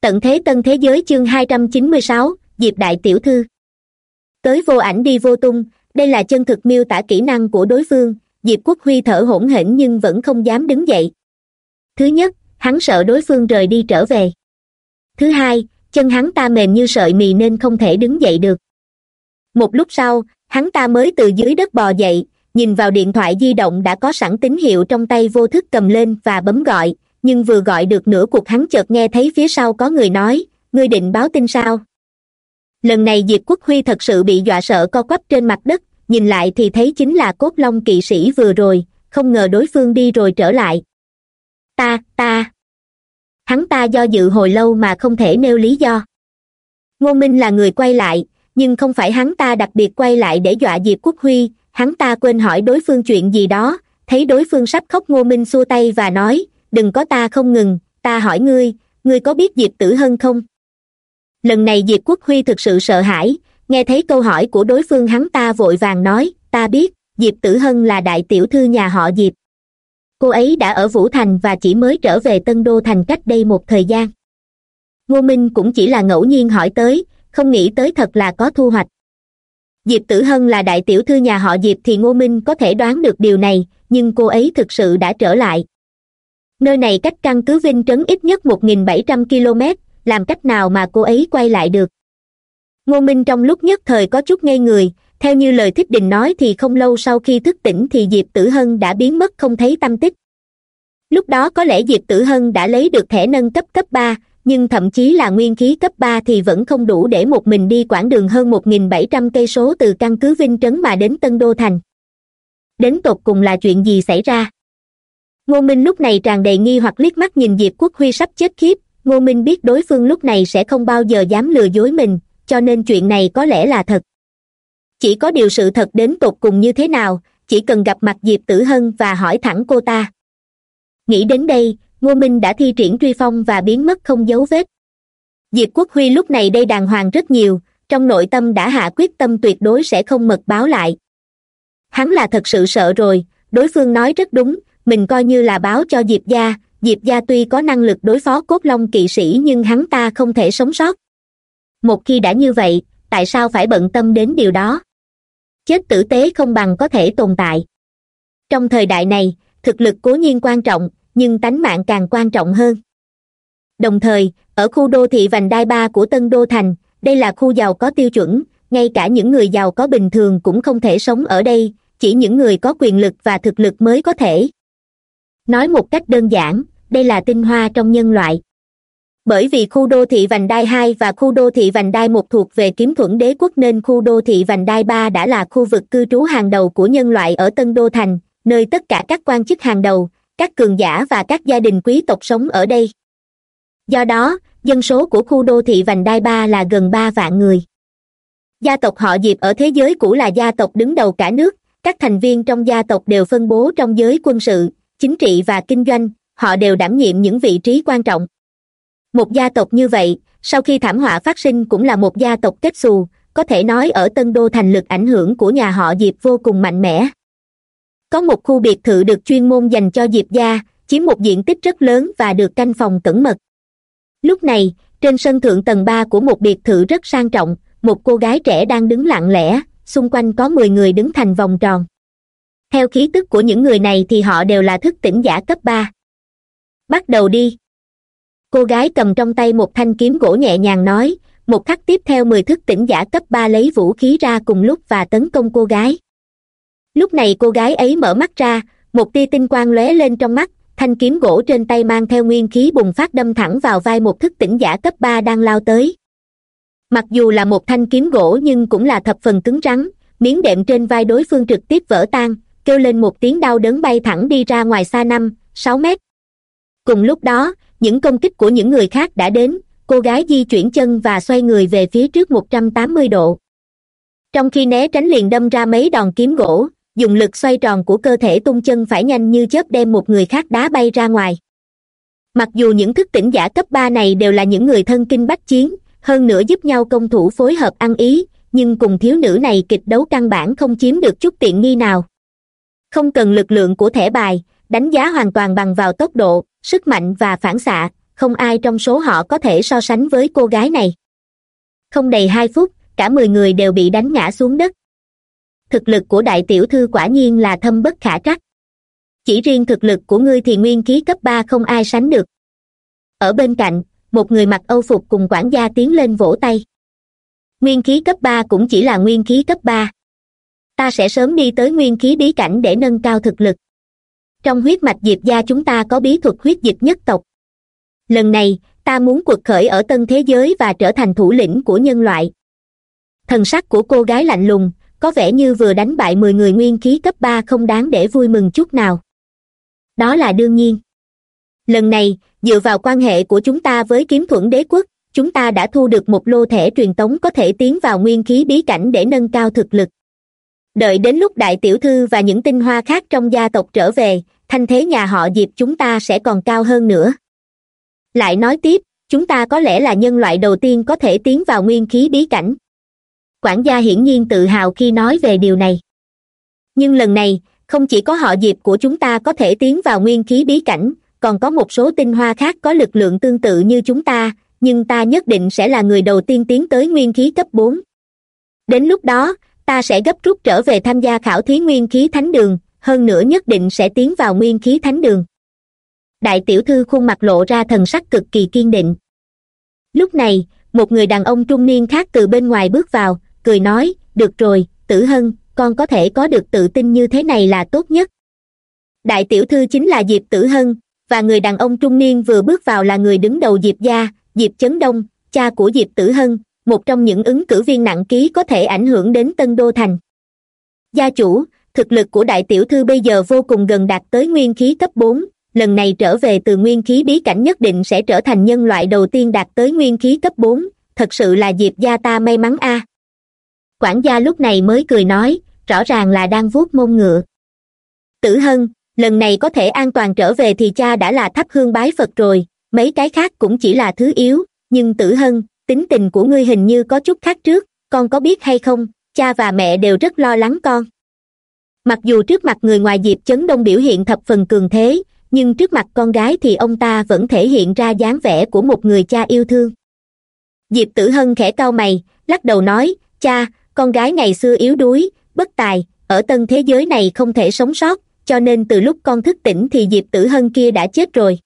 tận thế tân thế giới chương hai trăm chín mươi sáu, diệp đại tiểu thư. Tới vô ảnh đi vô tung, đây là chân thực miêu tả kỹ năng của đối phương, diệp quốc huy thở hổn hển nhưng vẫn không dám đứng dậy. Thứ nhất, hắn sợ đối phương rời đi trở về. Thứ hai, chân hắn ta mềm như sợi mì nên không thể đứng dậy được. Một lúc sau, hắn ta mới từ dưới đất bò dậy, nhìn vào điện thoại di động đã có sẵn tín hiệu trong tay vô thức cầm lên và bấm gọi nhưng vừa gọi được nửa cuộc hắn chợt nghe thấy phía sau có người nói, ngươi định báo tin sao? Lần này diệp quốc huy thật sự bị dọa sợ co quắp trên mặt đất, nhìn lại thì thấy chính là cốt long kỵ sĩ vừa rồi, không ngờ đối phương đi rồi trở lại. Ta ta. Hắn ta do dự hồi lâu mà không thể nêu lý do. Ngô minh là người quay lại, nhưng không phải hắn ta đặc biệt quay lại để dọa diệp quốc huy, hắn ta quên hỏi đối phương chuyện gì đó, thấy đối phương sắp khóc ngô minh xua tay và nói đừng có ta không ngừng, ta hỏi ngươi ngươi có biết diệp tử hân không? Lần này diệp quốc huy thực sự sợ hãi, nghe thấy câu hỏi của đối phương hắn ta vội vàng nói, ta biết, diệp tử hân là đại tiểu thư nhà họ diệp. Cô ấy đã ở vũ thành và chỉ mới trở về tân đô thành cách đây một thời gian. Ngô minh cũng chỉ là ngẫu nhiên hỏi tới, không nghĩ tới thật là có thu hoạch. Diệp tử hân là đại tiểu thư nhà họ diệp thì ngô minh có thể đoán được điều này, nhưng cô ấy thực sự đã trở lại nơi này cách căn cứ vinh trấn ít nhất một nghìn bảy trăm km, làm cách nào mà cô ấy quay lại được? Ngô minh trong lúc nhất thời có chút ngây người, theo như lời thích đình nói thì không lâu sau khi thức tỉnh thì diệp tử hân đã biến mất không thấy tâm tích. Lúc đó có lẽ diệp tử hân đã lấy được thẻ nâng cấp cấp ba, nhưng thậm chí là nguyên khí cấp ba thì vẫn không đủ để một mình đi quãng đường hơn một nghìn bảy trăm cây số từ căn cứ vinh trấn mà đến tân đô thành. Đến tột cùng là chuyện gì xảy ra? Ngô minh lúc này tràn đầy nghi hoặc liếc mắt nhìn diệp quốc huy sắp chết khiếp. Ngô minh biết đối phương lúc này sẽ không bao giờ dám lừa dối mình, cho nên chuyện này có lẽ là thật. Chỉ có điều sự thật đến tột cùng như thế nào, chỉ cần gặp mặt diệp tử hân và hỏi thẳng cô ta. Nghĩ đến đây, ngô minh đã thi triển truy phong và biến mất không dấu vết. Diệp quốc huy lúc này đây đàng hoàng rất nhiều, trong nội tâm đã hạ quyết tâm tuyệt đối sẽ không mật báo lại. Hắn là thật sự sợ rồi, đối phương nói rất đúng mình coi như là báo cho diệp gia. Diệp gia tuy có năng lực đối phó cốt long kỵ sĩ nhưng hắn ta không thể sống sót. Một khi đã như vậy, tại sao phải bận tâm đến điều đó? Chết tử tế không bằng có thể tồn tại. Trong thời đại này, thực lực cố nhiên quan trọng, nhưng tánh mạng càng quan trọng hơn. Đồng thời, ở khu đô thị vành đai ba của tân đô thành, đây là khu giàu có tiêu chuẩn, ngay cả những người giàu có bình thường cũng không thể sống ở đây, chỉ những người có quyền lực và thực lực mới có thể nói một cách đơn giản, đây là tinh hoa trong nhân loại. Bởi vì khu đô thị vành đai hai và khu đô thị vành đai một thuộc về kiếm thuẫn đế quốc nên khu đô thị vành đai ba đã là khu vực cư trú hàng đầu của nhân loại ở tân đô thành, nơi tất cả các quan chức hàng đầu, các cường giả và các gia đình quý tộc sống ở đây. Do đó, dân số của khu đô thị vành đai ba là gần ba vạn người. Gia tộc họ diệp ở thế giới cũ là gia tộc đứng đầu cả nước, các thành viên trong gia tộc đều phân bố trong giới quân sự chính trị và kinh doanh, họ đều đảm nhiệm những vị trí quan trọng. Một gia tộc như vậy, sau khi thảm họa phát sinh cũng là một gia tộc kết xù, có thể nói ở tân đô thành lực ảnh hưởng của nhà họ diệp vô cùng mạnh mẽ. Có một khu biệt thự được chuyên môn dành cho diệp gia, chiếm một diện tích rất lớn và được canh phòng cẩn mật. Lúc này, trên sân thượng tầng ba của một biệt thự rất sang trọng, một cô gái trẻ đang đứng lặng lẽ, xung quanh có mười người đứng thành vòng tròn theo khí tức của những người này thì họ đều là thức tỉnh giả cấp ba. Bắt đầu đi. Cô gái cầm trong tay một thanh kiếm gỗ nhẹ nhàng nói, một khắc tiếp theo mười thức tỉnh giả cấp ba lấy vũ khí ra cùng lúc và tấn công cô gái. Lúc này cô gái ấy mở mắt ra, một tia tinh quang lóe lên trong mắt, thanh kiếm gỗ trên tay mang theo nguyên khí bùng phát đâm thẳng vào vai một thức tỉnh giả cấp ba đang lao tới. Mặc dù là một thanh kiếm gỗ nhưng cũng là thập phần cứng rắn, miếng đệm trên vai đối phương trực tiếp vỡ tan kêu lên một tiếng đau đớn bay thẳng đi ra ngoài xa năm, sáu mét. Cùng lúc đó, những công kích của những người khác đã đến, cô gái di chuyển chân và xoay người về phía trước một trăm tám mươi độ. Trong khi né tránh liền đâm ra mấy đòn kiếm gỗ, dùng lực xoay tròn của cơ thể tung chân phải nhanh như chớp đem một người khác đá bay ra ngoài. Mặc dù những thức tỉnh giả cấp ba này đều là những người thân kinh bách chiến, hơn nữa giúp nhau công thủ phối hợp ăn ý, nhưng cùng thiếu nữ này kịch đấu căn bản không chiếm được chút tiện nghi nào không cần lực lượng của thẻ bài, đánh giá hoàn toàn bằng vào tốc độ, sức mạnh và phản xạ, không ai trong số họ có thể so sánh với cô gái này. Không đầy hai phút, cả mười người đều bị đánh ngã xuống đất. Thực lực của đại tiểu thư quả nhiên là thâm bất khả trắc. Chỉ riêng thực lực của ngươi thì nguyên khí cấp ba không ai sánh được. Ở bên cạnh, một người mặc âu phục cùng quản gia tiến lên vỗ tay. Nguyên khí cấp ba cũng chỉ là nguyên khí cấp ba ta sẽ sớm đi tới nguyên khí bí cảnh để nâng cao thực lực. Trong huyết mạch diệp gia chúng ta có bí thuật huyết dịch nhất tộc. Lần này, ta muốn cuộc khởi ở tân thế giới và trở thành thủ lĩnh của nhân loại. Thần sắc của cô gái lạnh lùng, có vẻ như vừa đánh bại mười người nguyên khí cấp ba không đáng để vui mừng chút nào. Đó là đương nhiên. Lần này, dựa vào quan hệ của chúng ta với kiếm thuẫn đế quốc, chúng ta đã thu được một lô thẻ truyền tống có thể tiến vào nguyên khí bí cảnh để nâng cao thực lực đợi đến lúc đại tiểu thư và những tinh hoa khác trong gia tộc trở về, thanh thế nhà họ diệp chúng ta sẽ còn cao hơn nữa. Lại nói tiếp, chúng ta có lẽ là nhân loại đầu tiên có thể tiến vào nguyên khí bí cảnh. Quản gia hiển nhiên tự hào khi nói về điều này. Nhưng lần này, không chỉ có họ diệp của chúng ta có thể tiến vào nguyên khí bí cảnh, còn có một số tinh hoa khác có lực lượng tương tự như chúng ta, nhưng ta nhất định sẽ là người đầu tiên tiến tới nguyên khí cấp bốn. Đến lúc đó ta sẽ gấp rút trở về tham gia khảo thí nguyên khí thánh đường, hơn nữa nhất định sẽ tiến vào nguyên khí thánh đường. Đại tiểu thư khuôn mặt lộ ra thần sắc cực kỳ kiên định. Lúc này, một người đàn ông trung niên khác từ bên ngoài bước vào, cười nói, được rồi, tử hân, con có thể có được tự tin như thế này là tốt nhất. Đại tiểu thư chính là diệp tử hân, và người đàn ông trung niên vừa bước vào là người đứng đầu diệp gia, diệp chấn đông, cha của diệp tử hân một trong những ứng cử viên nặng ký có thể ảnh hưởng đến tân đô thành. Gia chủ, thực lực của đại tiểu thư bây giờ vô cùng gần đạt tới nguyên khí cấp bốn, lần này trở về từ nguyên khí bí cảnh nhất định sẽ trở thành nhân loại đầu tiên đạt tới nguyên khí cấp bốn, thật sự là diệp gia ta may mắn a. Quản gia lúc này mới cười nói, rõ ràng là đang vuốt mông ngựa. Tử hân, lần này có thể an toàn trở về thì cha đã là thắp hương bái phật rồi, mấy cái khác cũng chỉ là thứ yếu, nhưng tử hân tính tình của ngươi hình như có chút khác trước, con có biết hay không? Cha và mẹ đều rất lo lắng con. Mặc dù trước mặt người ngoài diệp chấn đông biểu hiện thập phần cường thế, nhưng trước mặt con gái thì ông ta vẫn thể hiện ra dáng vẻ của một người cha yêu thương. Diệp tử hân khẽ cau mày, lắc đầu nói, cha, con gái ngày xưa yếu đuối, bất tài, ở tân thế giới này không thể sống sót, cho nên từ lúc con thức tỉnh thì diệp tử hân kia đã chết rồi.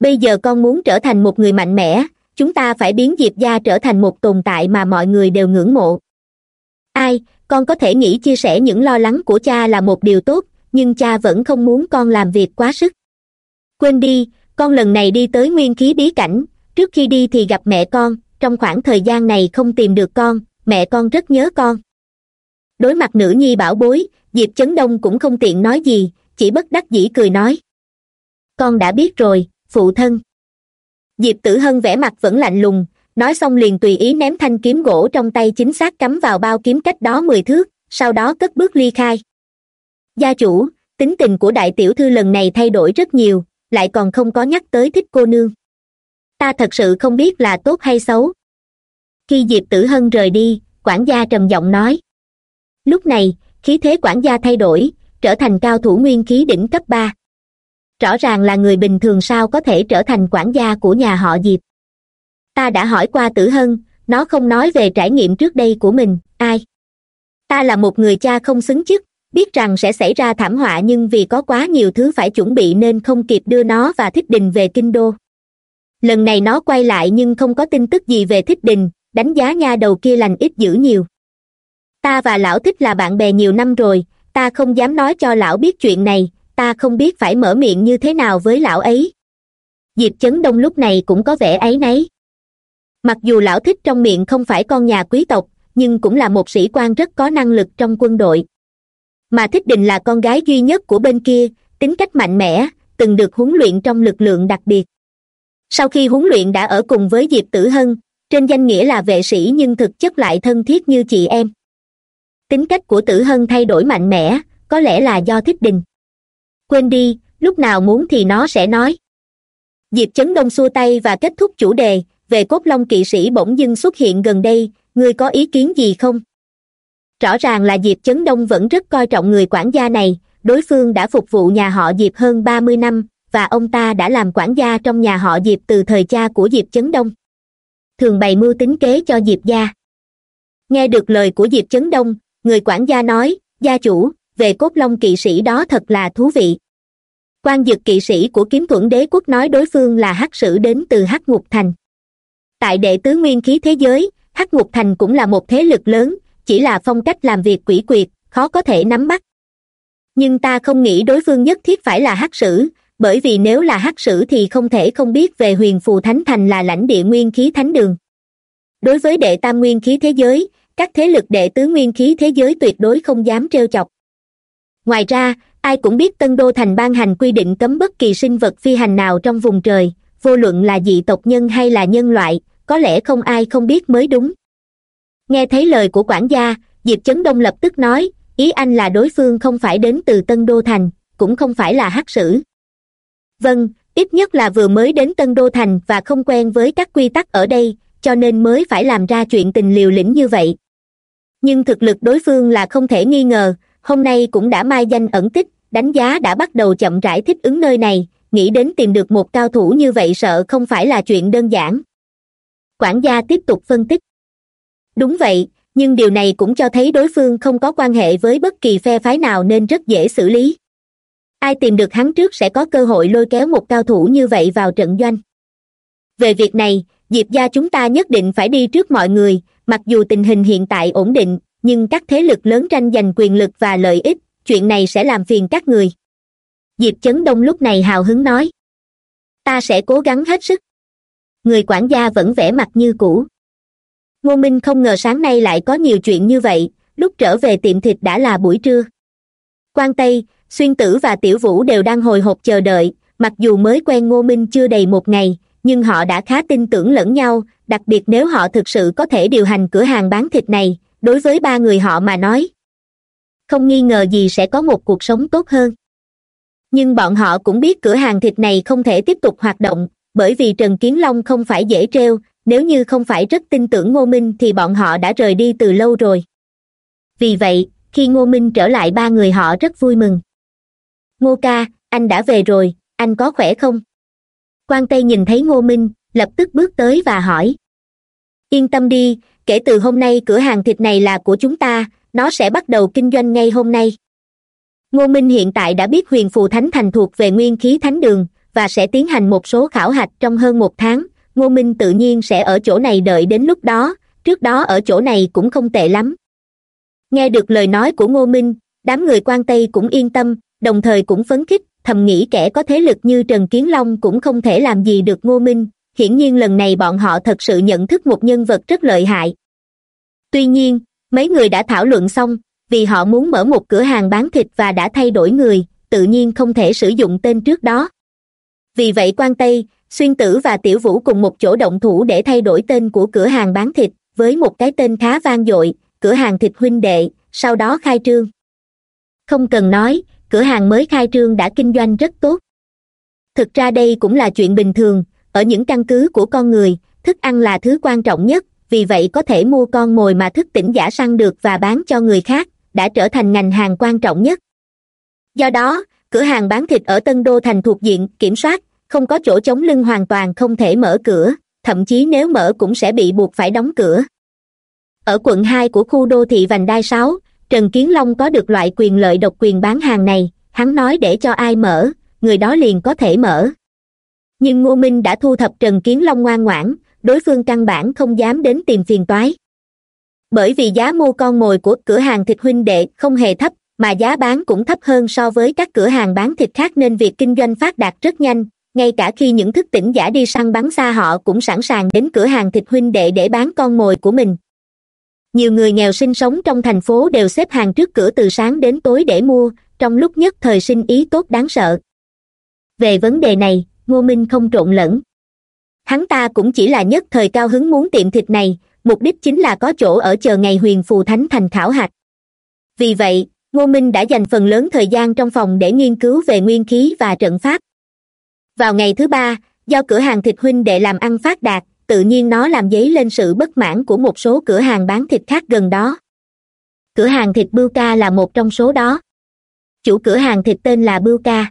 Bây giờ con muốn trở thành một người mạnh mẽ chúng ta phải biến diệp gia trở thành một tồn tại mà mọi người đều ngưỡng mộ. Ai, con có thể nghĩ chia sẻ những lo lắng của cha là một điều tốt, nhưng cha vẫn không muốn con làm việc quá sức. Quên đi, con lần này đi tới nguyên khí bí cảnh, trước khi đi thì gặp mẹ con, trong khoảng thời gian này không tìm được con, mẹ con rất nhớ con. Đối mặt nữ nhi bảo bối, diệp chấn đông cũng không tiện nói gì, chỉ bất đắc dĩ cười nói. Con đã biết rồi, phụ thân diệp tử hân vẻ mặt vẫn lạnh lùng, nói xong liền tùy ý ném thanh kiếm gỗ trong tay chính xác cắm vào bao kiếm cách đó mười thước, sau đó cất bước ly khai. Gia chủ, tính tình của đại tiểu thư lần này thay đổi rất nhiều, lại còn không có nhắc tới thích cô nương. Ta thật sự không biết là tốt hay xấu. Khi diệp tử hân rời đi, quản gia trầm giọng nói. Lúc này, khí thế quản gia thay đổi, trở thành cao thủ nguyên khí đỉnh cấp ba rõ ràng là người bình thường sao có thể trở thành quản gia của nhà họ diệp. Ta đã hỏi qua tử hân, nó không nói về trải nghiệm trước đây của mình, ai? Ta là một người cha không xứng chức, biết rằng sẽ xảy ra thảm họa nhưng vì có quá nhiều thứ phải chuẩn bị nên không kịp đưa nó và thích đình về kinh đô. Lần này nó quay lại nhưng không có tin tức gì về thích đình, đánh giá nha đầu kia lành ít dữ nhiều. Ta và lão thích là bạn bè nhiều năm rồi, ta không dám nói cho lão biết chuyện này ta không biết phải mở miệng như thế nào với lão ấy. Diệp chấn đông lúc này cũng có vẻ áy náy. Mặc dù lão thích trong miệng không phải con nhà quý tộc, nhưng cũng là một sĩ quan rất có năng lực trong quân đội. Mà thích đình là con gái duy nhất của bên kia, tính cách mạnh mẽ, từng được huấn luyện trong lực lượng đặc biệt. Sau khi huấn luyện đã ở cùng với diệp tử hân, trên danh nghĩa là vệ sĩ nhưng thực chất lại thân thiết như chị em. Tính cách của tử hân thay đổi mạnh mẽ, có lẽ là do thích đình quên đi, lúc nào muốn thì nó sẽ nói. Diệp chấn đông xua tay và kết thúc chủ đề, về cốt long kỵ sĩ bỗng dưng xuất hiện gần đây, ngươi có ý kiến gì không? Rõ ràng là diệp chấn đông vẫn rất coi trọng người quản gia này, đối phương đã phục vụ nhà họ diệp hơn ba mươi năm, và ông ta đã làm quản gia trong nhà họ diệp từ thời cha của diệp chấn đông. Thường bày mưu tính kế cho diệp gia. Nghe được lời của diệp chấn đông, người quản gia nói, gia chủ về cốt long kỵ sĩ đó thật là thú vị. Quan dực kỵ sĩ của kiếm thuẫn đế quốc nói đối phương là hắc sử đến từ hắc ngục thành. Tại đệ tứ nguyên khí thế giới, hắc ngục thành cũng là một thế lực lớn, chỉ là phong cách làm việc quỷ quyệt, khó có thể nắm bắt. Nhưng ta không nghĩ đối phương nhất thiết phải là hắc sử, bởi vì nếu là hắc sử thì không thể không biết về huyền phù thánh thành là lãnh địa nguyên khí thánh đường. Đối với đệ tam nguyên khí thế giới, các thế lực đệ tứ nguyên khí thế giới tuyệt đối không dám trêu chọc ngoài ra, ai cũng biết tân đô thành ban hành quy định cấm bất kỳ sinh vật phi hành nào trong vùng trời, vô luận là dị tộc nhân hay là nhân loại, có lẽ không ai không biết mới đúng. Nghe thấy lời của quản gia, diệp chấn đông lập tức nói, ý anh là đối phương không phải đến từ tân đô thành, cũng không phải là hắc sử. Vâng ít nhất là vừa mới đến tân đô thành và không quen với các quy tắc ở đây, cho nên mới phải làm ra chuyện tình liều lĩnh như vậy. Nhưng thực lực đối phương là không thể nghi ngờ hôm nay cũng đã mai danh ẩn tích, đánh giá đã bắt đầu chậm rãi thích ứng nơi này, nghĩ đến tìm được một cao thủ như vậy sợ không phải là chuyện đơn giản. Quản gia tiếp tục phân tích. Đúng vậy, nhưng điều này cũng cho thấy đối phương không có quan hệ với bất kỳ phe phái nào nên rất dễ xử lý. Ai tìm được hắn trước sẽ có cơ hội lôi kéo một cao thủ như vậy vào trận doanh. Về việc này, diệp gia chúng ta nhất định phải đi trước mọi người, mặc dù tình hình hiện tại ổn định nhưng các thế lực lớn tranh giành quyền lực và lợi ích, chuyện này sẽ làm phiền các người. Diệp chấn đông lúc này hào hứng nói. Ta sẽ cố gắng hết sức. Người quản gia vẫn vẻ mặt như cũ. Ngô minh không ngờ sáng nay lại có nhiều chuyện như vậy, lúc trở về tiệm thịt đã là buổi trưa. Quan tây, xuyên tử và tiểu vũ đều đang hồi hộp chờ đợi, mặc dù mới quen ngô minh chưa đầy một ngày, nhưng họ đã khá tin tưởng lẫn nhau, đặc biệt nếu họ thực sự có thể điều hành cửa hàng bán thịt này đối với ba người họ mà nói, không nghi ngờ gì sẽ có một cuộc sống tốt hơn. Nhưng bọn họ cũng biết cửa hàng thịt này không thể tiếp tục hoạt động, bởi vì trần kiến long không phải dễ treo nếu như không phải rất tin tưởng ngô minh thì bọn họ đã rời đi từ lâu rồi. Vì vậy, khi ngô minh trở lại ba người họ rất vui mừng. Ngô ca, anh đã về rồi, anh có khỏe không? Quan tây nhìn thấy ngô minh, lập tức bước tới và hỏi. Yên tâm đi kể từ hôm nay cửa hàng thịt này là của chúng ta, nó sẽ bắt đầu kinh doanh ngay hôm nay. Ngô minh hiện tại đã biết huyền phù thánh thành thuộc về nguyên khí thánh đường, và sẽ tiến hành một số khảo hạch trong hơn một tháng. Ngô minh tự nhiên sẽ ở chỗ này đợi đến lúc đó, trước đó ở chỗ này cũng không tệ lắm. Nghe được lời nói của ngô minh, đám người quan tây cũng yên tâm, đồng thời cũng phấn khích, thầm nghĩ kẻ có thế lực như trần kiến long cũng không thể làm gì được ngô minh hiển nhiên lần này bọn họ thật sự nhận thức một nhân vật rất lợi hại. Tuy nhiên, mấy người đã thảo luận xong, vì họ muốn mở một cửa hàng bán thịt và đã thay đổi người, tự nhiên không thể sử dụng tên trước đó. Vì vậy quan tây, xuyên tử và tiểu vũ cùng một chỗ động thủ để thay đổi tên của cửa hàng bán thịt, với một cái tên khá vang dội, cửa hàng thịt huynh đệ, sau đó khai trương. Không cần nói, cửa hàng mới khai trương đã kinh doanh rất tốt. Thực ra đây cũng là chuyện bình thường ở những căn cứ của con người, thức ăn là thứ quan trọng nhất, vì vậy có thể mua con mồi mà thức tỉnh giả săn được và bán cho người khác, đã trở thành ngành hàng quan trọng nhất. Do đó, cửa hàng bán thịt ở tân đô thành thuộc diện kiểm soát, không có chỗ chống lưng hoàn toàn không thể mở cửa, thậm chí nếu mở cũng sẽ bị buộc phải đóng cửa. Ở quận hai của khu đô thị vành đai sáu, trần kiến long có được loại quyền lợi độc quyền bán hàng này, hắn nói để cho ai mở, người đó liền có thể mở nhưng ngô minh đã thu thập trần kiến long ngoan ngoãn, đối phương căn bản không dám đến tìm phiền toái. Bởi vì giá mua con mồi của cửa hàng thịt huynh đệ không hề thấp, mà giá bán cũng thấp hơn so với các cửa hàng bán thịt khác nên việc kinh doanh phát đạt rất nhanh, ngay cả khi những thức tỉnh giả đi săn bắn xa họ cũng sẵn sàng đến cửa hàng thịt huynh đệ để bán con mồi của mình. Nhiều người nghèo sinh sống trong thành phố đều xếp hàng trước cửa từ sáng đến tối để mua, trong lúc nhất thời sinh ý tốt đáng sợ. Về vấn đề này ngô minh không trộn lẫn. Hắn ta cũng chỉ là nhất thời cao hứng muốn tiệm thịt này, mục đích chính là có chỗ ở chờ ngày huyền phù thánh thành khảo hạch. Vì vậy, ngô minh đã dành phần lớn thời gian trong phòng để nghiên cứu về nguyên khí và trận pháp. Vào ngày thứ ba do cửa hàng thịt huynh đệ làm ăn phát đạt, tự nhiên nó làm dấy lên sự bất mãn của một số cửa hàng bán thịt khác gần đó. Cửa hàng thịt bưu ca là một trong số đó. Chủ cửa hàng thịt tên là bưu ca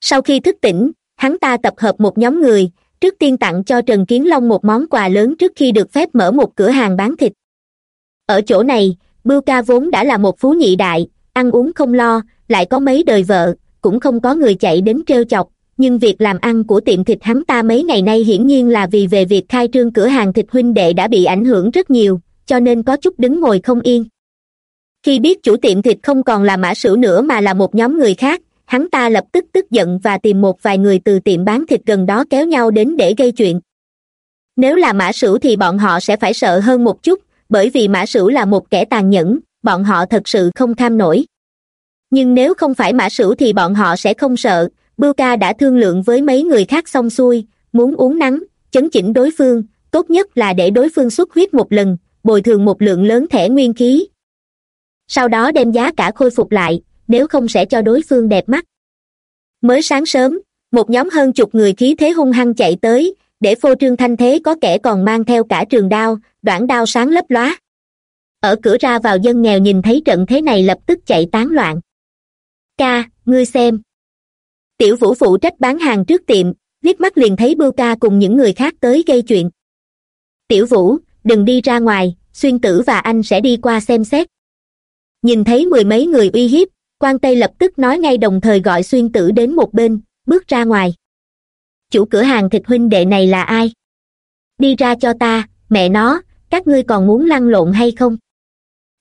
sau khi thức tỉnh hắn ta tập hợp một nhóm người, trước tiên tặng cho trần kiến long một món quà lớn trước khi được phép mở một cửa hàng bán thịt. Ở chỗ này, bưu ca vốn đã là một phú nhị đại, ăn uống không lo, lại có mấy đời vợ, cũng không có người chạy đến trêu chọc, nhưng việc làm ăn của tiệm thịt hắn ta mấy ngày nay hiển nhiên là vì về việc khai trương cửa hàng thịt huynh đệ đã bị ảnh hưởng rất nhiều, cho nên có chút đứng ngồi không yên. Khi biết chủ tiệm thịt không còn là mã sửu nữa mà là một nhóm người khác hắn ta lập tức tức giận và tìm một vài người từ tiệm bán thịt gần đó kéo nhau đến để gây chuyện. Nếu là mã sửu thì bọn họ sẽ phải sợ hơn một chút, bởi vì mã sửu là một kẻ tàn nhẫn, bọn họ thật sự không tham nổi. Nhưng nếu không phải mã sửu thì bọn họ sẽ không sợ. Bưu ca đã thương lượng với mấy người khác xong xuôi, muốn uống nắng, chấn chỉnh đối phương, tốt nhất là để đối phương xuất huyết một lần, bồi thường một lượng lớn thẻ nguyên khí. Sau đó đem giá cả khôi phục lại nếu không sẽ cho đối phương đẹp mắt. Mới sáng sớm, một nhóm hơn chục người khí thế hung hăng chạy tới, để phô trương thanh thế có kẻ còn mang theo cả trường đao, đoạn đao sáng lấp lóa. Ở cửa ra vào dân nghèo nhìn thấy trận thế này lập tức chạy tán loạn. Ca, ngươi xem. Tiểu vũ phụ trách bán hàng trước tiệm, liếc mắt liền thấy bưu ca cùng những người khác tới gây chuyện. Tiểu vũ, đừng đi ra ngoài, xuyên tử và anh sẽ đi qua xem xét. Nhìn thấy mười mấy người uy hiếp quan tây lập tức nói ngay đồng thời gọi xuyên tử đến một bên, bước ra ngoài. Chủ cửa hàng thịt huynh đệ này là ai? Đi ra cho ta, mẹ nó, các ngươi còn muốn lăn lộn hay không?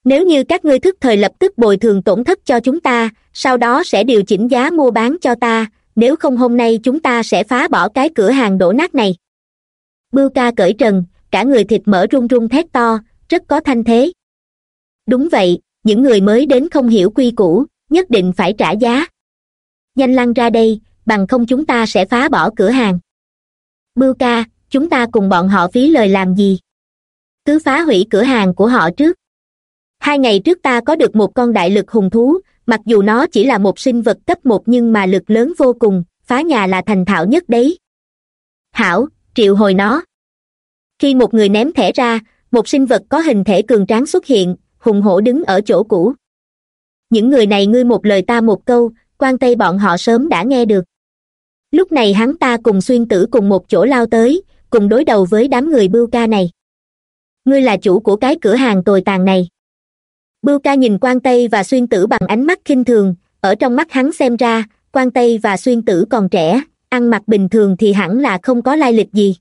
Nếu như các ngươi thức thời lập tức bồi thường tổn thất cho chúng ta, sau đó sẽ điều chỉnh giá mua bán cho ta, nếu không hôm nay chúng ta sẽ phá bỏ cái cửa hàng đổ nát này. Bưu ca cởi trần, cả người thịt mỡ run run thét to, rất có thanh thế. Đúng vậy, những người mới đến không hiểu quy củ nhất định phải trả giá. Nhanh lăn ra đây, bằng không chúng ta sẽ phá bỏ cửa hàng. Bưu ca, chúng ta cùng bọn họ phí lời làm gì? Cứ phá hủy cửa hàng của họ trước. Hai ngày trước ta có được một con đại lực hùng thú, mặc dù nó chỉ là một sinh vật cấp một nhưng mà lực lớn vô cùng, phá nhà là thành thạo nhất đấy. Hảo, triệu hồi nó. Khi một người ném thẻ ra, một sinh vật có hình thể cường tráng xuất hiện, hùng hổ đứng ở chỗ cũ những người này ngươi một lời ta một câu, quan tây bọn họ sớm đã nghe được. Lúc này hắn ta cùng xuyên tử cùng một chỗ lao tới, cùng đối đầu với đám người bưu ca này. Ngươi là chủ của cái cửa hàng tồi tàn này. Bưu ca nhìn quan tây và xuyên tử bằng ánh mắt khinh thường, ở trong mắt hắn xem ra, quan tây và xuyên tử còn trẻ, ăn mặc bình thường thì hẳn là không có lai lịch gì.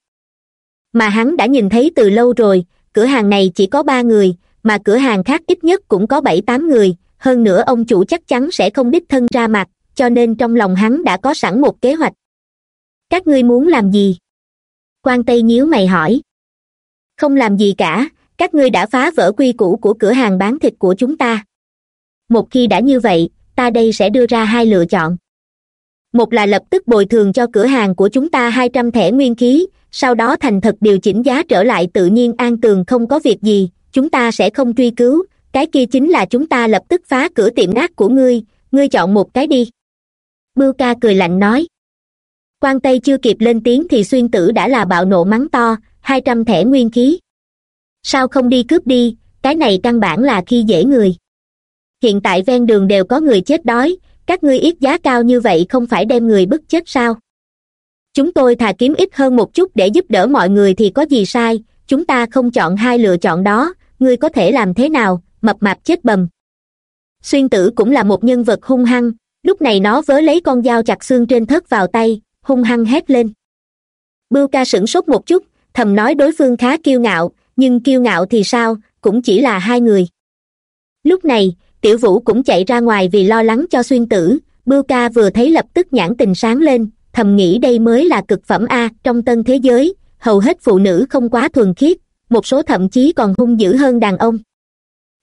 Mà hắn đã nhìn thấy từ lâu rồi, cửa hàng này chỉ có ba người, mà cửa hàng khác ít nhất cũng có bảy tám người hơn nữa ông chủ chắc chắn sẽ không đích thân ra mặt, cho nên trong lòng hắn đã có sẵn một kế hoạch. Các ngươi muốn làm gì? Quan tây nhíu mày hỏi. Không làm gì cả, các ngươi đã phá vỡ quy củ của cửa hàng bán thịt của chúng ta. Một khi đã như vậy, ta đây sẽ đưa ra hai lựa chọn. Một là lập tức bồi thường cho cửa hàng của chúng ta hai trăm thẻ nguyên khí, sau đó thành thật điều chỉnh giá trở lại tự nhiên an tường không có việc gì, chúng ta sẽ không truy cứu cái kia chính là chúng ta lập tức phá cửa tiệm nát của ngươi ngươi chọn một cái đi. Bưu ca cười lạnh nói. Quan tây chưa kịp lên tiếng thì xuyên tử đã là bạo nộ mắng to, hai trăm thẻ nguyên khí. Sao không đi cướp đi, cái này căn bản là khi dễ người. Hiện tại ven đường đều có người chết đói, các ngươi ít giá cao như vậy không phải đem người bức chết sao? Chúng tôi thà kiếm ít hơn một chút để giúp đỡ mọi người thì có gì sai, chúng ta không chọn hai lựa chọn đó, ngươi có thể làm thế nào mập mạp chết bầm. Xuyên tử cũng là một nhân vật hung hăng, lúc này nó vớ lấy con dao chặt xương trên thớt vào tay, hung hăng hét lên. Bưu ca sửng sốt một chút, thầm nói đối phương khá kiêu ngạo, nhưng kiêu ngạo thì sao, cũng chỉ là hai người. Lúc này, tiểu vũ cũng chạy ra ngoài vì lo lắng cho xuyên tử, bưu ca vừa thấy lập tức nhãn tình sáng lên, thầm nghĩ đây mới là cực phẩm a, trong tân thế giới, hầu hết phụ nữ không quá thuần khiết, một số thậm chí còn hung dữ hơn đàn ông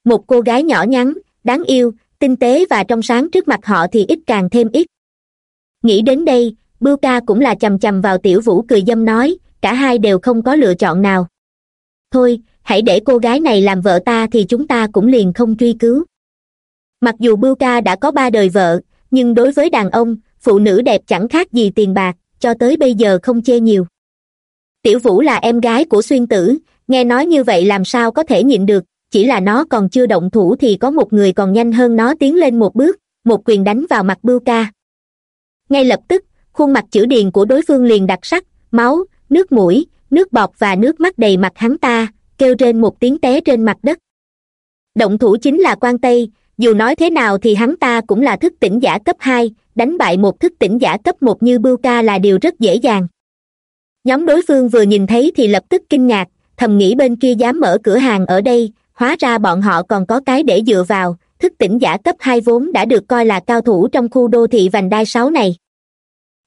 một cô gái nhỏ nhắn, đáng yêu, tinh tế và trong sáng trước mặt họ thì ít càng thêm ít. Nghĩ đến đây bưu ca cũng là chằm chằm vào tiểu vũ cười dâm nói, cả hai đều không có lựa chọn nào. Thôi, hãy để cô gái này làm vợ ta thì chúng ta cũng liền không truy cứu. Mặc dù bưu ca đã có ba đời vợ, nhưng đối với đàn ông, phụ nữ đẹp chẳng khác gì tiền bạc, cho tới bây giờ không chê nhiều. Tiểu vũ là em gái của xuyên tử, nghe nói như vậy làm sao có thể nhịn được chỉ là nó còn chưa động thủ thì có một người còn nhanh hơn nó tiến lên một bước, một quyền đánh vào mặt bưu ca ngay lập tức, khuôn mặt chữ điền của đối phương liền đặc sắc, máu, nước mũi, nước bọt và nước mắt đầy mặt hắn ta, kêu trên một tiếng té trên mặt đất. Động thủ chính là quan tây, dù nói thế nào thì hắn ta cũng là thức tỉnh giả cấp hai, đánh bại một thức tỉnh giả cấp một như bưu ca là điều rất dễ dàng. Nhóm đối phương vừa nhìn thấy thì lập tức kinh ngạc, thầm nghĩ bên kia dám mở cửa hàng ở đây hóa ra bọn họ còn có cái để dựa vào, thức tỉnh giả cấp hai vốn đã được coi là cao thủ trong khu đô thị vành đai sáu này.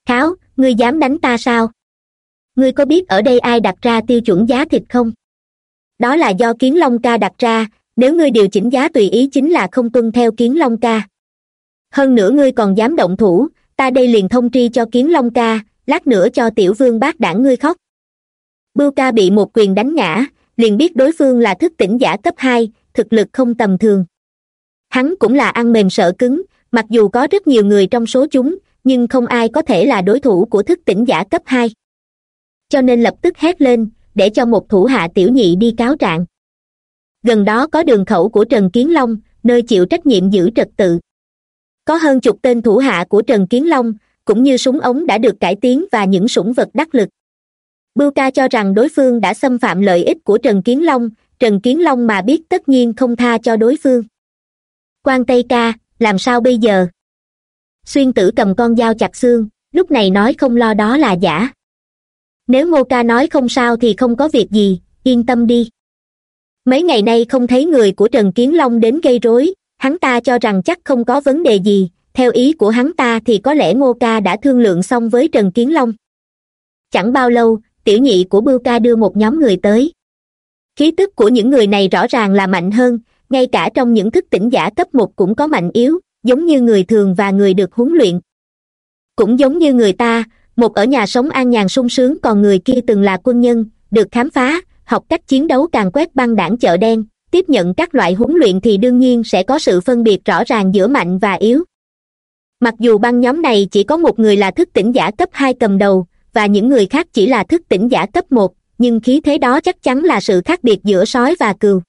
Kháo ngươi dám đánh ta sao? Ngươi có biết ở đây ai đặt ra tiêu chuẩn giá thịt không? Đó là do kiến long ca đặt ra, nếu ngươi điều chỉnh giá tùy ý chính là không tuân theo kiến long ca. Hơn nữa ngươi còn dám động thủ, ta đây liền thông tri cho kiến long ca, lát nữa cho tiểu vương bác đảng ngươi khóc. Bưu ca bị một quyền đánh ngã liền biết đối phương là thức tỉnh giả cấp hai, thực lực không tầm thường. Hắn cũng là ăn mềm sợ cứng, mặc dù có rất nhiều người trong số chúng, nhưng không ai có thể là đối thủ của thức tỉnh giả cấp hai. Cho nên lập tức hét lên, để cho một thủ hạ tiểu nhị đi cáo trạng. Gần đó có đường khẩu của trần kiến long, nơi chịu trách nhiệm giữ trật tự. Có hơn chục tên thủ hạ của trần kiến long, cũng như súng ống đã được cải tiến và những sủng vật đắc lực bưu ca cho rằng đối phương đã xâm phạm lợi ích của trần kiến long, trần kiến long mà biết tất nhiên không tha cho đối phương. Quan tây ca, làm sao bây giờ? Xuyên tử cầm con dao chặt xương, lúc này nói không lo đó là giả. Nếu ngô ca nói không sao thì không có việc gì, yên tâm đi. Mấy ngày nay không thấy người của trần kiến long đến gây rối, hắn ta cho rằng chắc không có vấn đề gì, theo ý của hắn ta thì có lẽ ngô ca đã thương lượng xong với trần kiến long. Chẳng bao lâu tiểu nhị của bưu ca đưa một nhóm người tới. Khí tức của những người này rõ ràng là mạnh hơn, ngay cả trong những thức tỉnh giả cấp một cũng có mạnh yếu, giống như người thường và người được huấn luyện. Cũng giống như người ta, một ở nhà sống an nhàn sung sướng còn người kia từng là quân nhân, được khám phá, học cách chiến đấu càng quét băng đảng chợ đen, tiếp nhận các loại huấn luyện thì đương nhiên sẽ có sự phân biệt rõ ràng giữa mạnh và yếu. Mặc dù băng nhóm này chỉ có một người là thức tỉnh giả cấp hai cầm đầu và những người khác chỉ là thức tỉnh giả cấp một, nhưng khí thế đó chắc chắn là sự khác biệt giữa sói và cừu.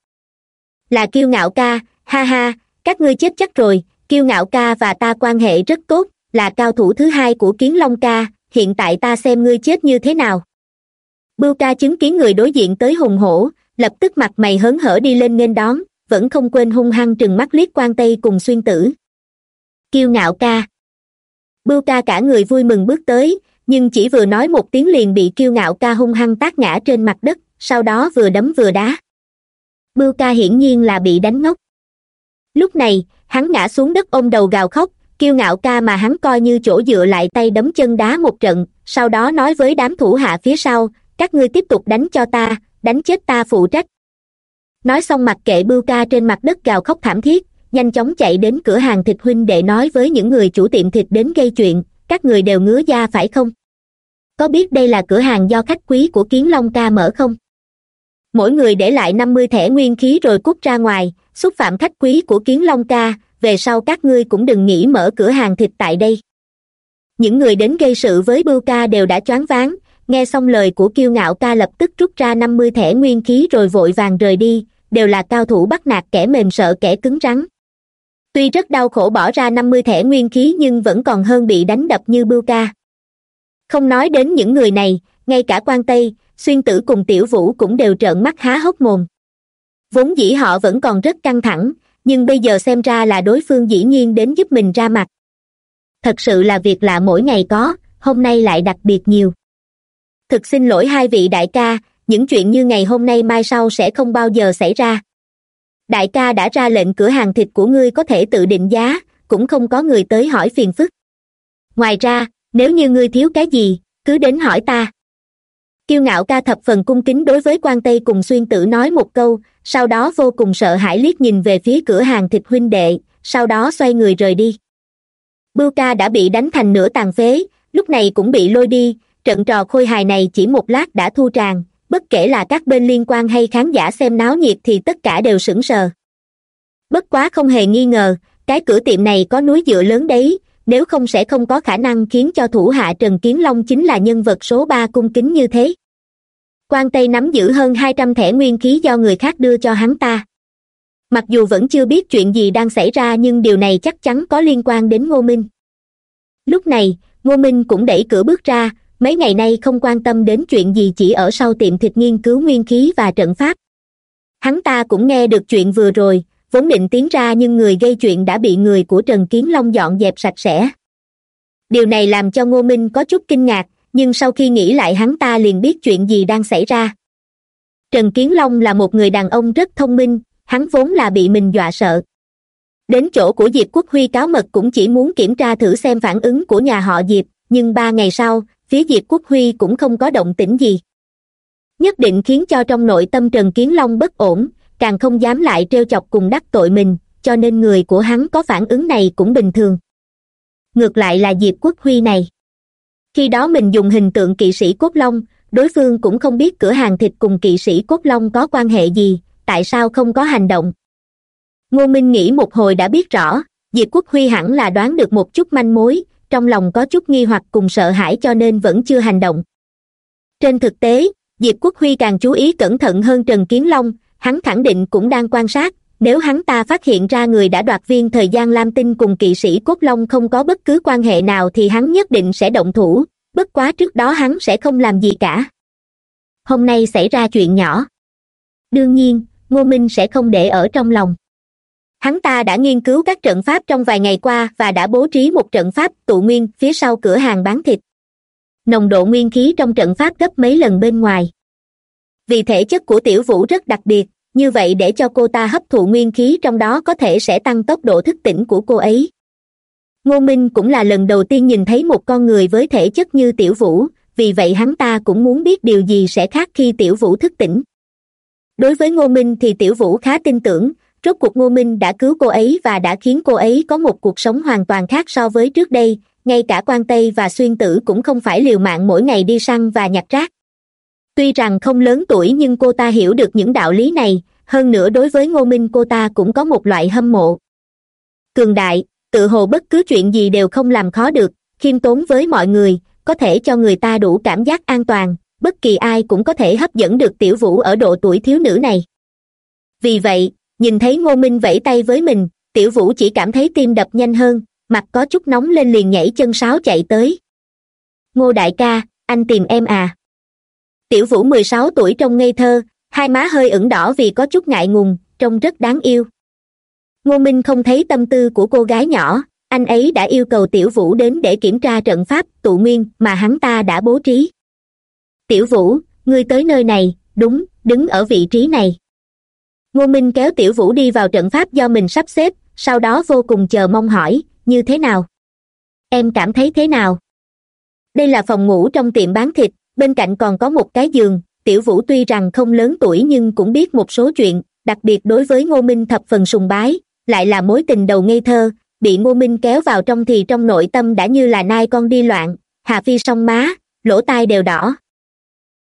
Là kiêu ngạo ca, ha ha, các ngươi chết chắc rồi, kiêu ngạo ca và ta quan hệ rất tốt, là cao thủ thứ hai của kiến long ca, hiện tại ta xem ngươi chết như thế nào. Bưu ca chứng kiến người đối diện tới hùng hổ, lập tức mặt mày hớn hở đi lên nghênh đón, vẫn không quên hung hăng trừng mắt liếc quan tây cùng xuyên tử. Kiêu ngạo ca. Bưu ca cả người vui mừng bước tới nhưng chỉ vừa nói một tiếng liền bị kiêu ngạo ca hung hăng tác ngã trên mặt đất, sau đó vừa đấm vừa đá. Bưu ca hiển nhiên là bị đánh ngốc. Lúc này, hắn ngã xuống đất ôm đầu gào khóc, kiêu ngạo ca mà hắn coi như chỗ dựa lại tay đấm chân đá một trận, sau đó nói với đám thủ hạ phía sau, các ngươi tiếp tục đánh cho ta, đánh chết ta phụ trách. Nói xong mặc kệ bưu ca trên mặt đất gào khóc thảm thiết, nhanh chóng chạy đến cửa hàng thịt huynh để nói với những người chủ tiệm thịt đến gây chuyện, các người đều ngứa da phải không? Có biết đây là cửa hàng do khách quý của kiến long ca mở không? Mỗi người để lại năm mươi thẻ nguyên khí rồi cút ra ngoài, xúc phạm khách quý của kiến long ca, về sau các ngươi cũng đừng nghĩ mở cửa hàng thịt tại đây. Những người đến gây sự với bưu ca đều đã choáng váng, nghe xong lời của kiêu ngạo ca lập tức rút ra năm mươi thẻ nguyên khí rồi vội vàng rời đi, đều là cao thủ bắt nạt kẻ mềm sợ kẻ cứng rắn. Tuy rất đau khổ bỏ ra năm mươi thẻ nguyên khí nhưng vẫn còn hơn bị đánh đập như bưu ca không nói đến những người này, ngay cả quan tây, xuyên tử cùng tiểu vũ cũng đều trợn mắt há hốc mồm. Vốn dĩ họ vẫn còn rất căng thẳng, nhưng bây giờ xem ra là đối phương dĩ nhiên đến giúp mình ra mặt. Thật sự là việc lạ mỗi ngày có, hôm nay lại đặc biệt nhiều. Thực xin lỗi hai vị đại ca, những chuyện như ngày hôm nay mai sau sẽ không bao giờ xảy ra. Đại ca đã ra lệnh cửa hàng thịt của ngươi có thể tự định giá, cũng không có người tới hỏi phiền phức. Ngoài ra nếu như ngươi thiếu cái gì, cứ đến hỏi ta. Kiêu ngạo ca thập phần cung kính đối với quan tây cùng xuyên tử nói một câu, sau đó vô cùng sợ hãi liếc nhìn về phía cửa hàng thịt huynh đệ, sau đó xoay người rời đi. Bưu ca đã bị đánh thành nửa tàn phế, lúc này cũng bị lôi đi, trận trò khôi hài này chỉ một lát đã thu tràn, bất kể là các bên liên quan hay khán giả xem náo nhiệt thì tất cả đều sững sờ. Bất quá không hề nghi ngờ, cái cửa tiệm này có núi dựa lớn đấy nếu không sẽ không có khả năng khiến cho thủ hạ trần kiến long chính là nhân vật số ba cung kính như thế. Quan tây nắm giữ hơn hai trăm thẻ nguyên khí do người khác đưa cho hắn ta. Mặc dù vẫn chưa biết chuyện gì đang xảy ra nhưng điều này chắc chắn có liên quan đến ngô minh. Lúc này, ngô minh cũng đẩy cửa bước ra, mấy ngày nay không quan tâm đến chuyện gì chỉ ở sau tiệm thịt nghiên cứu nguyên khí và trận pháp. Hắn ta cũng nghe được chuyện vừa rồi vốn định tiến ra nhưng người gây chuyện đã bị người của trần kiến long dọn dẹp sạch sẽ. Điều này làm cho ngô minh có chút kinh ngạc, nhưng sau khi nghĩ lại hắn ta liền biết chuyện gì đang xảy ra. Trần kiến long là một người đàn ông rất thông minh, hắn vốn là bị mình dọa sợ. Đến chỗ của diệp quốc huy cáo mật cũng chỉ muốn kiểm tra thử xem phản ứng của nhà họ diệp, nhưng ba ngày sau, phía diệp quốc huy cũng không có động tĩnh gì. Nhất định khiến cho trong nội tâm trần kiến long bất ổn càng không dám lại trêu chọc cùng đắc tội mình, cho nên người của hắn có phản ứng này cũng bình thường. Ngược lại là diệp quốc huy này. Khi đó mình dùng hình tượng kỵ sĩ cốt long, đối phương cũng không biết cửa hàng thịt cùng kỵ sĩ cốt long có quan hệ gì, tại sao không có hành động. Ngô minh nghĩ một hồi đã biết rõ, diệp quốc huy hẳn là đoán được một chút manh mối, trong lòng có chút nghi hoặc cùng sợ hãi cho nên vẫn chưa hành động. Trên thực tế, diệp quốc huy càng chú ý cẩn thận hơn trần kiến long hắn khẳng định cũng đang quan sát, nếu hắn ta phát hiện ra người đã đoạt viên thời gian lam tinh cùng kỵ sĩ cốt long không có bất cứ quan hệ nào thì hắn nhất định sẽ động thủ, bất quá trước đó hắn sẽ không làm gì cả. Hôm nay xảy ra chuyện nhỏ. Đương nhiên, ngô minh sẽ không để ở trong lòng. Hắn ta đã nghiên cứu các trận pháp trong vài ngày qua và đã bố trí một trận pháp tụ nguyên phía sau cửa hàng bán thịt. Nồng độ nguyên khí trong trận pháp gấp mấy lần bên ngoài vì thể chất của tiểu vũ rất đặc biệt, như vậy để cho cô ta hấp thụ nguyên khí trong đó có thể sẽ tăng tốc độ thức tỉnh của cô ấy. Ngô minh cũng là lần đầu tiên nhìn thấy một con người với thể chất như tiểu vũ, vì vậy hắn ta cũng muốn biết điều gì sẽ khác khi tiểu vũ thức tỉnh. Đối với ngô minh thì tiểu vũ khá tin tưởng, rốt cuộc ngô minh đã cứu cô ấy và đã khiến cô ấy có một cuộc sống hoàn toàn khác so với trước đây, ngay cả quan tây và xuyên tử cũng không phải liều mạng mỗi ngày đi săn và nhặt rác tuy rằng không lớn tuổi nhưng cô ta hiểu được những đạo lý này, hơn nữa đối với ngô minh cô ta cũng có một loại hâm mộ. Cường đại, tự hồ bất cứ chuyện gì đều không làm khó được, khiêm tốn với mọi người, có thể cho người ta đủ cảm giác an toàn, bất kỳ ai cũng có thể hấp dẫn được tiểu vũ ở độ tuổi thiếu nữ này. Vì vậy, nhìn thấy ngô minh vẫy tay với mình, tiểu vũ chỉ cảm thấy tim đập nhanh hơn, mặt có chút nóng lên liền nhảy chân sáo chạy tới. Ngô đại ca, anh tìm em à? Tiểu vũ mười sáu tuổi trông ngây thơ, hai má hơi ửng đỏ vì có chút ngại ngùng, trông rất đáng yêu. Ngô minh không thấy tâm tư của cô gái nhỏ, anh ấy đã yêu cầu tiểu vũ đến để kiểm tra trận pháp, tụ nguyên mà hắn ta đã bố trí. Tiểu vũ, ngươi tới nơi này, đúng, đứng ở vị trí này. Ngô minh kéo tiểu vũ đi vào trận pháp do mình sắp xếp, sau đó vô cùng chờ mong hỏi, như thế nào? Em cảm thấy thế nào? Đây là phòng ngủ trong tiệm bán thịt bên cạnh còn có một cái giường, tiểu vũ tuy rằng không lớn tuổi nhưng cũng biết một số chuyện, đặc biệt đối với ngô minh thập phần sùng bái, lại là mối tình đầu ngây thơ, bị ngô minh kéo vào trong thì trong nội tâm đã như là nai con đi loạn, hà phi song má, lỗ tai đều đỏ.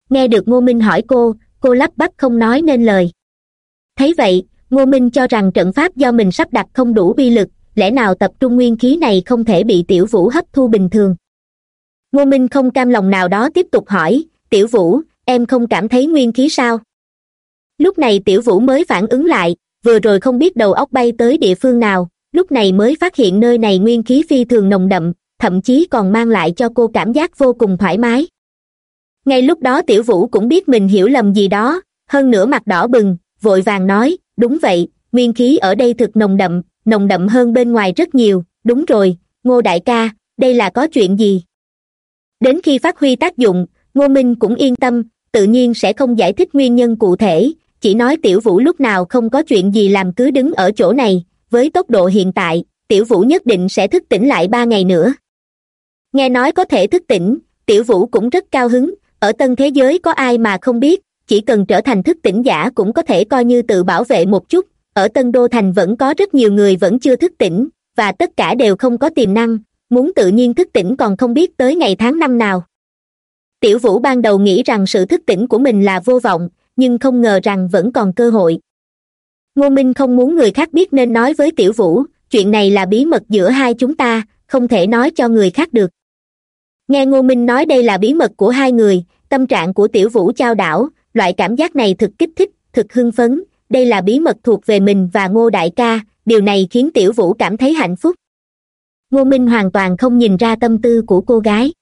Nghe được ngô minh hỏi cô cô lắp bắp không nói nên lời. Thấy vậy, ngô minh cho rằng trận pháp do mình sắp đặt không đủ uy lực, lẽ nào tập trung nguyên khí này không thể bị tiểu vũ hấp thu bình thường ngô minh không cam lòng nào đó tiếp tục hỏi, tiểu vũ, em không cảm thấy nguyên khí sao? Lúc này tiểu vũ mới phản ứng lại, vừa rồi không biết đầu óc bay tới địa phương nào, lúc này mới phát hiện nơi này nguyên khí phi thường nồng đậm, thậm chí còn mang lại cho cô cảm giác vô cùng thoải mái. Ngay lúc đó tiểu vũ cũng biết mình hiểu lầm gì đó, hơn nữa mặt đỏ bừng, vội vàng nói, đúng vậy, nguyên khí ở đây thực nồng đậm nồng đậm hơn bên ngoài rất nhiều, đúng rồi, ngô đại ca, đây là có chuyện gì? Đến khi phát huy tác dụng, ngô minh cũng yên tâm, tự nhiên sẽ không giải thích nguyên nhân cụ thể, chỉ nói tiểu vũ lúc nào không có chuyện gì làm cứ đứng ở chỗ này, với tốc độ hiện tại, tiểu vũ nhất định sẽ thức tỉnh lại ba ngày nữa. Nghe nói có thể thức tỉnh, tiểu vũ cũng rất cao hứng, ở tân thế giới có ai mà không biết, chỉ cần trở thành thức tỉnh giả cũng có thể coi như tự bảo vệ một chút, ở tân đô thành vẫn có rất nhiều người vẫn chưa thức tỉnh, và tất cả đều không có tiềm năng muốn tự nhiên thức tỉnh còn không biết tới ngày tháng năm nào. Tiểu vũ ban đầu nghĩ rằng sự thức tỉnh của mình là vô vọng, nhưng không ngờ rằng vẫn còn cơ hội. Ngô minh không muốn người khác biết nên nói với tiểu vũ, chuyện này là bí mật giữa hai chúng ta, không thể nói cho người khác được. Nghe ngô minh nói đây là bí mật của hai người, tâm trạng của tiểu vũ trao đảo, loại cảm giác này thực kích thích, thực hưng phấn, đây là bí mật thuộc về mình và ngô đại ca, điều này khiến tiểu vũ cảm thấy hạnh phúc ngô minh hoàn toàn không nhìn ra tâm tư của cô gái.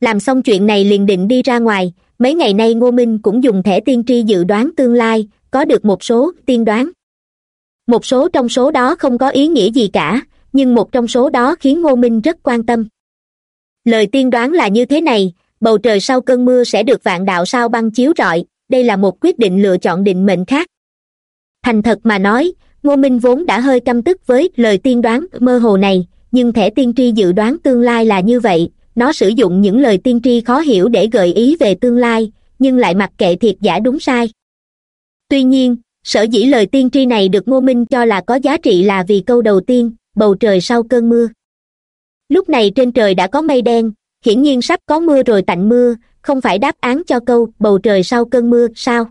Làm xong chuyện này liền định đi ra ngoài, mấy ngày nay ngô minh cũng dùng thẻ tiên tri dự đoán tương lai, có được một số tiên đoán. Một số trong số đó không có ý nghĩa gì cả, nhưng một trong số đó khiến ngô minh rất quan tâm. Lời tiên đoán là như thế này, bầu trời sau cơn mưa sẽ được vạn đạo sao băng chiếu rọi, đây là một quyết định lựa chọn định mệnh khác. Thành thật mà nói, ngô minh vốn đã hơi căm tức với lời tiên đoán mơ hồ này nhưng thẻ tiên tri dự đoán tương lai là như vậy. Nó sử dụng những lời tiên tri khó hiểu để gợi ý về tương lai, nhưng lại mặc kệ thiệt giả đúng sai. Tuy nhiên, sở dĩ lời tiên tri này được ngô minh cho là có giá trị là vì câu đầu tiên, bầu trời sau cơn mưa. Lúc này trên trời đã có mây đen, hiển nhiên sắp có mưa rồi tạnh mưa, không phải đáp án cho câu, bầu trời sau cơn mưa, sao?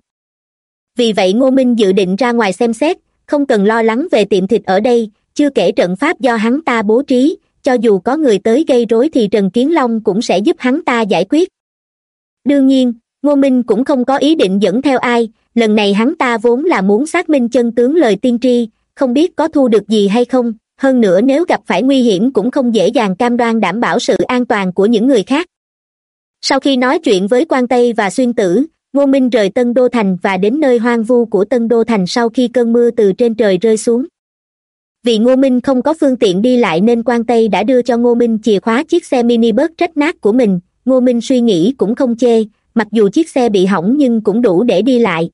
Vì vậy ngô minh dự định ra ngoài xem xét, không cần lo lắng về tiệm thịt ở đây chưa kể trận pháp do hắn ta bố trí, cho dù có người tới gây rối thì trần kiến long cũng sẽ giúp hắn ta giải quyết. Đương nhiên, ngô minh cũng không có ý định dẫn theo ai, lần này hắn ta vốn là muốn xác minh chân tướng lời tiên tri, không biết có thu được gì hay không, hơn nữa nếu gặp phải nguy hiểm cũng không dễ dàng cam đoan đảm bảo sự an toàn của những người khác. Sau khi nói chuyện với quan tây và xuyên tử, ngô minh rời tân đô thành và đến nơi hoang vu của tân đô thành sau khi cơn mưa từ trên trời rơi xuống vì ngô minh không có phương tiện đi lại nên quan tây đã đưa cho ngô minh chìa khóa chiếc xe mini bớt rách nát của mình. Ngô minh suy nghĩ cũng không chê, mặc dù chiếc xe bị hỏng nhưng cũng đủ để đi lại.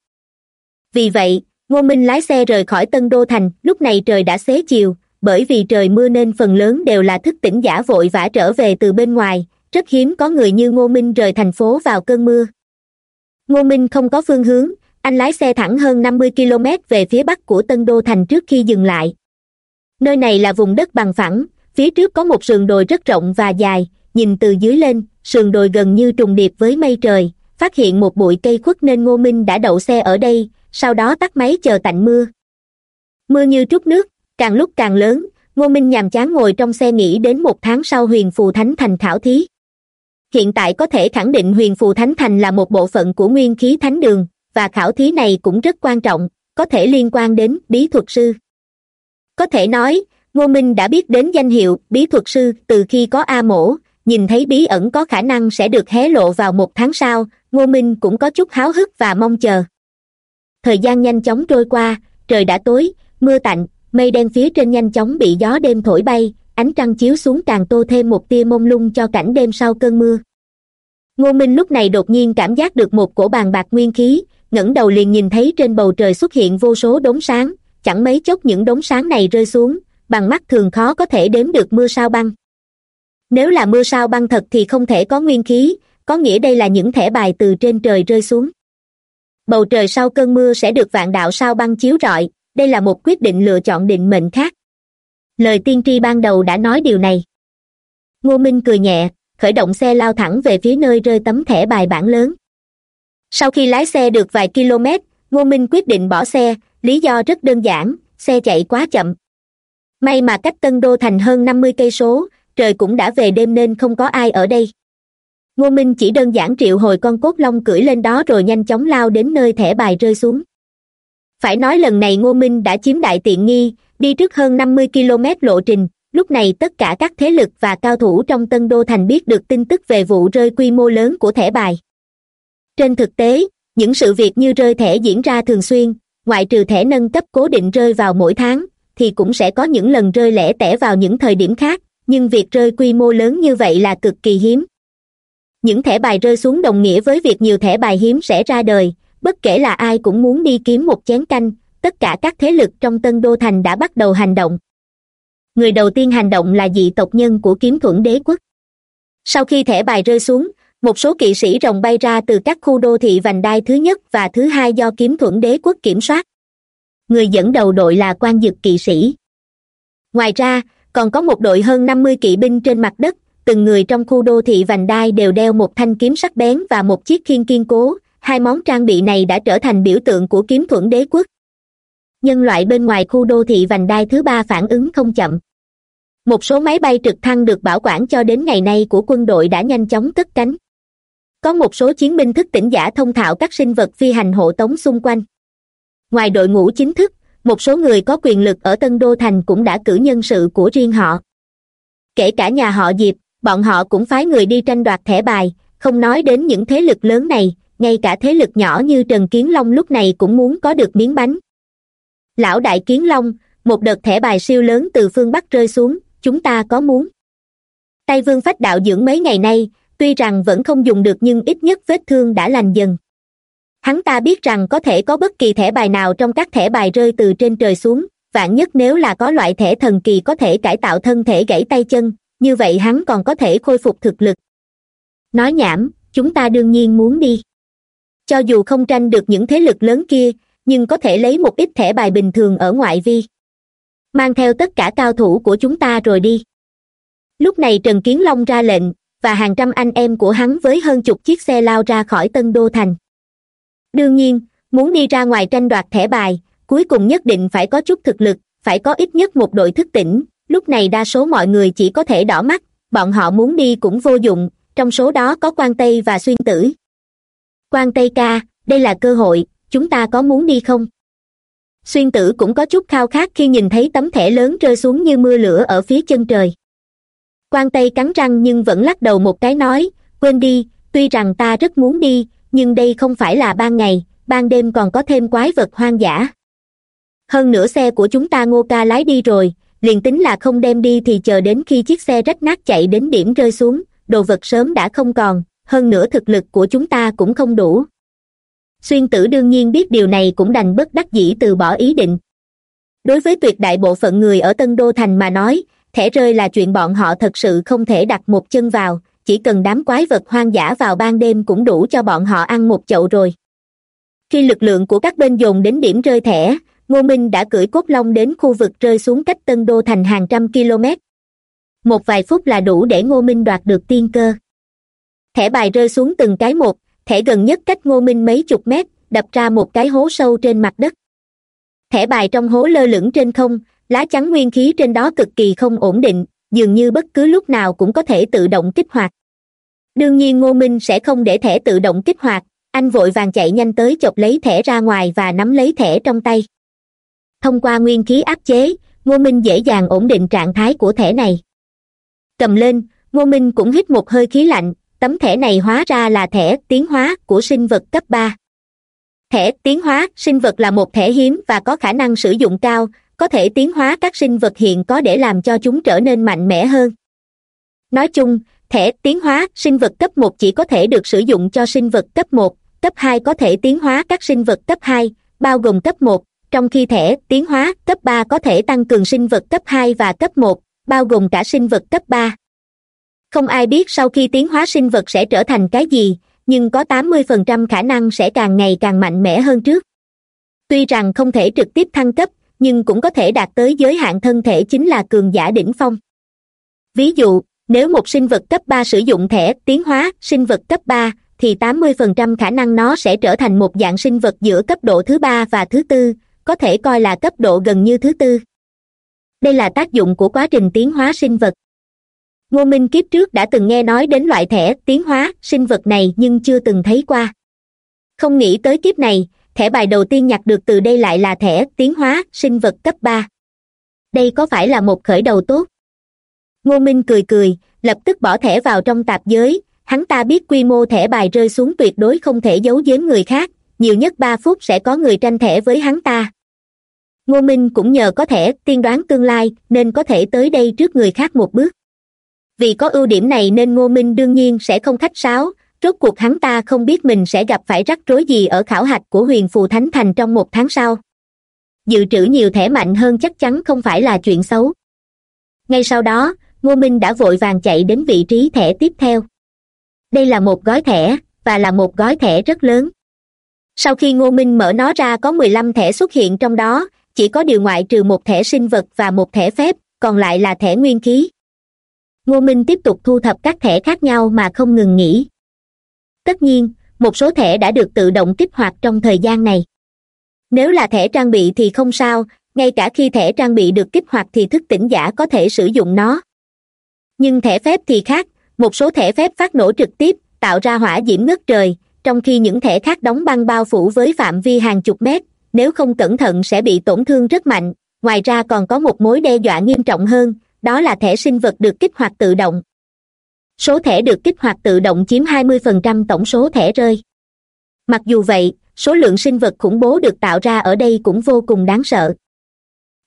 Vì vậy, ngô minh lái xe rời khỏi tân đô thành, lúc này trời đã xế chiều, bởi vì trời mưa nên phần lớn đều là thức tỉnh giả vội vã trở về từ bên ngoài, rất hiếm có người như ngô minh rời thành phố vào cơn mưa. Ngô minh không có phương hướng, anh lái xe thẳng hơn năm mươi km về phía bắc của tân đô thành trước khi dừng lại nơi này là vùng đất bằng phẳng, phía trước có một sườn đồi rất rộng và dài. Nhìn từ dưới lên, sườn đồi gần như trùng điệp với mây trời. Phát hiện một bụi cây khuất nên ngô minh đã đậu xe ở đây, sau đó tắt máy chờ tạnh mưa. Mưa như trút nước, càng lúc càng lớn, ngô minh nhàm chán ngồi trong xe nghĩ đến một tháng sau huyền phù thánh thành khảo thí. Hiện tại có thể khẳng định huyền phù thánh thành là một bộ phận của nguyên khí thánh đường, và khảo thí này cũng rất quan trọng, có thể liên quan đến bí thuật sư có thể nói, ngô minh đã biết đến danh hiệu bí thuật sư từ khi có a mổ. Nhìn thấy bí ẩn có khả năng sẽ được hé lộ vào một tháng sau, ngô minh cũng có chút háo hức và mong chờ. Thời gian nhanh chóng trôi qua, trời đã tối, mưa tạnh, mây đen phía trên nhanh chóng bị gió đêm thổi bay, ánh trăng chiếu xuống càng tô thêm một tia mông lung cho cảnh đêm sau cơn mưa. Ngô minh lúc này đột nhiên cảm giác được một cổ bàn bạc nguyên khí, ngẩng đầu liền nhìn thấy trên bầu trời xuất hiện vô số đốm sáng chẳng mấy chốc những đống sáng này rơi xuống, bằng mắt thường khó có thể đếm được mưa sao băng. Nếu là mưa sao băng thật thì không thể có nguyên khí, có nghĩa đây là những thẻ bài từ trên trời rơi xuống. Bầu trời sau cơn mưa sẽ được vạn đạo sao băng chiếu rọi, đây là một quyết định lựa chọn định mệnh khác. Lời tiên tri ban đầu đã nói điều này. Ngô minh cười nhẹ, khởi động xe lao thẳng về phía nơi rơi tấm thẻ bài bản lớn. Sau khi lái xe được vài km, ngô minh quyết định bỏ xe lý do rất đơn giản, xe chạy quá chậm. May mà cách tân đô thành hơn năm mươi cây số, trời cũng đã về đêm nên không có ai ở đây. Ngô minh chỉ đơn giản triệu hồi con cốt long cưỡi lên đó rồi nhanh chóng lao đến nơi thẻ bài rơi xuống. Phải nói lần này ngô minh đã chiếm đại tiện nghi, đi trước hơn năm mươi km lộ trình, lúc này tất cả các thế lực và cao thủ trong tân đô thành biết được tin tức về vụ rơi quy mô lớn của thẻ bài. Trên thực tế, những sự việc như rơi thẻ diễn ra thường xuyên ngoại trừ thẻ nâng cấp cố định rơi vào mỗi tháng, thì cũng sẽ có những lần rơi lẻ tẻ vào những thời điểm khác, nhưng việc rơi quy mô lớn như vậy là cực kỳ hiếm. Những thẻ bài rơi xuống đồng nghĩa với việc nhiều thẻ bài hiếm sẽ ra đời, bất kể là ai cũng muốn đi kiếm một chén canh, tất cả các thế lực trong tân đô thành đã bắt đầu hành động. Người đầu tiên hành động là dị tộc nhân của kiếm thuẫn đế quốc. Sau khi thẻ bài rơi xuống một số kỵ sĩ rồng bay ra từ các khu đô thị vành đai thứ nhất và thứ hai do kiếm thuẫn đế quốc kiểm soát. Người dẫn đầu đội là quan dực kỵ sĩ. Ngoài ra, còn có một đội hơn năm mươi kỵ binh trên mặt đất, từng người trong khu đô thị vành đai đều đeo một thanh kiếm sắc bén và một chiếc khiên kiên cố. Hai món trang bị này đã trở thành biểu tượng của kiếm thuẫn đế quốc. Nhân loại bên ngoài khu đô thị vành đai thứ ba phản ứng không chậm. Một số máy bay trực thăng được bảo quản cho đến ngày nay của quân đội đã nhanh chóng cất cánh có một số chiến binh thức tỉnh giả thông thạo các sinh vật phi hành hộ tống xung quanh. Ngoài đội ngũ chính thức, một số người có quyền lực ở tân đô thành cũng đã cử nhân sự của riêng họ. Kể cả nhà họ diệp, bọn họ cũng phái người đi tranh đoạt thẻ bài, không nói đến những thế lực lớn này, ngay cả thế lực nhỏ như trần kiến long lúc này cũng muốn có được miếng bánh. Lão đại kiến long, một đợt thẻ bài siêu lớn từ phương bắc rơi xuống, chúng ta có muốn? Tay vương phách đạo dưỡng mấy ngày nay tuy rằng vẫn không dùng được nhưng ít nhất vết thương đã lành dần. Hắn ta biết rằng có thể có bất kỳ thẻ bài nào trong các thẻ bài rơi từ trên trời xuống, vạn nhất nếu là có loại thẻ thần kỳ có thể cải tạo thân thể gãy tay chân, như vậy hắn còn có thể khôi phục thực lực. Nói nhảm, chúng ta đương nhiên muốn đi. Cho dù không tranh được những thế lực lớn kia, nhưng có thể lấy một ít thẻ bài bình thường ở ngoại vi. Mang theo tất cả cao thủ của chúng ta rồi đi. Lúc này trần kiến long ra lệnh và hàng trăm anh em của hắn với hơn chục chiếc xe lao ra khỏi tân đô thành. Đương nhiên, muốn đi ra ngoài tranh đoạt thẻ bài, cuối cùng nhất định phải có chút thực lực, phải có ít nhất một đội thức tỉnh. Lúc này đa số mọi người chỉ có thể đỏ mắt, bọn họ muốn đi cũng vô dụng, trong số đó có quan tây và xuyên tử. Quan tây ca, đây là cơ hội, chúng ta có muốn đi không? Xuyên tử cũng có chút khao khát khi nhìn thấy tấm thẻ lớn rơi xuống như mưa lửa ở phía chân trời quan tây cắn răng nhưng vẫn lắc đầu một cái nói, quên đi, tuy rằng ta rất muốn đi, nhưng đây không phải là ban ngày, ban đêm còn có thêm quái vật hoang dã. Hơn nữa xe của chúng ta ngô ca lái đi rồi, liền tính là không đem đi thì chờ đến khi chiếc xe rách nát chạy đến điểm rơi xuống, đồ vật sớm đã không còn, hơn nữa thực lực của chúng ta cũng không đủ. Xuyên tử đương nhiên biết điều này cũng đành bất đắc dĩ từ bỏ ý định. Đối với tuyệt đại bộ phận người ở tân đô thành mà nói thẻ rơi là chuyện bọn họ thật sự không thể đặt một chân vào, chỉ cần đám quái vật hoang dã vào ban đêm cũng đủ cho bọn họ ăn một chậu rồi. Khi lực lượng của các bên dồn đến điểm rơi thẻ, ngô minh đã cưỡi cốt long đến khu vực rơi xuống cách tân đô thành hàng trăm km. Một vài phút là đủ để ngô minh đoạt được tiên cơ. Thẻ bài rơi xuống từng cái một, thẻ gần nhất cách ngô minh mấy chục mét, đập ra một cái hố sâu trên mặt đất. Thẻ bài trong hố lơ lửng trên không lá chắn nguyên khí trên đó cực kỳ không ổn định, dường như bất cứ lúc nào cũng có thể tự động kích hoạt. Đương nhiên ngô minh sẽ không để thẻ tự động kích hoạt, anh vội vàng chạy nhanh tới chộp lấy thẻ ra ngoài và nắm lấy thẻ trong tay. Thông qua nguyên khí áp chế, ngô minh dễ dàng ổn định trạng thái của thẻ này. Cầm lên, ngô minh cũng hít một hơi khí lạnh, tấm thẻ này hóa ra là thẻ tiến hóa của sinh vật cấp ba. Thẻ tiến hóa sinh vật là một thẻ hiếm và có khả năng sử dụng cao có thể tiến hóa các sinh vật hiện có để làm cho chúng trở nên mạnh mẽ hơn. Nói chung, thẻ tiến hóa sinh vật cấp một chỉ có thể được sử dụng cho sinh vật cấp một, cấp hai có thể tiến hóa các sinh vật cấp hai, bao gồm cấp một. Trong khi thẻ tiến hóa cấp ba có thể tăng cường sinh vật cấp hai và cấp một, bao gồm cả sinh vật cấp ba. Không ai biết sau khi tiến hóa sinh vật sẽ trở thành cái gì, nhưng có tám mươi phần trăm khả năng sẽ càng ngày càng mạnh mẽ hơn trước. Tuy rằng không thể trực tiếp thăng cấp nhưng cũng có thể đạt tới giới hạn thân thể chính là cường giả đỉnh phong. Ví dụ, nếu một sinh vật cấp ba sử dụng thẻ tiến hóa sinh vật cấp ba, thì tám mươi phần trăm khả năng nó sẽ trở thành một dạng sinh vật giữa cấp độ thứ ba và thứ tư, có thể coi là cấp độ gần như thứ tư. Đây là tác dụng của quá trình tiến hóa sinh vật. Ngô minh kiếp trước đã từng nghe nói đến loại thẻ tiến hóa sinh vật này nhưng chưa từng thấy qua. Không nghĩ tới kiếp này thẻ bài đầu tiên nhặt được từ đây lại là thẻ tiến hóa sinh vật cấp ba. Đây có phải là một khởi đầu tốt? Ngô minh cười cười, lập tức bỏ thẻ vào trong tạp giới. Hắn ta biết quy mô thẻ bài rơi xuống tuyệt đối không thể giấu giếm người khác, nhiều nhất ba phút sẽ có người tranh thẻ với hắn ta. Ngô minh cũng nhờ có thẻ tiên đoán tương lai nên có thể tới đây trước người khác một bước. Vì có ưu điểm này nên ngô minh đương nhiên sẽ không khách sáo rốt cuộc hắn ta không biết mình sẽ gặp phải rắc rối gì ở khảo hạch của huyền phù thánh thành trong một tháng sau. Dự trữ nhiều thẻ mạnh hơn chắc chắn không phải là chuyện xấu. Ngay sau đó, ngô minh đã vội vàng chạy đến vị trí thẻ tiếp theo. Đây là một gói thẻ, và là một gói thẻ rất lớn. Sau khi ngô minh mở nó ra có mười lăm thẻ xuất hiện trong đó, chỉ có điều ngoại trừ một thẻ sinh vật và một thẻ phép, còn lại là thẻ nguyên khí. Ngô minh tiếp tục thu thập các thẻ khác nhau mà không ngừng nghỉ tất nhiên, một số thẻ đã được tự động kích hoạt trong thời gian này. Nếu là thẻ trang bị thì không sao, ngay cả khi thẻ trang bị được kích hoạt thì thức tỉnh giả có thể sử dụng nó. Nhưng thẻ phép thì khác, một số thẻ phép phát nổ trực tiếp, tạo ra hỏa diễm ngất trời, trong khi những thẻ khác đóng băng bao phủ với phạm vi hàng chục mét, nếu không cẩn thận sẽ bị tổn thương rất mạnh. Ngoài ra còn có một mối đe dọa nghiêm trọng hơn, đó là thẻ sinh vật được kích hoạt tự động số thẻ được kích hoạt tự động chiếm 20% tổng số thẻ rơi. Mặc dù vậy, số lượng sinh vật khủng bố được tạo ra ở đây cũng vô cùng đáng sợ.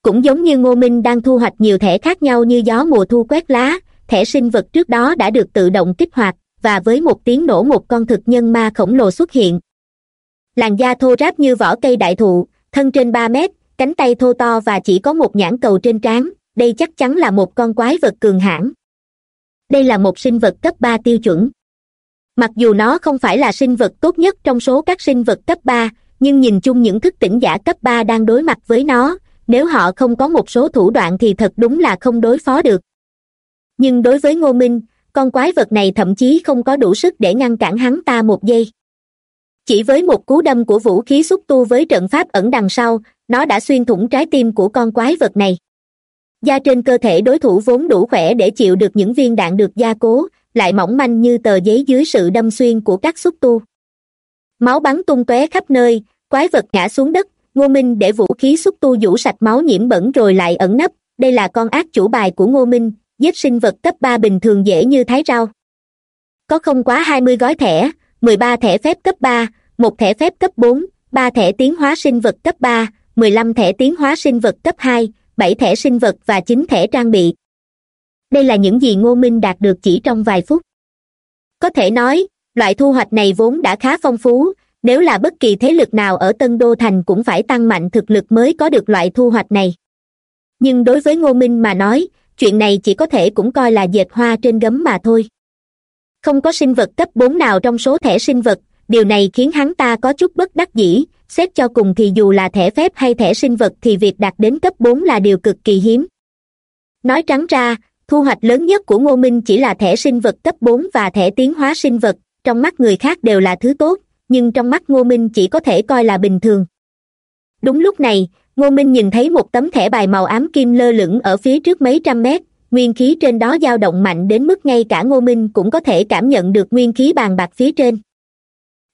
Cũng giống như ngô minh đang thu hoạch nhiều thẻ khác nhau như gió mùa thu quét lá, thẻ sinh vật trước đó đã được tự động kích hoạt, và với một tiếng nổ một con thực nhân ma khổng lồ xuất hiện. Làn da thô ráp như vỏ cây đại thụ, thân trên ba mét, cánh tay thô to và chỉ có một nhãn cầu trên trán, đây chắc chắn là một con quái vật cường hãn đây là một sinh vật cấp ba tiêu chuẩn. Mặc dù nó không phải là sinh vật tốt nhất trong số các sinh vật cấp ba, nhưng nhìn chung những thức tỉnh giả cấp ba đang đối mặt với nó, nếu họ không có một số thủ đoạn thì thật đúng là không đối phó được. Nhưng đối với ngô minh, con quái vật này thậm chí không có đủ sức để ngăn cản hắn ta một giây. Chỉ với một cú đâm của vũ khí xúc tu với trận pháp ẩn đằng sau, nó đã xuyên thủng trái tim của con quái vật này da trên cơ thể đối thủ vốn đủ khỏe để chịu được những viên đạn được gia cố, lại mỏng manh như tờ giấy dưới sự đâm xuyên của các xúc tu. Máu bắn tung tóe khắp nơi, quái vật ngã xuống đất, ngô minh để vũ khí xúc tu vũ sạch máu nhiễm bẩn rồi lại ẩn nấp. Đây là con ác chủ bài của ngô minh, giết sinh vật cấp ba bình thường dễ như thái rau. Có không quá hai mươi gói thẻ, mười ba thẻ phép cấp ba, một thẻ phép cấp bốn, ba thẻ tiến hóa sinh vật cấp ba, mười lăm thẻ tiến hóa sinh vật cấp hai bảy thẻ sinh vật và chín thẻ trang bị. Đây là những gì ngô minh đạt được chỉ trong vài phút. Có thể nói, loại thu hoạch này vốn đã khá phong phú, nếu là bất kỳ thế lực nào ở tân đô thành cũng phải tăng mạnh thực lực mới có được loại thu hoạch này. Nhưng đối với ngô minh mà nói, chuyện này chỉ có thể cũng coi là dệt hoa trên gấm mà thôi. Không có sinh vật cấp bốn nào trong số thẻ sinh vật, điều này khiến hắn ta có chút bất đắc dĩ xét cho cùng thì dù là thẻ phép hay thẻ sinh vật thì việc đạt đến cấp bốn là điều cực kỳ hiếm. Nói trắng ra, thu hoạch lớn nhất của ngô minh chỉ là thẻ sinh vật cấp bốn và thẻ tiến hóa sinh vật. Trong mắt người khác đều là thứ tốt, nhưng trong mắt ngô minh chỉ có thể coi là bình thường. Đúng lúc này, ngô minh nhìn thấy một tấm thẻ bài màu ám kim lơ lửng ở phía trước mấy trăm mét. Nguyên khí trên đó dao động mạnh đến mức ngay cả ngô minh cũng có thể cảm nhận được nguyên khí bàn bạc phía trên.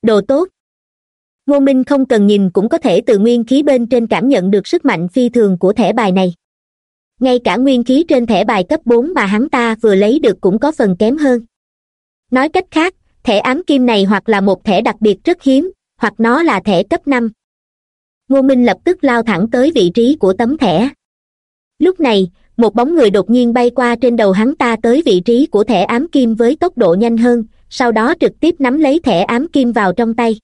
Đồ tốt ngô minh không cần nhìn cũng có thể từ nguyên khí bên trên cảm nhận được sức mạnh phi thường của thẻ bài này. Ngay cả nguyên khí trên thẻ bài cấp bốn mà hắn ta vừa lấy được cũng có phần kém hơn. Nói cách khác, thẻ ám kim này hoặc là một thẻ đặc biệt rất hiếm, hoặc nó là thẻ cấp năm. Ngô minh lập tức lao thẳng tới vị trí của tấm thẻ. Lúc này, một bóng người đột nhiên bay qua trên đầu hắn ta tới vị trí của thẻ ám kim với tốc độ nhanh hơn, sau đó trực tiếp nắm lấy thẻ ám kim vào trong tay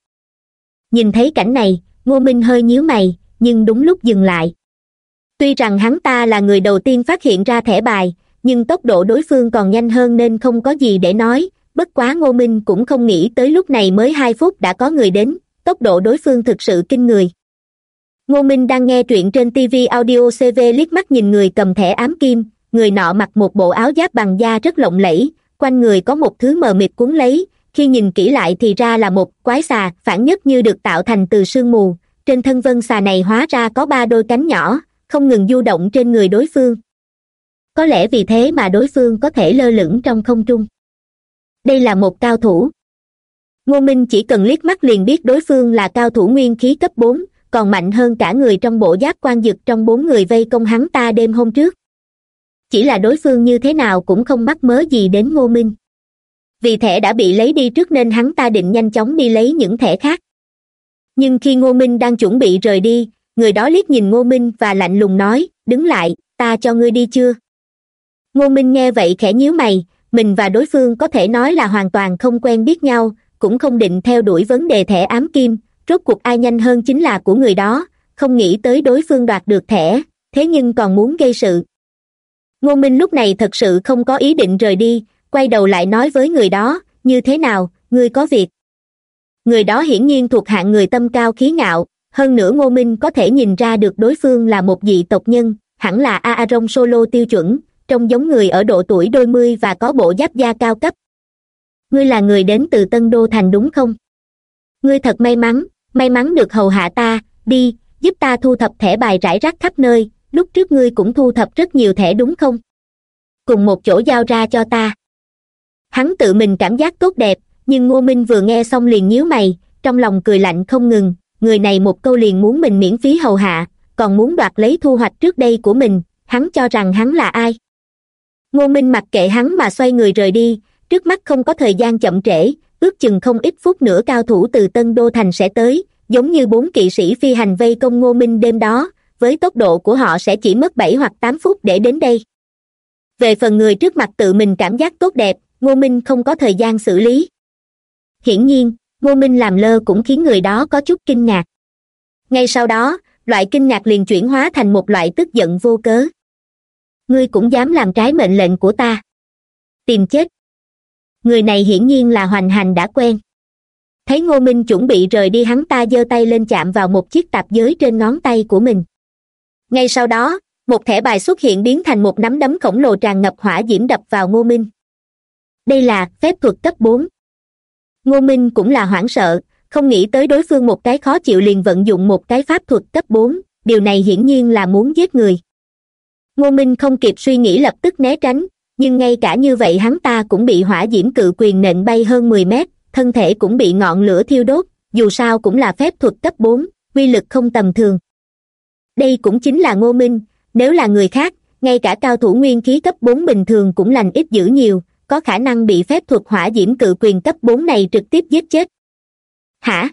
nhìn thấy cảnh này, ngô minh hơi nhíu mày, nhưng đúng lúc dừng lại. Tuy rằng hắn ta là người đầu tiên phát hiện ra thẻ bài, nhưng tốc độ đối phương còn nhanh hơn nên không có gì để nói, bất quá ngô minh cũng không nghĩ tới lúc này mới hai phút đã có người đến, tốc độ đối phương thực sự kinh người. Ngô minh đang nghe truyện trên tv audio cv liếc mắt nhìn người cầm thẻ ám kim, người nọ mặc một bộ áo giáp bằng da rất lộng lẫy, quanh người có một thứ mờ mịt cuốn lấy khi nhìn kỹ lại thì ra là một quái xà, phản nhất như được tạo thành từ sương mù. Trên thân vân xà này hóa ra có ba đôi cánh nhỏ, không ngừng du động trên người đối phương. Có lẽ vì thế mà đối phương có thể lơ lửng trong không trung. Đây là một cao thủ. Ngô minh chỉ cần liếc mắt liền biết đối phương là cao thủ nguyên khí cấp bốn, còn mạnh hơn cả người trong bộ giáp quan dực trong bốn người vây công hắn ta đêm hôm trước. Chỉ là đối phương như thế nào cũng không mắc mớ gì đến ngô minh vì thẻ đã bị lấy đi trước nên hắn ta định nhanh chóng đi lấy những thẻ khác. Nhưng khi ngô minh đang chuẩn bị rời đi, người đó liếc nhìn ngô minh và lạnh lùng nói, đứng lại, ta cho ngươi đi chưa? Ngô minh nghe vậy khẽ nhíu mày, mình và đối phương có thể nói là hoàn toàn không quen biết nhau, cũng không định theo đuổi vấn đề thẻ ám kim, rốt cuộc ai nhanh hơn chính là của người đó, không nghĩ tới đối phương đoạt được thẻ, thế nhưng còn muốn gây sự. Ngô minh lúc này thật sự không có ý định rời đi quay đầu lại nói với người đó, như thế nào, ngươi có việc? Người đó hiển nhiên thuộc hạng người tâm cao khí ngạo, hơn nữa ngô minh có thể nhìn ra được đối phương là một vị tộc nhân, hẳn là aaron solo tiêu chuẩn, trông giống người ở độ tuổi đôi mươi và có bộ giáp da cao cấp. Ngươi là người đến từ tân đô thành đúng không? Ngươi thật may mắn may mắn được hầu hạ ta, đi, giúp ta thu thập thẻ bài rải rác khắp nơi, lúc trước ngươi cũng thu thập rất nhiều thẻ đúng không? Cùng một chỗ giao ra cho ta hắn tự mình cảm giác tốt đẹp, nhưng ngô minh vừa nghe xong liền nhíu mày, trong lòng cười lạnh không ngừng, người này một câu liền muốn mình miễn phí hầu hạ, còn muốn đoạt lấy thu hoạch trước đây của mình, hắn cho rằng hắn là ai. Ngô minh mặc kệ hắn mà xoay người rời đi, trước mắt không có thời gian chậm trễ, ước chừng không ít phút nữa cao thủ từ tân đô thành sẽ tới, giống như bốn kỵ sĩ phi hành vây công ngô minh đêm đó, với tốc độ của họ sẽ chỉ mất bảy hoặc tám phút để đến đây. Về phần người trước mặt tự mình cảm giác tốt đẹp ngô minh không có thời gian xử lý. Hiển nhiên, ngô minh làm lơ cũng khiến người đó có chút kinh ngạc. Ngay sau đó, loại kinh ngạc liền chuyển hóa thành một loại tức giận vô cớ. Ngươi cũng dám làm trái mệnh lệnh của ta. Tìm chết. Người này hiển nhiên là hoành hành đã quen. Thấy ngô minh chuẩn bị rời đi hắn ta giơ tay lên chạm vào một chiếc tạp giới trên ngón tay của mình. Ngay sau đó, một thẻ bài xuất hiện biến thành một nắm đấm khổng lồ tràn ngập hỏa diễm đập vào ngô minh đây là phép thuật cấp bốn. Ngô minh cũng là hoảng sợ, không nghĩ tới đối phương một cái khó chịu liền vận dụng một cái pháp thuật cấp bốn, điều này hiển nhiên là muốn giết người. Ngô minh không kịp suy nghĩ lập tức né tránh, nhưng ngay cả như vậy hắn ta cũng bị hỏa diễm cự quyền nện bay hơn mười mét, thân thể cũng bị ngọn lửa thiêu đốt, dù sao cũng là phép thuật cấp bốn uy lực không tầm thường. Đây cũng chính là ngô minh, nếu là người khác, ngay cả cao thủ nguyên khí cấp bốn bình thường cũng lành ít dữ nhiều có khả năng bị phép thuật hỏa diễm cự quyền cấp bốn này trực tiếp giết chết. Hả?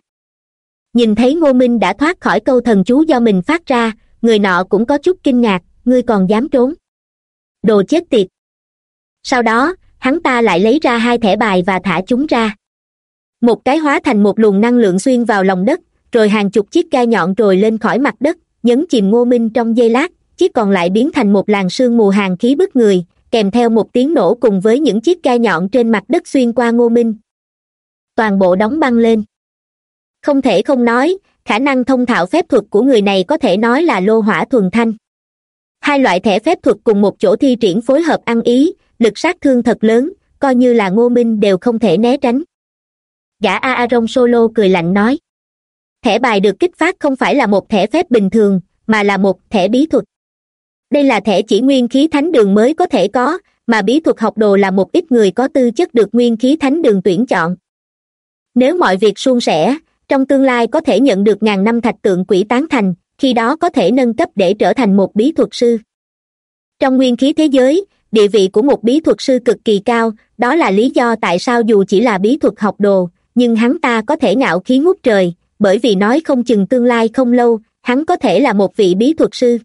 Nhìn thấy ngô minh đã thoát khỏi câu thần chú do mình phát ra, người nọ cũng có chút kinh ngạc, ngươi còn dám trốn. Đồ chết tiệt. Sau đó, hắn ta lại lấy ra hai thẻ bài và thả chúng ra. Một cái hóa thành một luồng năng lượng xuyên vào lòng đất, rồi hàng chục chiếc gai nhọn trồi lên khỏi mặt đất, nhấn chìm ngô minh trong giây lát chiếc còn lại biến thành một làn sương mù hàng khí bức người kèm theo một tiếng nổ cùng với những chiếc gai nhọn trên mặt đất xuyên qua ngô minh. Toàn bộ đóng băng lên. Không thể không nói, khả năng thông thạo phép thuật của người này có thể nói là lô hỏa thuần thanh. Hai loại thẻ phép thuật cùng một chỗ thi triển phối hợp ăn ý, lực sát thương thật lớn, coi như là ngô minh đều không thể né tránh. Gã aaron solo cười lạnh nói, thẻ bài được kích phát không phải là một thẻ phép bình thường, mà là một thẻ bí thuật đây là thẻ chỉ nguyên khí thánh đường mới có thể có, mà bí thuật học đồ là một ít người có tư chất được nguyên khí thánh đường tuyển chọn. Nếu mọi việc suôn sẻ, trong tương lai có thể nhận được ngàn năm thạch tượng quỷ tán thành, khi đó có thể nâng cấp để trở thành một bí thuật sư. Trong nguyên khí thế giới, địa vị của một bí thuật sư cực kỳ cao, đó là lý do tại sao dù chỉ là bí thuật học đồ, nhưng hắn ta có thể ngạo khí ngút trời, bởi vì nói không chừng tương lai không lâu, hắn có thể là một vị bí thuật sư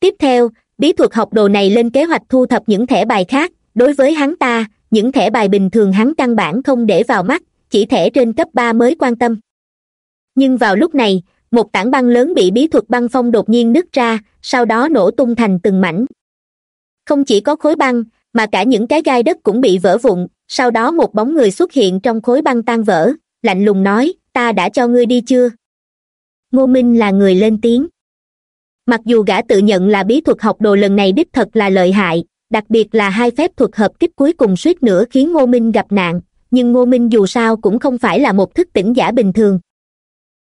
tiếp theo, bí thuật học đồ này lên kế hoạch thu thập những thẻ bài khác. Đối với hắn ta, những thẻ bài bình thường hắn căn bản không để vào mắt, chỉ thẻ trên cấp ba mới quan tâm. Nhưng vào lúc này, một tảng băng lớn bị bí thuật băng phong đột nhiên nứt ra, sau đó nổ tung thành từng mảnh. Không chỉ có khối băng, mà cả những cái gai đất cũng bị vỡ vụn, sau đó một bóng người xuất hiện trong khối băng tan vỡ, lạnh lùng nói, ta đã cho ngươi đi chưa? Ngô minh là người lên tiếng mặc dù gã tự nhận là bí thuật học đồ lần này đích thật là lợi hại, đặc biệt là hai phép thuật hợp kích cuối cùng suýt nữa khiến ngô minh gặp nạn, nhưng ngô minh dù sao cũng không phải là một thức tỉnh giả bình thường.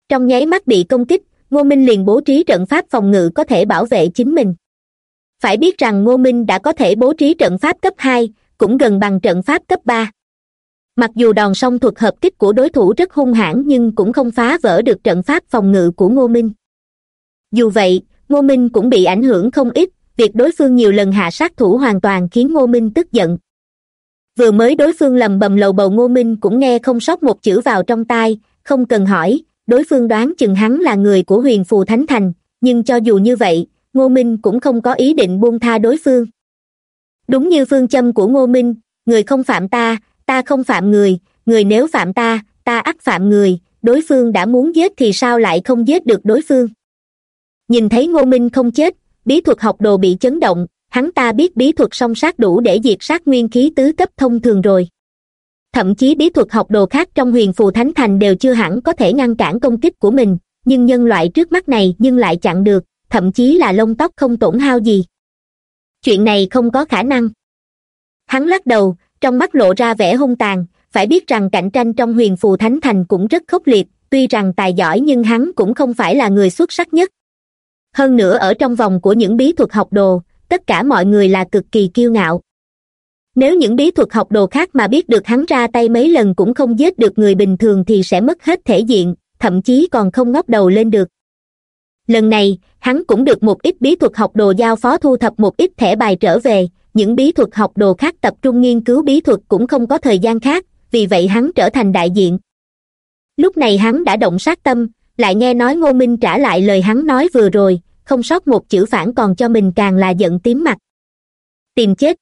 Trong nháy mắt bị công kích, ngô minh liền bố trí trận pháp phòng ngự có thể bảo vệ chính mình. Phải biết rằng ngô minh đã có thể bố trí trận pháp cấp hai, cũng gần bằng trận pháp cấp ba. Mặc dù đòn song thuật hợp kích của đối thủ rất hung hãn nhưng cũng không phá vỡ được trận pháp phòng ngự của ngô minh. Dù vậy ngô minh cũng bị ảnh hưởng không ít, việc đối phương nhiều lần hạ sát thủ hoàn toàn khiến ngô minh tức giận. Vừa mới đối phương lầm bầm lầu bầu ngô minh cũng nghe không sót một chữ vào trong tai, không cần hỏi, đối phương đoán chừng hắn là người của huyền phù thánh thành, nhưng cho dù như vậy, ngô minh cũng không có ý định buông tha đối phương. Đúng như phương châm của ngô minh, người không phạm ta ta không phạm người người nếu phạm ta ta ắt phạm người, đối phương đã muốn giết thì sao lại không giết được đối phương? Nhìn thấy ngô minh không chết, bí thuật học đồ bị chấn động, hắn ta biết bí thuật song sát đủ để diệt sát nguyên khí tứ cấp thông thường rồi. Thậm chí bí thuật học đồ khác trong huyền phù thánh thành đều chưa hẳn có thể ngăn cản công kích của mình, nhưng nhân loại trước mắt này nhưng lại chặn được, thậm chí là lông tóc không tổn hao gì. Chuyện này không có khả năng. Hắn lắc đầu, trong mắt lộ ra vẻ hung tàn, phải biết rằng cạnh tranh trong huyền phù thánh thành cũng rất khốc liệt, tuy rằng tài giỏi nhưng hắn cũng không phải là người xuất sắc nhất hơn nữa ở trong vòng của những bí thuật học đồ, tất cả mọi người là cực kỳ kiêu ngạo. Nếu những bí thuật học đồ khác mà biết được hắn ra tay mấy lần cũng không giết được người bình thường thì sẽ mất hết thể diện, thậm chí còn không ngóc đầu lên được. Lần này, hắn cũng được một ít bí thuật học đồ giao phó thu thập một ít thẻ bài trở về, những bí thuật học đồ khác tập trung nghiên cứu bí thuật cũng không có thời gian khác, vì vậy hắn trở thành đại diện. Lúc này hắn đã động sát tâm lại nghe nói ngô minh trả lại lời hắn nói vừa rồi, không sót một chữ phản còn cho mình càng là giận tím mặt. Tìm chết.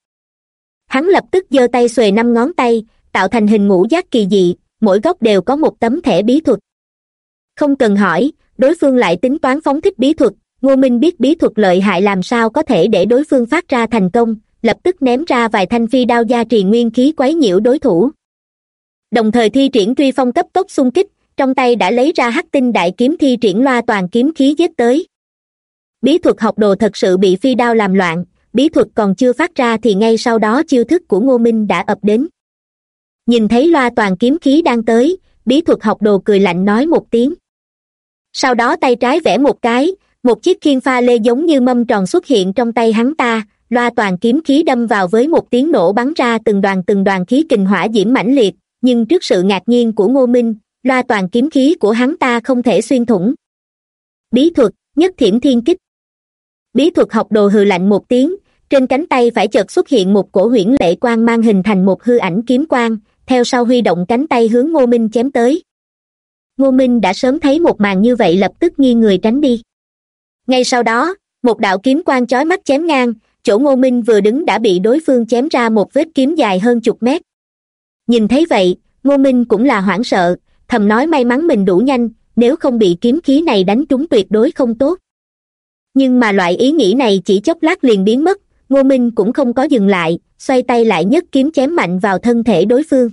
Hắn lập tức giơ tay xuề năm ngón tay, tạo thành hình ngũ giác kỳ dị, mỗi góc đều có một tấm thẻ bí thuật. Không cần hỏi, đối phương lại tính toán phóng thích bí thuật, ngô minh biết bí thuật lợi hại làm sao có thể để đối phương phát ra thành công, lập tức ném ra vài thanh phi đao gia trì nguyên khí quấy nhiễu đối thủ. Đồng thời thi triển truy phong cấp tốc xung kích trong tay đã lấy ra hắc tinh đại kiếm thi triển loa toàn kiếm khí giết tới. Bí thuật học đồ thật sự bị phi đao làm loạn, bí thuật còn chưa phát ra thì ngay sau đó chiêu thức của ngô minh đã ập đến. Nhìn thấy loa toàn kiếm khí đang tới, bí thuật học đồ cười lạnh nói một tiếng. Sau đó tay trái vẽ một cái, một chiếc khiên pha lê giống như mâm tròn xuất hiện trong tay hắn ta, loa toàn kiếm khí đâm vào với một tiếng nổ bắn ra từng đoàn từng đoàn khí kình hỏa diễm mãnh liệt, nhưng trước sự ngạc nhiên của ngô minh loa toàn kiếm khí của hắn ta không thể xuyên thủng. Bí thuật, nhất thiểm thiên kích. Bí thuật học đồ hừ lạnh một tiếng, trên cánh tay phải chợt xuất hiện một cổ huyễn lệ quang mang hình thành một hư ảnh kiếm quang, theo sau huy động cánh tay hướng ngô minh chém tới. Ngô minh đã sớm thấy một màn như vậy lập tức nghi người tránh đi. Ngay sau đó, một đạo kiếm quang chói mắt chém ngang, chỗ ngô minh vừa đứng đã bị đối phương chém ra một vết kiếm dài hơn chục mét. Nhìn thấy vậy, ngô minh cũng là hoảng sợ thầm nói may mắn mình đủ nhanh, nếu không bị kiếm khí này đánh trúng tuyệt đối không tốt. Nhưng mà loại ý nghĩ này chỉ chốc lát liền biến mất, ngô minh cũng không có dừng lại, xoay tay lại nhất kiếm chém mạnh vào thân thể đối phương.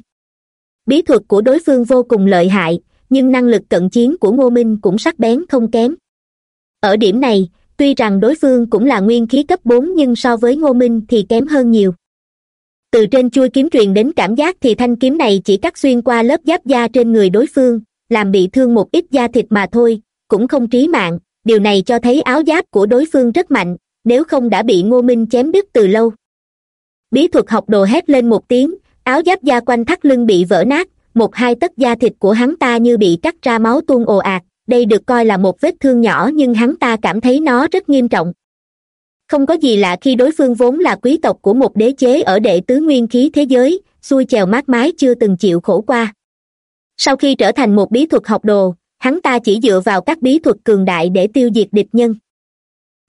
Bí thuật của đối phương vô cùng lợi hại, nhưng năng lực cận chiến của ngô minh cũng sắc bén không kém. Ở điểm này, tuy rằng đối phương cũng là nguyên khí cấp bốn nhưng so với ngô minh thì kém hơn nhiều từ trên chui kiếm truyền đến cảm giác thì thanh kiếm này chỉ cắt xuyên qua lớp giáp da trên người đối phương, làm bị thương một ít da thịt mà thôi, cũng không trí mạng. Điều này cho thấy áo giáp của đối phương rất mạnh, nếu không đã bị ngô minh chém đứt từ lâu. Bí thuật học đồ hét lên một tiếng, áo giáp da quanh thắt lưng bị vỡ nát, một hai tấc da thịt của hắn ta như bị cắt ra máu tuôn ồ ạt. Đây được coi là một vết thương nhỏ nhưng hắn ta cảm thấy nó rất nghiêm trọng không có gì lạ khi đối phương vốn là quý tộc của một đế chế ở đệ tứ nguyên khí thế giới xuôi chèo mát mái chưa từng chịu khổ qua. Sau khi trở thành một bí thuật học đồ, hắn ta chỉ dựa vào các bí thuật cường đại để tiêu diệt địch nhân.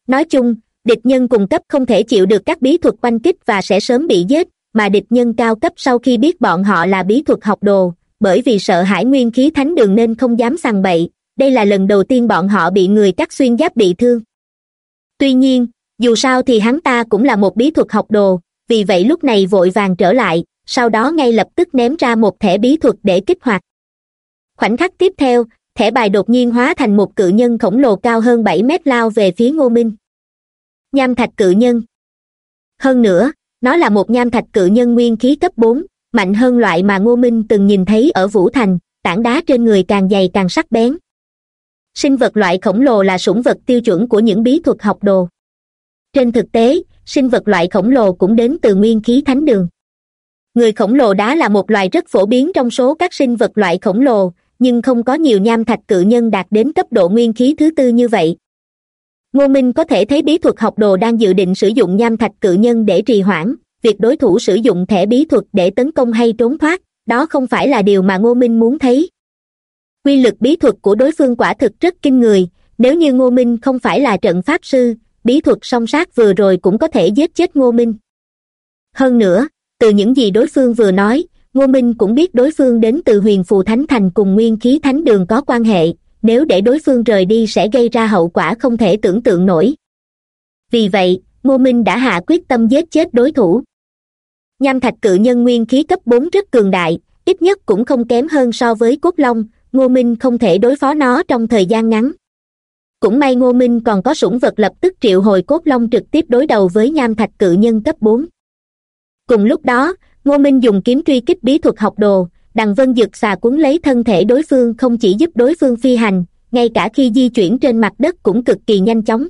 Nói chung, địch nhân cùng cấp không thể chịu được các bí thuật oanh kích và sẽ sớm bị giết, mà địch nhân cao cấp sau khi biết bọn họ là bí thuật học đồ, bởi vì sợ hãi nguyên khí thánh đường nên không dám sằng bậy, đây là lần đầu tiên bọn họ bị người cắt xuyên giáp bị thương. Tuy nhiên dù sao thì hắn ta cũng là một bí thuật học đồ, vì vậy lúc này vội vàng trở lại, sau đó ngay lập tức ném ra một thẻ bí thuật để kích hoạt. Khoảnh khắc tiếp theo, thẻ bài đột nhiên hóa thành một cự nhân khổng lồ cao hơn bảy mét lao về phía ngô minh. Nham thạch cự nhân. Hơn nữa, nó là một nham thạch cự nhân nguyên khí cấp bốn, mạnh hơn loại mà ngô minh từng nhìn thấy ở vũ thành, tảng đá trên người càng dày càng sắc bén. Sinh vật loại khổng lồ là sủng vật tiêu chuẩn của những bí thuật học đồ trên thực tế, sinh vật loại khổng lồ cũng đến từ nguyên khí thánh đường. Người khổng lồ đá là một loài rất phổ biến trong số các sinh vật loại khổng lồ, nhưng không có nhiều nham thạch cự nhân đạt đến cấp độ nguyên khí thứ tư như vậy. Ngô minh có thể thấy bí thuật học đồ đang dự định sử dụng nham thạch cự nhân để trì hoãn, việc đối thủ sử dụng thẻ bí thuật để tấn công hay trốn thoát, đó không phải là điều mà ngô minh muốn thấy. Quy lực bí thuật của đối phương quả thực rất kinh người, nếu như ngô minh không phải là trận pháp sư bí thuật song sát vừa rồi cũng có thể giết chết ngô minh. Hơn nữa, từ những gì đối phương vừa nói, ngô minh cũng biết đối phương đến từ huyền phù thánh thành cùng nguyên khí thánh đường có quan hệ, nếu để đối phương rời đi sẽ gây ra hậu quả không thể tưởng tượng nổi. Vì vậy, ngô minh đã hạ quyết tâm giết chết đối thủ. Nham thạch cự nhân nguyên khí cấp bốn rất cường đại, ít nhất cũng không kém hơn so với cốt long, ngô minh không thể đối phó nó trong thời gian ngắn cũng may ngô minh còn có sủng vật lập tức triệu hồi cốt long trực tiếp đối đầu với nham thạch cự nhân cấp bốn. Cùng lúc đó, ngô minh dùng kiếm truy kích bí thuật học đồ, đằng vân dực xà cuốn lấy thân thể đối phương không chỉ giúp đối phương phi hành, ngay cả khi di chuyển trên mặt đất cũng cực kỳ nhanh chóng.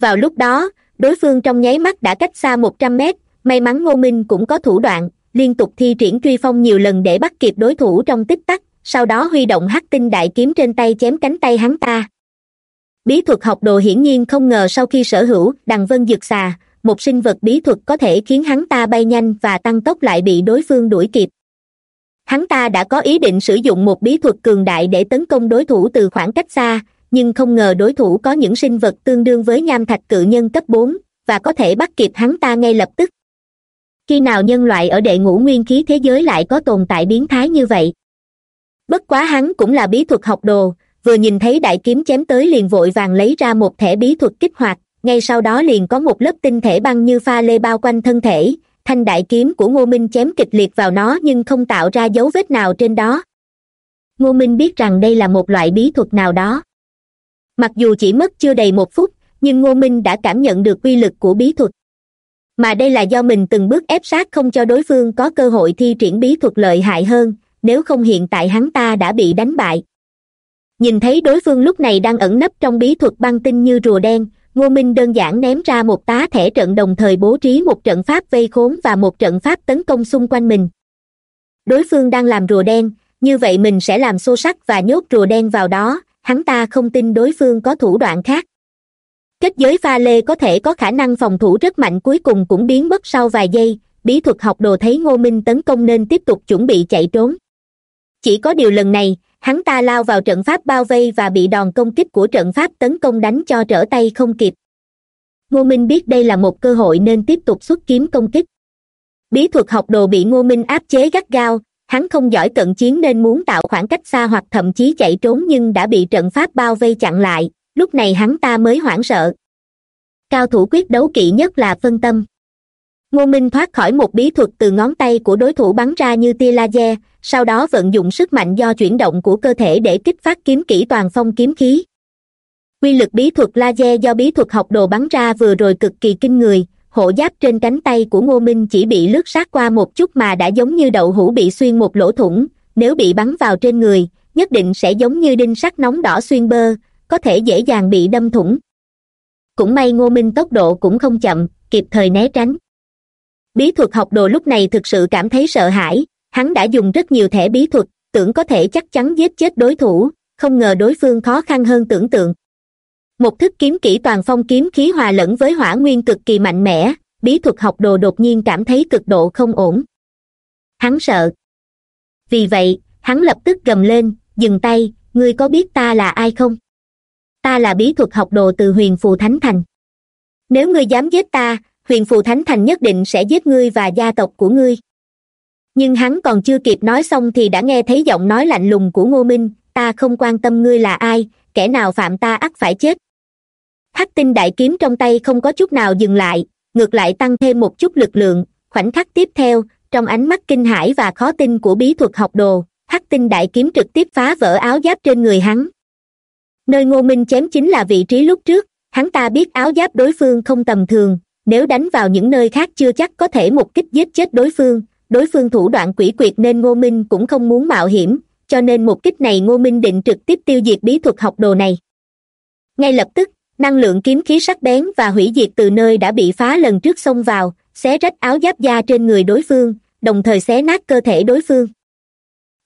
Vào lúc đó, đối phương trong nháy mắt đã cách xa một trăm mét, may mắn ngô minh cũng có thủ đoạn, liên tục thi triển truy phong nhiều lần để bắt kịp đối thủ trong tích tắc, sau đó huy động hắc tinh đại kiếm trên tay chém cánh tay hắn ta bí thuật học đồ hiển nhiên không ngờ sau khi sở hữu, đằng vân dực xà, một sinh vật bí thuật có thể khiến hắn ta bay nhanh và tăng tốc lại bị đối phương đuổi kịp. Hắn ta đã có ý định sử dụng một bí thuật cường đại để tấn công đối thủ từ khoảng cách xa, nhưng không ngờ đối thủ có những sinh vật tương đương với nham thạch cự nhân cấp bốn, và có thể bắt kịp hắn ta ngay lập tức. Khi nào nhân loại ở đệ ngũ nguyên khí thế giới lại có tồn tại biến thái như vậy? Bất quá hắn cũng là bí thuật học đồ vừa nhìn thấy đại kiếm chém tới liền vội vàng lấy ra một thẻ bí thuật kích hoạt, ngay sau đó liền có một lớp tinh thể băng như pha lê bao quanh thân thể, thanh đại kiếm của ngô minh chém kịch liệt vào nó nhưng không tạo ra dấu vết nào trên đó. Ngô minh biết rằng đây là một loại bí thuật nào đó. Mặc dù chỉ mất chưa đầy một phút, nhưng ngô minh đã cảm nhận được uy lực của bí thuật. Mà đây là do mình từng bước ép sát không cho đối phương có cơ hội thi triển bí thuật lợi hại hơn, nếu không hiện tại hắn ta đã bị đánh bại nhìn thấy đối phương lúc này đang ẩn nấp trong bí thuật băng tinh như rùa đen, ngô minh đơn giản ném ra một tá thẻ trận đồng thời bố trí một trận pháp vây khốn và một trận pháp tấn công xung quanh mình. Đối phương đang làm rùa đen, như vậy mình sẽ làm xô sắc và nhốt rùa đen vào đó, hắn ta không tin đối phương có thủ đoạn khác. Kết giới pha lê có thể có khả năng phòng thủ rất mạnh cuối cùng cũng biến mất sau vài giây, bí thuật học đồ thấy ngô minh tấn công nên tiếp tục chuẩn bị chạy trốn. Chỉ có điều lần này hắn ta lao vào trận pháp bao vây và bị đòn công kích của trận pháp tấn công đánh cho trở tay không kịp. Ngô minh biết đây là một cơ hội nên tiếp tục xuất kiếm công kích. Bí thuật học đồ bị ngô minh áp chế gắt gao, hắn không giỏi cận chiến nên muốn tạo khoảng cách xa hoặc thậm chí chạy trốn nhưng đã bị trận pháp bao vây chặn lại, lúc này hắn ta mới hoảng sợ. Cao thủ quyết đấu kỵ nhất là phân tâm ngô minh thoát khỏi một bí thuật từ ngón tay của đối thủ bắn ra như tia laser, sau đó vận dụng sức mạnh do chuyển động của cơ thể để kích phát kiếm kỹ toàn phong kiếm khí. Quy lực bí thuật laser do bí thuật học đồ bắn ra vừa rồi cực kỳ kinh người, hộ giáp trên cánh tay của ngô minh chỉ bị lướt sát qua một chút mà đã giống như đậu hũ bị xuyên một lỗ thủng, nếu bị bắn vào trên người, nhất định sẽ giống như đinh sắt nóng đỏ xuyên bơ, có thể dễ dàng bị đâm thủng. Cũng may ngô minh tốc độ cũng không chậm, kịp thời né tránh bí thuật học đồ lúc này thực sự cảm thấy sợ hãi. Hắn đã dùng rất nhiều thẻ bí thuật, tưởng có thể chắc chắn giết chết đối thủ, không ngờ đối phương khó khăn hơn tưởng tượng. Một thức kiếm kỹ toàn phong kiếm khí hòa lẫn với hỏa nguyên cực kỳ mạnh mẽ, bí thuật học đồ đột nhiên cảm thấy cực độ không ổn. Hắn sợ. Vì vậy, hắn lập tức gầm lên, dừng tay, ngươi có biết ta là ai không? Ta là bí thuật học đồ từ huyền phù thánh thành. Nếu ngươi dám giết ta huyền phù thánh thành nhất định sẽ giết ngươi và gia tộc của ngươi. Nhưng hắn còn chưa kịp nói xong thì đã nghe thấy giọng nói lạnh lùng của ngô minh, ta không quan tâm ngươi là ai, kẻ nào phạm ta ắt phải chết. Hắc tinh đại kiếm trong tay không có chút nào dừng lại, ngược lại tăng thêm một chút lực lượng, khoảnh khắc tiếp theo, trong ánh mắt kinh hãi và khó tin của bí thuật học đồ, hắc tinh đại kiếm trực tiếp phá vỡ áo giáp trên người hắn. Nơi ngô minh chém chính là vị trí lúc trước, hắn ta biết áo giáp đối phương không tầm thường nếu đánh vào những nơi khác chưa chắc có thể một kích giết chết đối phương đối phương thủ đoạn quỷ quyệt nên ngô minh cũng không muốn mạo hiểm, cho nên một kích này ngô minh định trực tiếp tiêu diệt bí thuật học đồ này. Ngay lập tức, năng lượng kiếm khí sắc bén và hủy diệt từ nơi đã bị phá lần trước xông vào, xé rách áo giáp da trên người đối phương, đồng thời xé nát cơ thể đối phương.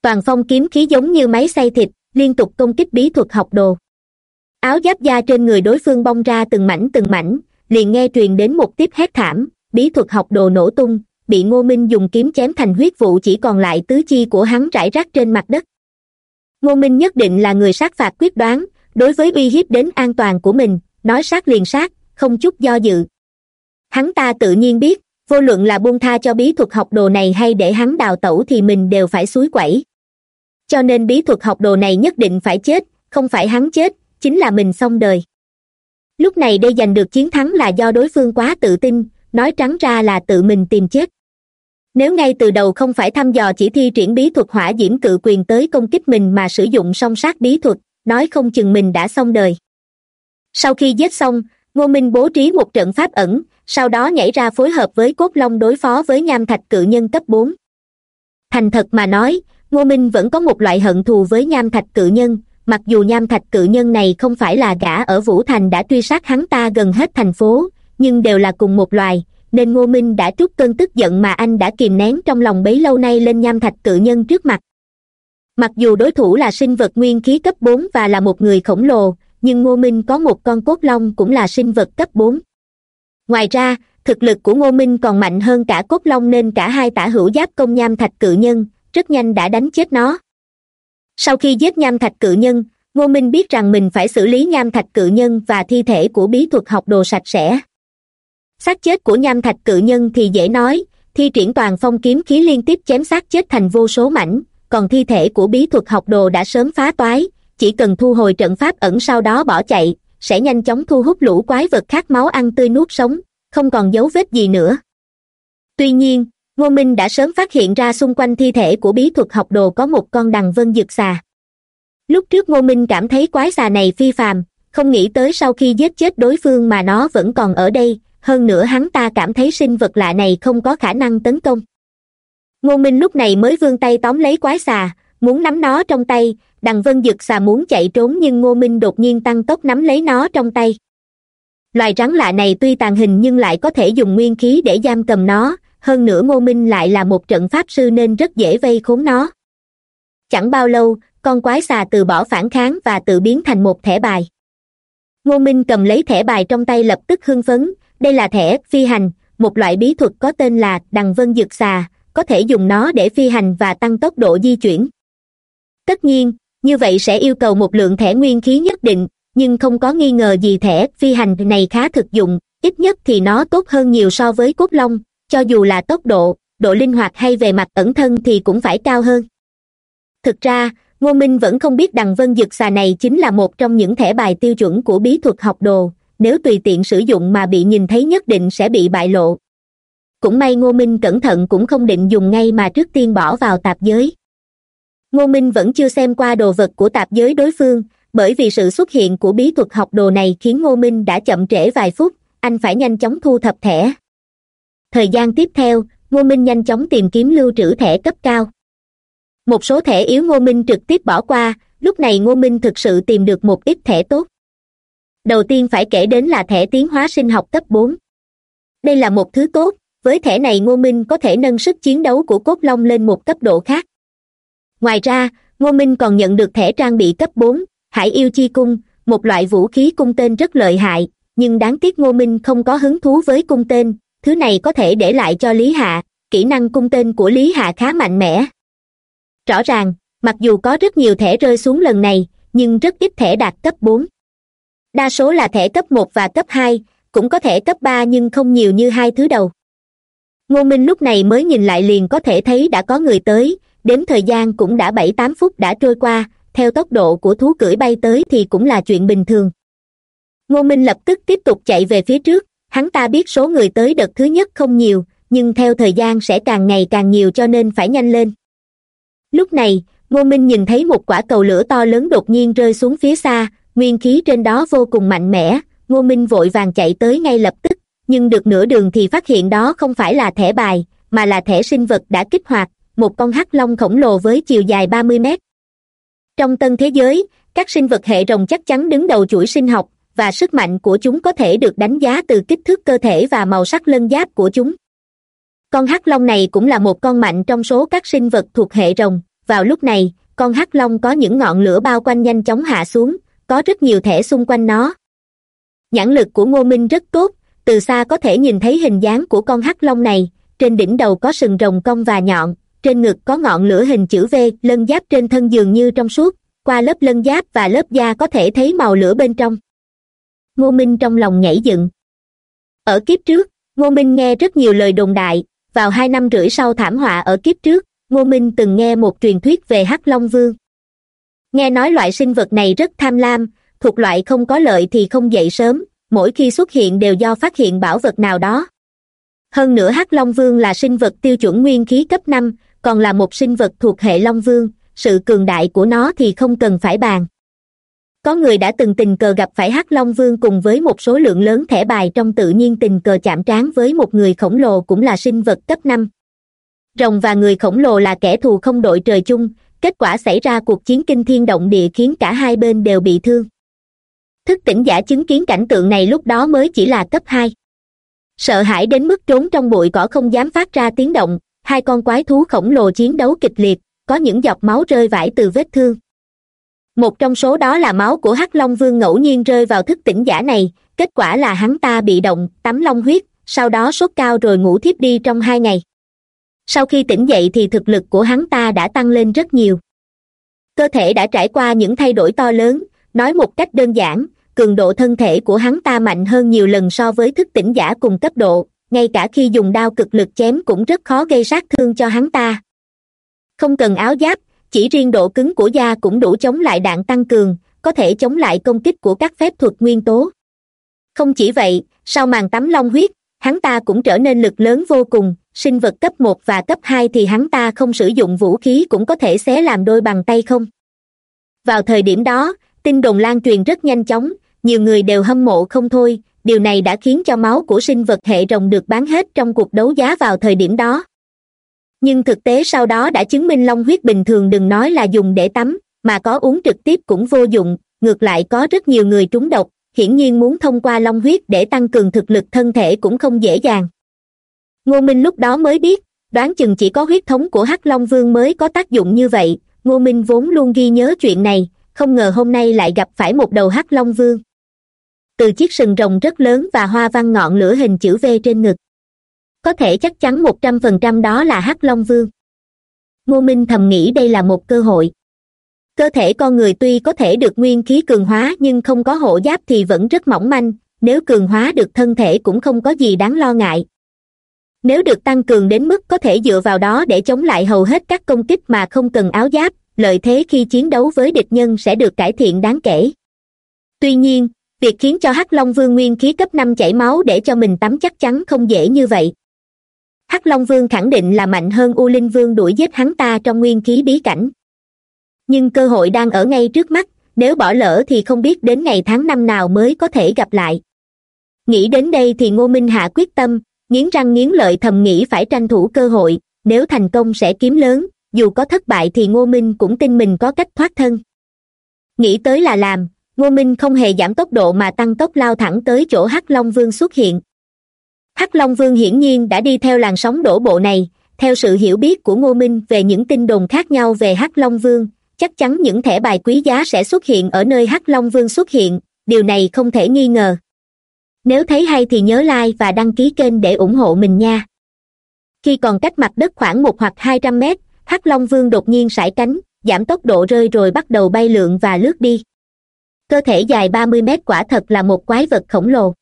Toàn phong kiếm khí giống như máy xay thịt, liên tục công kích bí thuật học đồ. Áo giáp da trên người đối phương bong ra từng mảnh từng mảnh liền nghe truyền đến một tiếp hét thảm, bí thuật học đồ nổ tung, bị ngô minh dùng kiếm chém thành huyết vụ chỉ còn lại tứ chi của hắn rải rác trên mặt đất. Ngô minh nhất định là người sát phạt quyết đoán, đối với uy hiếp đến an toàn của mình, nói sát liền sát, không chút do dự. Hắn ta tự nhiên biết, vô luận là buông tha cho bí thuật học đồ này hay để hắn đào tẩu thì mình đều phải suối quẩy. Cho nên bí thuật học đồ này nhất định phải chết, không phải hắn chết, chính là mình xong đời lúc này đây giành được chiến thắng là do đối phương quá tự tin, nói trắng ra là tự mình tìm chết. Nếu ngay từ đầu không phải thăm dò chỉ thi triển bí thuật hỏa diễm cự quyền tới công kích mình mà sử dụng song sát bí thuật, nói không chừng mình đã xong đời. Sau khi giết xong, ngô minh bố trí một trận pháp ẩn, sau đó nhảy ra phối hợp với cốt long đối phó với nham thạch cự nhân cấp bốn. Thành thật mà nói, ngô minh vẫn có một loại hận thù với nham thạch cự nhân mặc dù nham thạch cự nhân này không phải là gã ở vũ thành đã truy sát hắn ta gần hết thành phố, nhưng đều là cùng một loài, nên ngô minh đã trút cơn tức giận mà anh đã kìm nén trong lòng bấy lâu nay lên nham thạch cự nhân trước mặt. Mặc dù đối thủ là sinh vật nguyên khí cấp bốn và là một người khổng lồ, nhưng ngô minh có một con cốt long cũng là sinh vật cấp bốn. Ngoài ra, thực lực của ngô minh còn mạnh hơn cả cốt long nên cả hai tả hữu giáp công nham thạch cự nhân, rất nhanh đã đánh chết nó sau khi giết nham thạch cự nhân, ngô minh biết rằng mình phải xử lý nham thạch cự nhân và thi thể của bí thuật học đồ sạch sẽ. Xác chết của nham thạch cự nhân thì dễ nói, thi triển toàn phong kiếm khí liên tiếp chém xác chết thành vô số mảnh, còn thi thể của bí thuật học đồ đã sớm phá toái, chỉ cần thu hồi trận pháp ẩn sau đó bỏ chạy, sẽ nhanh chóng thu hút lũ quái vật khát máu ăn tươi nuốt sống, không còn dấu vết gì nữa. Tuy nhiên ngô minh đã sớm phát hiện ra xung quanh thi thể của bí thuật học đồ có một con đằng vân dực xà. Lúc trước ngô minh cảm thấy quái xà này phi phàm, không nghĩ tới sau khi giết chết đối phương mà nó vẫn còn ở đây, hơn nữa hắn ta cảm thấy sinh vật lạ này không có khả năng tấn công. Ngô minh lúc này mới vươn tay tóm lấy quái xà, muốn nắm nó trong tay, đằng vân dực xà muốn chạy trốn nhưng ngô minh đột nhiên tăng tốc nắm lấy nó trong tay. Loài rắn lạ này tuy tàn hình nhưng lại có thể dùng nguyên khí để giam cầm nó hơn nữa ngô minh lại là một trận pháp sư nên rất dễ vây khốn nó. Chẳng bao lâu, con quái xà từ bỏ phản kháng và tự biến thành một thẻ bài. Ngô minh cầm lấy thẻ bài trong tay lập tức hưng phấn, đây là thẻ phi hành, một loại bí thuật có tên là đằng vân dực xà, có thể dùng nó để phi hành và tăng tốc độ di chuyển. Tất nhiên, như vậy sẽ yêu cầu một lượng thẻ nguyên khí nhất định, nhưng không có nghi ngờ gì thẻ phi hành này khá thực dụng, ít nhất thì nó tốt hơn nhiều so với cốt long cho dù là tốc độ độ linh hoạt hay về mặt ẩn thân thì cũng phải cao hơn. Thực ra, ngô minh vẫn không biết đằng vân dực xà này chính là một trong những thẻ bài tiêu chuẩn của bí thuật học đồ, nếu tùy tiện sử dụng mà bị nhìn thấy nhất định sẽ bị bại lộ. Cũng may ngô minh cẩn thận cũng không định dùng ngay mà trước tiên bỏ vào tạp giới. Ngô minh vẫn chưa xem qua đồ vật của tạp giới đối phương, bởi vì sự xuất hiện của bí thuật học đồ này khiến ngô minh đã chậm trễ vài phút, anh phải nhanh chóng thu thập thẻ thời gian tiếp theo, ngô minh nhanh chóng tìm kiếm lưu trữ thẻ cấp cao. Một số thẻ yếu ngô minh trực tiếp bỏ qua, lúc này ngô minh thực sự tìm được một ít thẻ tốt. Đầu tiên phải kể đến là thẻ tiến hóa sinh học cấp bốn. Đây là một thứ tốt, với thẻ này ngô minh có thể nâng sức chiến đấu của cốt long lên một cấp độ khác. Ngoài ra, ngô minh còn nhận được thẻ trang bị cấp bốn, hải yêu chi cung, một loại vũ khí cung tên rất lợi hại, nhưng đáng tiếc ngô minh không có hứng thú với cung tên thứ này có thể để lại cho lý hạ, kỹ năng cung tên của lý hạ khá mạnh mẽ. Rõ ràng, mặc dù có rất nhiều thẻ rơi xuống lần này, nhưng rất ít thẻ đạt cấp bốn. Đa số là thẻ cấp một và cấp hai, cũng có thẻ cấp ba nhưng không nhiều như hai thứ đầu. Ngô minh lúc này mới nhìn lại liền có thể thấy đã có người tới, đến thời gian cũng đã bảy tám phút đã trôi qua, theo tốc độ của thú cưỡi bay tới thì cũng là chuyện bình thường. Ngô minh lập tức tiếp tục chạy về phía trước hắn ta biết số người tới đợt thứ nhất không nhiều, nhưng theo thời gian sẽ càng ngày càng nhiều cho nên phải nhanh lên. Lúc này, ngô minh nhìn thấy một quả cầu lửa to lớn đột nhiên rơi xuống phía xa, nguyên khí trên đó vô cùng mạnh mẽ, ngô minh vội vàng chạy tới ngay lập tức, nhưng được nửa đường thì phát hiện đó không phải là thẻ bài, mà là thẻ sinh vật đã kích hoạt, một con hắc long khổng lồ với chiều dài ba mươi mét. Trong tân thế giới, các sinh vật hệ rồng chắc chắn đứng đầu chuỗi sinh học và sức mạnh của chúng có thể được đánh giá từ kích thước cơ thể và màu sắc lân giáp của chúng. Con hắc long này cũng là một con mạnh trong số các sinh vật thuộc hệ rồng. Vào lúc này, con hắc long có những ngọn lửa bao quanh nhanh chóng hạ xuống, có rất nhiều thẻ xung quanh nó. Nhãn lực của ngô minh rất tốt, từ xa có thể nhìn thấy hình dáng của con hắc long này. Trên đỉnh đầu có sừng rồng cong và nhọn, trên ngực có ngọn lửa hình chữ v, lân giáp trên thân dường như trong suốt. Qua lớp lân giáp và lớp da có thể thấy màu lửa bên trong ngô minh trong lòng nhảy dựng. Ở kiếp trước, ngô minh nghe rất nhiều lời đồn đại. Vào hai năm rưỡi sau thảm họa ở kiếp trước, ngô minh từng nghe một truyền thuyết về hắc long vương. Nghe nói loại sinh vật này rất tham lam, thuộc loại không có lợi thì không dậy sớm, mỗi khi xuất hiện đều do phát hiện bảo vật nào đó. Hơn nữa hắc long vương là sinh vật tiêu chuẩn nguyên khí cấp năm, còn là một sinh vật thuộc hệ long vương, sự cường đại của nó thì không cần phải bàn có người đã từng tình cờ gặp phải hắc long vương cùng với một số lượng lớn thẻ bài trong tự nhiên tình cờ chạm trán với một người khổng lồ cũng là sinh vật cấp năm. Rồng và người khổng lồ là kẻ thù không đội trời chung, kết quả xảy ra cuộc chiến kinh thiên động địa khiến cả hai bên đều bị thương. Thức tỉnh giả chứng kiến cảnh tượng này lúc đó mới chỉ là cấp hai. Sợ hãi đến mức trốn trong bụi cỏ không dám phát ra tiếng động, hai con quái thú khổng lồ chiến đấu kịch liệt, có những giọt máu rơi vãi từ vết thương một trong số đó là máu của hắc long vương ngẫu nhiên rơi vào thức tỉnh giả này, kết quả là hắn ta bị động, tắm long huyết, sau đó sốt cao rồi ngủ thiếp đi trong hai ngày. Sau khi tỉnh dậy thì thực lực của hắn ta đã tăng lên rất nhiều. Cơ thể đã trải qua những thay đổi to lớn, nói một cách đơn giản, cường độ thân thể của hắn ta mạnh hơn nhiều lần so với thức tỉnh giả cùng cấp độ, ngay cả khi dùng đao cực lực chém cũng rất khó gây sát thương cho hắn ta. Không cần áo giáp chỉ riêng độ cứng của da cũng đủ chống lại đạn tăng cường, có thể chống lại công kích của các phép thuật nguyên tố. Không chỉ vậy, sau màn tắm long huyết, hắn ta cũng trở nên lực lớn vô cùng, sinh vật cấp một và cấp hai thì hắn ta không sử dụng vũ khí cũng có thể xé làm đôi bằng tay không? Vào thời điểm đó, tin đồn lan truyền rất nhanh chóng, nhiều người đều hâm mộ không thôi, điều này đã khiến cho máu của sinh vật hệ rồng được bán hết trong cuộc đấu giá vào thời điểm đó nhưng thực tế sau đó đã chứng minh long huyết bình thường đừng nói là dùng để tắm, mà có uống trực tiếp cũng vô dụng, ngược lại có rất nhiều người trúng độc, hiển nhiên muốn thông qua long huyết để tăng cường thực lực thân thể cũng không dễ dàng. Ngô minh lúc đó mới biết, đoán chừng chỉ có huyết thống của hắc long vương mới có tác dụng như vậy, ngô minh vốn luôn ghi nhớ chuyện này, không ngờ hôm nay lại gặp phải một đầu hắc long vương. Từ chiếc sừng rồng rất lớn và hoa văn ngọn lửa hình chữ v trên ngực có thể chắc chắn một trăm phần trăm đó là hắc long vương. Ngô minh thầm nghĩ đây là một cơ hội. Cơ thể con người tuy có thể được nguyên khí cường hóa nhưng không có hộ giáp thì vẫn rất mỏng manh, nếu cường hóa được thân thể cũng không có gì đáng lo ngại. Nếu được tăng cường đến mức có thể dựa vào đó để chống lại hầu hết các công kích mà không cần áo giáp, lợi thế khi chiến đấu với địch nhân sẽ được cải thiện đáng kể. Tuy nhiên, việc khiến cho hắc long vương nguyên khí cấp năm chảy máu để cho mình tắm chắc chắn không dễ như vậy hắc long vương khẳng định là mạnh hơn u linh vương đuổi giết hắn ta trong nguyên khí bí cảnh. Nhưng cơ hội đang ở ngay trước mắt, nếu bỏ lỡ thì không biết đến ngày tháng năm nào mới có thể gặp lại. Nghĩ đến đây thì ngô minh hạ quyết tâm, nghiến răng nghiến lợi thầm nghĩ phải tranh thủ cơ hội, nếu thành công sẽ kiếm lớn, dù có thất bại thì ngô minh cũng tin mình có cách thoát thân. Nghĩ tới là làm, ngô minh không hề giảm tốc độ mà tăng tốc lao thẳng tới chỗ hắc long vương xuất hiện hắc long vương hiển nhiên đã đi theo làn sóng đổ bộ này. Theo sự hiểu biết của ngô minh về những tin đồn khác nhau về hắc long vương, chắc chắn những thẻ bài quý giá sẽ xuất hiện ở nơi hắc long vương xuất hiện. Điều này không thể nghi ngờ. Nếu thấy hay thì nhớ like và đăng ký kênh để ủng hộ mình nha. Khi còn cách mặt đất khoảng một hoặc hai trăm mét, hắc long vương đột nhiên sải cánh, giảm tốc độ rơi rồi bắt đầu bay lượn và lướt đi. Cơ thể dài ba mươi mét quả thật là một quái vật khổng lồ.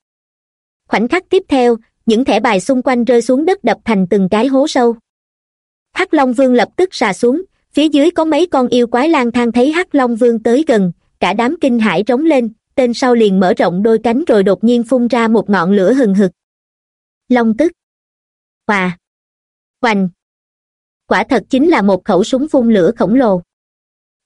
Khoảnh khắc tiếp theo những thẻ bài xung quanh rơi xuống đất đập thành từng cái hố sâu. Hắc long vương lập tức xà xuống, phía dưới có mấy con yêu quái lang thang thấy hắc long vương tới gần, cả đám kinh hãi rống lên, tên sau liền mở rộng đôi cánh rồi đột nhiên phun ra một ngọn lửa hừng hực. Long tức. Hòa hoành quả thật chính là một khẩu súng phun lửa khổng lồ.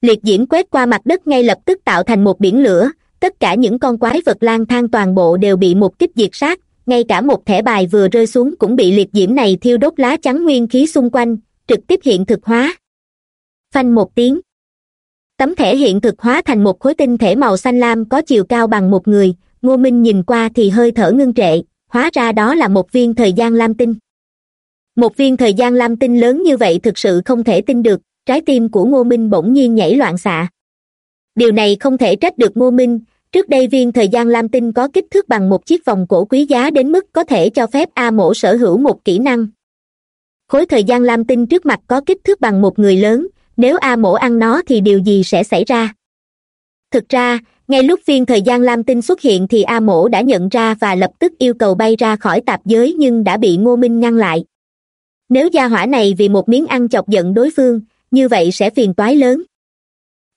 Liệt diễm quét qua mặt đất ngay lập tức tạo thành một biển lửa, tất cả những con quái vật lang thang toàn bộ đều bị một kích diệt sát ngay cả một thẻ bài vừa rơi xuống cũng bị liệt diễm này thiêu đốt lá trắng nguyên khí xung quanh, trực tiếp hiện thực hóa. Phanh một tiếng. Tấm thẻ hiện thực hóa thành một khối tinh thể màu xanh lam có chiều cao bằng một người, ngô minh nhìn qua thì hơi thở ngưng trệ, hóa ra đó là một viên thời gian lam tinh. Một viên thời gian lam tinh lớn như vậy thực sự không thể tin được, trái tim của ngô minh bỗng nhiên nhảy loạn xạ. Điều này không thể trách được ngô minh trước đây viên thời gian lam tinh có kích thước bằng một chiếc vòng cổ quý giá đến mức có thể cho phép a mổ sở hữu một kỹ năng. Khối thời gian lam tinh trước mặt có kích thước bằng một người lớn, nếu a mổ ăn nó thì điều gì sẽ xảy ra? Thực ra, ngay lúc viên thời gian lam tinh xuất hiện thì a mổ đã nhận ra và lập tức yêu cầu bay ra khỏi tạp giới nhưng đã bị ngô minh ngăn lại. Nếu gia hỏa này vì một miếng ăn chọc giận đối phương, như vậy sẽ phiền toái lớn.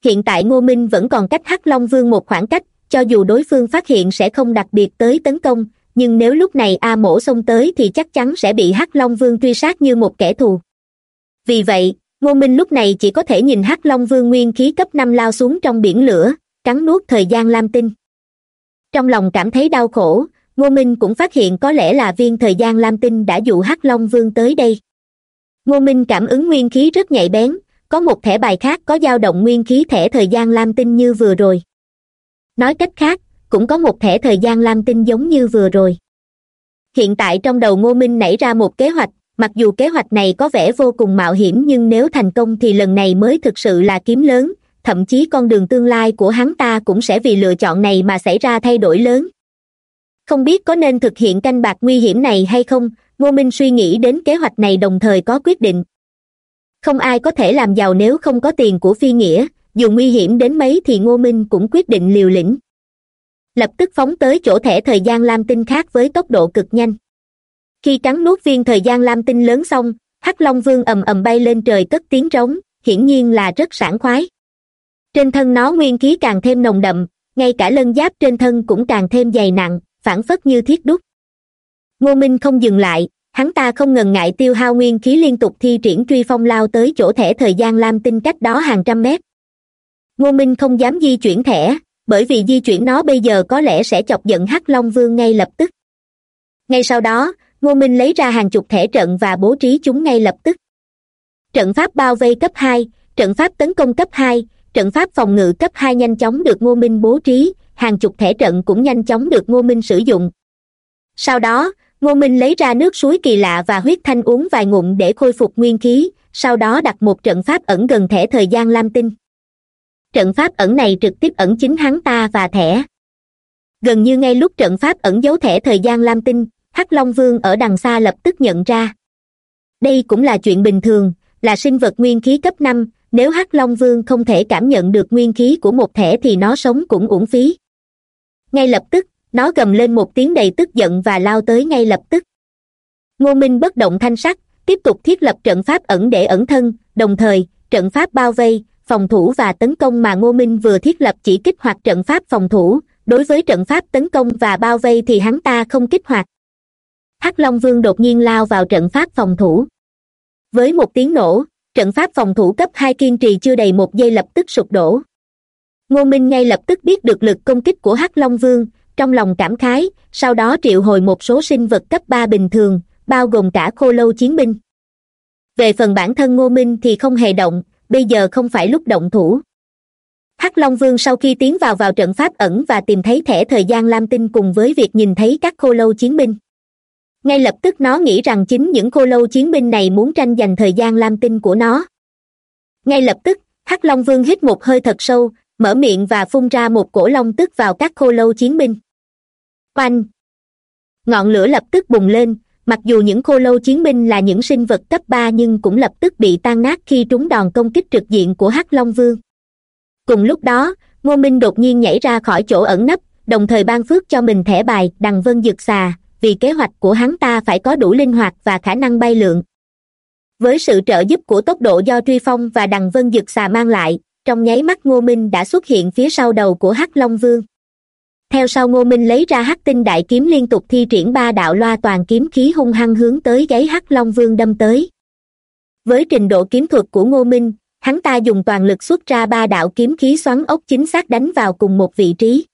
Hiện tại ngô minh vẫn còn cách hắc long vương một khoảng cách cho dù đối phương phát hiện sẽ không đặc biệt tới tấn công, nhưng nếu lúc này a mổ xông tới thì chắc chắn sẽ bị hắc long vương truy sát như một kẻ thù. Vì vậy, ngô minh lúc này chỉ có thể nhìn hắc long vương nguyên khí cấp năm lao xuống trong biển lửa, cắn nuốt thời gian lam tinh. Trong lòng cảm thấy đau khổ, ngô minh cũng phát hiện có lẽ là viên thời gian lam tinh đã dụ hắc long vương tới đây. Ngô minh cảm ứng nguyên khí rất nhạy bén, có một thẻ bài khác có dao động nguyên khí thẻ thời gian lam tinh như vừa rồi nói cách khác, cũng có một thẻ thời gian lam tinh giống như vừa rồi. Hiện tại trong đầu ngô minh nảy ra một kế hoạch, mặc dù kế hoạch này có vẻ vô cùng mạo hiểm nhưng nếu thành công thì lần này mới thực sự là kiếm lớn, thậm chí con đường tương lai của hắn ta cũng sẽ vì lựa chọn này mà xảy ra thay đổi lớn. Không biết có nên thực hiện canh bạc nguy hiểm này hay không, ngô minh suy nghĩ đến kế hoạch này đồng thời có quyết định. Không ai có thể làm giàu nếu không có tiền của phi nghĩa dù nguy hiểm đến mấy thì ngô minh cũng quyết định liều lĩnh. Lập tức phóng tới chỗ thẻ thời gian lam tinh khác với tốc độ cực nhanh. Khi cắn nuốt viên thời gian lam tinh lớn xong, hắc long vương ầm ầm bay lên trời cất tiếng trống, hiển nhiên là rất sảng khoái. Trên thân nó nguyên khí càng thêm nồng đậm, ngay cả lân giáp trên thân cũng càng thêm dày nặng phản phất như thiết đúc. Ngô minh không dừng lại, hắn ta không ngần ngại tiêu hao nguyên khí liên tục thi triển truy phong lao tới chỗ thẻ thời gian lam tinh cách đó hàng trăm mét ngô minh không dám di chuyển thẻ, bởi vì di chuyển nó bây giờ có lẽ sẽ chọc giận hắc long vương ngay lập tức. Ngay sau đó, ngô minh lấy ra hàng chục thẻ trận và bố trí chúng ngay lập tức. Trận pháp bao vây cấp hai, trận pháp tấn công cấp hai, trận pháp phòng ngự cấp hai nhanh chóng được ngô minh bố trí, hàng chục thẻ trận cũng nhanh chóng được ngô minh sử dụng. Sau đó, ngô minh lấy ra nước suối kỳ lạ và huyết thanh uống vài ngụm để khôi phục nguyên khí, sau đó đặt một trận pháp ẩn gần thẻ thời gian lam tinh trận pháp ẩn này trực tiếp ẩn chính hắn ta và thẻ. Gần như ngay lúc trận pháp ẩn giấu thẻ thời gian lam tinh, hắc long vương ở đằng xa lập tức nhận ra. Đây cũng là chuyện bình thường, là sinh vật nguyên khí cấp năm, nếu hắc long vương không thể cảm nhận được nguyên khí của một thẻ thì nó sống cũng uổng phí. Ngay lập tức, nó gầm lên một tiếng đầy tức giận và lao tới ngay lập tức. Ngô minh bất động thanh sắc, tiếp tục thiết lập trận pháp ẩn để ẩn thân, đồng thời, trận pháp bao vây phòng thủ và tấn công mà ngô minh vừa thiết lập chỉ kích hoạt trận pháp phòng thủ. Đối với trận pháp tấn công và bao vây thì hắn ta không kích hoạt. Hắc long vương đột nhiên lao vào trận pháp phòng thủ. Với một tiếng nổ, trận pháp phòng thủ cấp hai kiên trì chưa đầy một giây lập tức sụp đổ. Ngô minh ngay lập tức biết được lực công kích của hắc long vương, trong lòng cảm khái, sau đó triệu hồi một số sinh vật cấp ba bình thường, bao gồm cả khô lâu chiến binh. Về phần bản thân ngô minh thì không hề động bây giờ không phải lúc động thủ. Hắc long vương sau khi tiến vào vào trận pháp ẩn và tìm thấy thẻ thời gian lam tinh cùng với việc nhìn thấy các khô lâu chiến binh. Ngay lập tức nó nghĩ rằng chính những khô lâu chiến binh này muốn tranh giành thời gian lam tinh của nó. Ngay lập tức, hắc long vương hít một hơi thật sâu, mở miệng và phun ra một cổ long tức vào các khô lâu chiến binh. Oanh! Ngọn lửa lập tức bùng lên mặc dù những khô lâu chiến binh là những sinh vật cấp ba nhưng cũng lập tức bị tan nát khi trúng đòn công kích trực diện của hắc long vương. Cùng lúc đó, ngô minh đột nhiên nhảy ra khỏi chỗ ẩn nấp, đồng thời ban phước cho mình thẻ bài đằng vân dực xà, vì kế hoạch của hắn ta phải có đủ linh hoạt và khả năng bay lượn. Với sự trợ giúp của tốc độ do truy phong và đằng vân dực xà mang lại, trong nháy mắt ngô minh đã xuất hiện phía sau đầu của hắc long vương theo sau ngô minh lấy ra hắc tinh đại kiếm liên tục thi triển ba đạo loa toàn kiếm khí hung hăng hướng tới gáy hắc long vương đâm tới. Với trình độ kiếm thuật của ngô minh, hắn ta dùng toàn lực xuất ra ba đạo kiếm khí xoắn ốc chính xác đánh vào cùng một vị trí.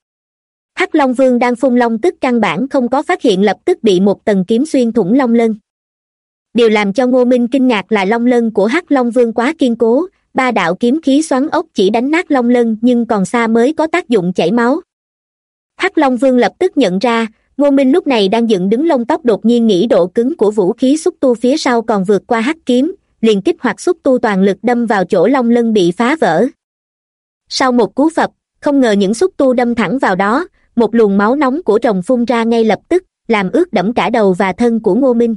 Hắc long vương đang phun long tức căn bản không có phát hiện lập tức bị một tầng kiếm xuyên thủng long lân. Điều làm cho ngô minh kinh ngạc là long lân của hắc long vương quá kiên cố, ba đạo kiếm khí xoắn ốc chỉ đánh nát long lân nhưng còn xa mới có tác dụng chảy máu hắc long vương lập tức nhận ra, ngô minh lúc này đang dựng đứng lông tóc đột nhiên nghĩ độ cứng của vũ khí xúc tu phía sau còn vượt qua hắc kiếm, liền kích hoạt xúc tu toàn lực đâm vào chỗ long lân bị phá vỡ. Sau một cú phập, không ngờ những xúc tu đâm thẳng vào đó, một luồng máu nóng của rồng phun ra ngay lập tức, làm ướt đẫm cả đầu và thân của ngô minh.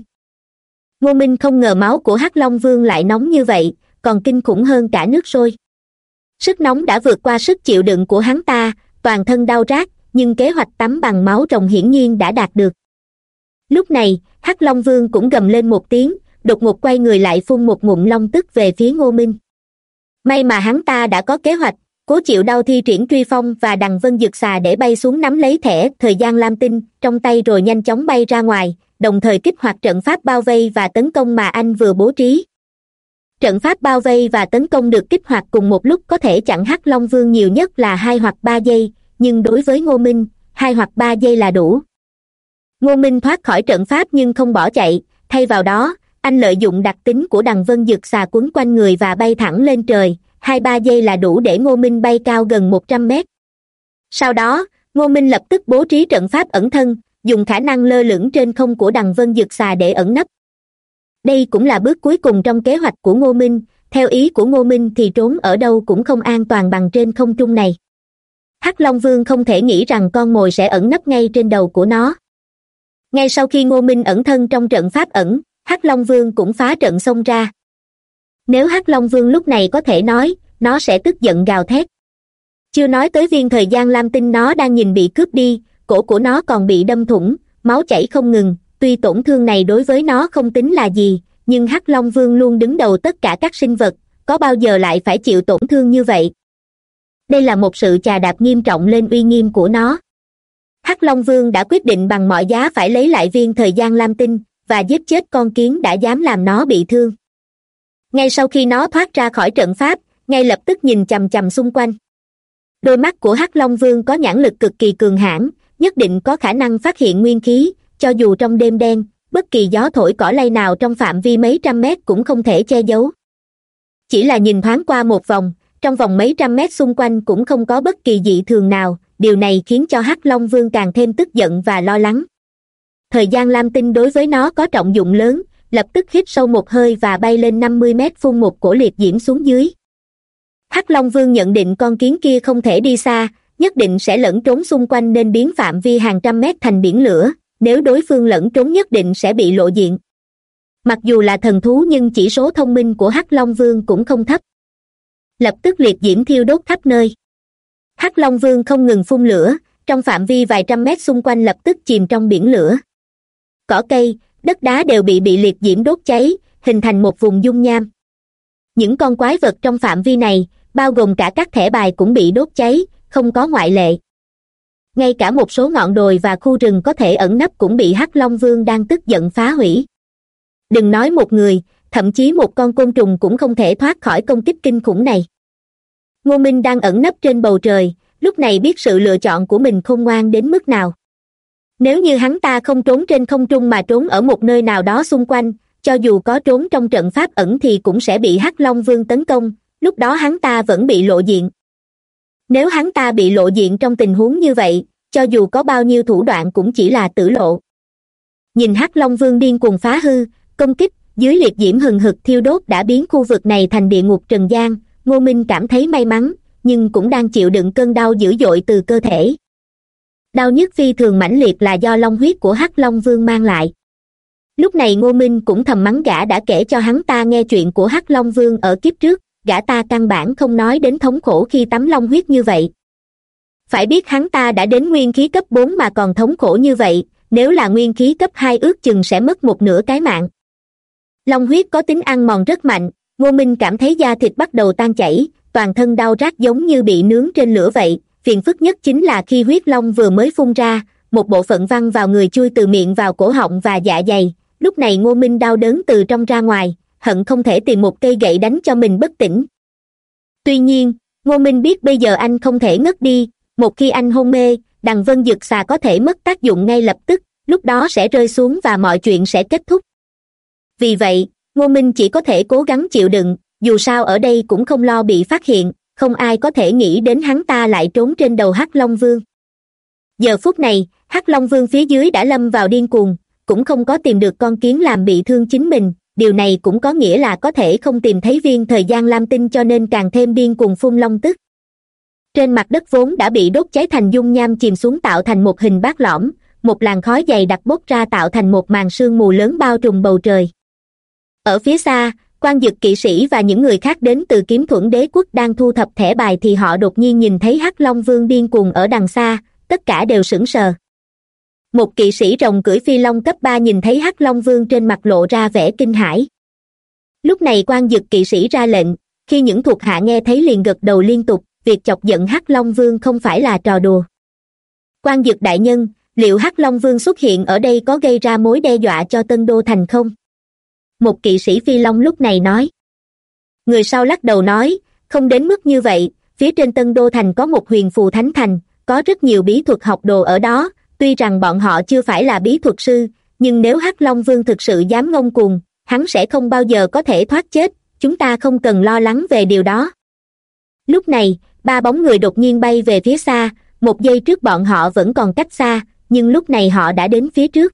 Ngô minh không ngờ máu của hắc long vương lại nóng như vậy, còn kinh khủng hơn cả nước sôi. Sức nóng đã vượt qua sức chịu đựng của hắn ta, toàn thân đau rát nhưng kế hoạch tắm bằng máu rồng hiển nhiên đã đạt được. Lúc này, hắc long vương cũng gầm lên một tiếng, đột ngột quay người lại phun một ngụm long tức về phía ngô minh. May mà hắn ta đã có kế hoạch, cố chịu đau thi triển truy phong và đằng vân dược xà để bay xuống nắm lấy thẻ, thời gian lam tinh, trong tay rồi nhanh chóng bay ra ngoài, đồng thời kích hoạt trận pháp bao vây và tấn công mà anh vừa bố trí. Trận pháp bao vây và tấn công được kích hoạt cùng một lúc có thể chặn hắc long vương nhiều nhất là hai hoặc ba giây nhưng đối với ngô minh, hai hoặc ba giây là đủ. Ngô minh thoát khỏi trận pháp nhưng không bỏ chạy. Thay vào đó, anh lợi dụng đặc tính của đằng vân dực xà quấn quanh người và bay thẳng lên trời. Hai ba giây là đủ để ngô minh bay cao gần một trăm mét. Sau đó, ngô minh lập tức bố trí trận pháp ẩn thân, dùng khả năng lơ lửng trên không của đằng vân dực xà để ẩn nấp. Đây cũng là bước cuối cùng trong kế hoạch của ngô minh. Theo ý của ngô minh thì trốn ở đâu cũng không an toàn bằng trên không trung này hắc long vương không thể nghĩ rằng con mồi sẽ ẩn nấp ngay trên đầu của nó. Ngay sau khi ngô minh ẩn thân trong trận pháp ẩn, hắc long vương cũng phá trận xông ra. Nếu hắc long vương lúc này có thể nói, nó sẽ tức giận gào thét. Chưa nói tới viên thời gian lam tinh nó đang nhìn bị cướp đi, cổ của nó còn bị đâm thủng, máu chảy không ngừng, tuy tổn thương này đối với nó không tính là gì, nhưng hắc long vương luôn đứng đầu tất cả các sinh vật, có bao giờ lại phải chịu tổn thương như vậy? Đây là một sự chà đạp nghiêm trọng lên uy nghiêm của nó. Hắc long vương đã quyết định bằng mọi giá phải lấy lại viên thời gian lam tinh, và giết chết con kiến đã dám làm nó bị thương. Ngay sau khi nó thoát ra khỏi trận pháp, ngay lập tức nhìn chằm chằm xung quanh. Đôi mắt của hắc long vương có nhãn lực cực kỳ cường hãn, nhất định có khả năng phát hiện nguyên khí, cho dù trong đêm đen, bất kỳ gió thổi cỏ lay nào trong phạm vi mấy trăm mét cũng không thể che giấu. Chỉ là nhìn thoáng qua một vòng trong vòng mấy trăm mét xung quanh cũng không có bất kỳ dị thường nào, điều này khiến cho hắc long vương càng thêm tức giận và lo lắng. Thời gian lam tinh đối với nó có trọng dụng lớn, lập tức hít sâu một hơi và bay lên năm mươi mét phun một cổ liệt diễm xuống dưới. Hắc long vương nhận định con kiến kia không thể đi xa, nhất định sẽ lẫn trốn xung quanh nên biến phạm vi hàng trăm mét thành biển lửa, nếu đối phương lẫn trốn nhất định sẽ bị lộ diện. Mặc dù là thần thú nhưng chỉ số thông minh của hắc long vương cũng không thấp lập tức liệt diễm thiêu đốt khắp nơi. Hắc long vương không ngừng phun lửa, trong phạm vi vài trăm mét xung quanh lập tức chìm trong biển lửa. Cỏ cây, đất đá đều bị bị liệt diễm đốt cháy, hình thành một vùng dung nham. Những con quái vật trong phạm vi này, bao gồm cả các thẻ bài cũng bị đốt cháy, không có ngoại lệ. Ngay cả một số ngọn đồi và khu rừng có thể ẩn nấp cũng bị hắc long vương đang tức giận phá hủy. Đừng nói một người thậm chí một con côn trùng cũng không thể thoát khỏi công kích kinh khủng này. Ngô minh đang ẩn nấp trên bầu trời, lúc này biết sự lựa chọn của mình khôn ngoan đến mức nào. Nếu như hắn ta không trốn trên không trung mà trốn ở một nơi nào đó xung quanh, cho dù có trốn trong trận pháp ẩn thì cũng sẽ bị hắc long vương tấn công, lúc đó hắn ta vẫn bị lộ diện. Nếu hắn ta bị lộ diện trong tình huống như vậy, cho dù có bao nhiêu thủ đoạn cũng chỉ là tử lộ. Nhìn hắc long vương điên cuồng phá hư, công kích dưới liệt diễm hừng hực, thiêu đốt đã biến khu vực này thành địa ngục trần gian. Ngô minh cảm thấy may mắn, nhưng cũng đang chịu đựng cơn đau dữ dội từ cơ thể. Đau nhức phi thường mãnh liệt là do long huyết của hắc long vương mang lại. Lúc này ngô minh cũng thầm mắng gã đã kể cho hắn ta nghe chuyện của hắc long vương ở kiếp trước. Gã ta căn bản không nói đến thống khổ khi tắm long huyết như vậy. Phải biết hắn ta đã đến nguyên khí cấp bốn mà còn thống khổ như vậy. Nếu là nguyên khí cấp hai ước chừng sẽ mất một nửa cái mạng long huyết có tính ăn mòn rất mạnh, ngô minh cảm thấy da thịt bắt đầu tan chảy, toàn thân đau rát giống như bị nướng trên lửa vậy. Phiền phức nhất chính là khi huyết long vừa mới phun ra, một bộ phận văng vào người chui từ miệng vào cổ họng và dạ dày. Lúc này ngô minh đau đớn từ trong ra ngoài, hận không thể tìm một cây gậy đánh cho mình bất tỉnh. Tuy nhiên, ngô minh biết bây giờ anh không thể ngất đi, một khi anh hôn mê, đằng vân dực xà có thể mất tác dụng ngay lập tức, lúc đó sẽ rơi xuống và mọi chuyện sẽ kết thúc vì vậy, ngô minh chỉ có thể cố gắng chịu đựng, dù sao ở đây cũng không lo bị phát hiện, không ai có thể nghĩ đến hắn ta lại trốn trên đầu hắc long vương. Giờ phút này, hắc long vương phía dưới đã lâm vào điên cuồng, cũng không có tìm được con kiến làm bị thương chính mình, điều này cũng có nghĩa là có thể không tìm thấy viên thời gian lam tinh cho nên càng thêm điên cuồng phun long tức. Trên mặt đất vốn đã bị đốt cháy thành dung nham chìm xuống tạo thành một hình bát lõm, một làn khói dày đặc bốc ra tạo thành một màn sương mù lớn bao trùm bầu trời ở phía xa, quan dực kỵ sĩ và những người khác đến từ kiếm thuẫn đế quốc đang thu thập thẻ bài thì họ đột nhiên nhìn thấy hắc long vương điên cuồng ở đằng xa, tất cả đều sững sờ. Một kỵ sĩ rồng cưỡi phi long cấp ba nhìn thấy hắc long vương trên mặt lộ ra vẻ kinh hãi. Lúc này quan dực kỵ sĩ ra lệnh, khi những thuộc hạ nghe thấy liền gật đầu liên tục, việc chọc giận hắc long vương không phải là trò đùa. Quan dực đại nhân, liệu hắc long vương xuất hiện ở đây có gây ra mối đe dọa cho tân đô thành không? Một kỵ sĩ phi long lúc này nói. Người sau lắc đầu nói, không đến mức như vậy, phía trên tân đô thành có một huyền phù thánh thành, có rất nhiều bí thuật học đồ ở đó, tuy rằng bọn họ chưa phải là bí thuật sư, nhưng nếu hắc long vương thực sự dám ngông cuồng, hắn sẽ không bao giờ có thể thoát chết, chúng ta không cần lo lắng về điều đó. Lúc này, ba bóng người đột nhiên bay về phía xa, một giây trước bọn họ vẫn còn cách xa, nhưng lúc này họ đã đến phía trước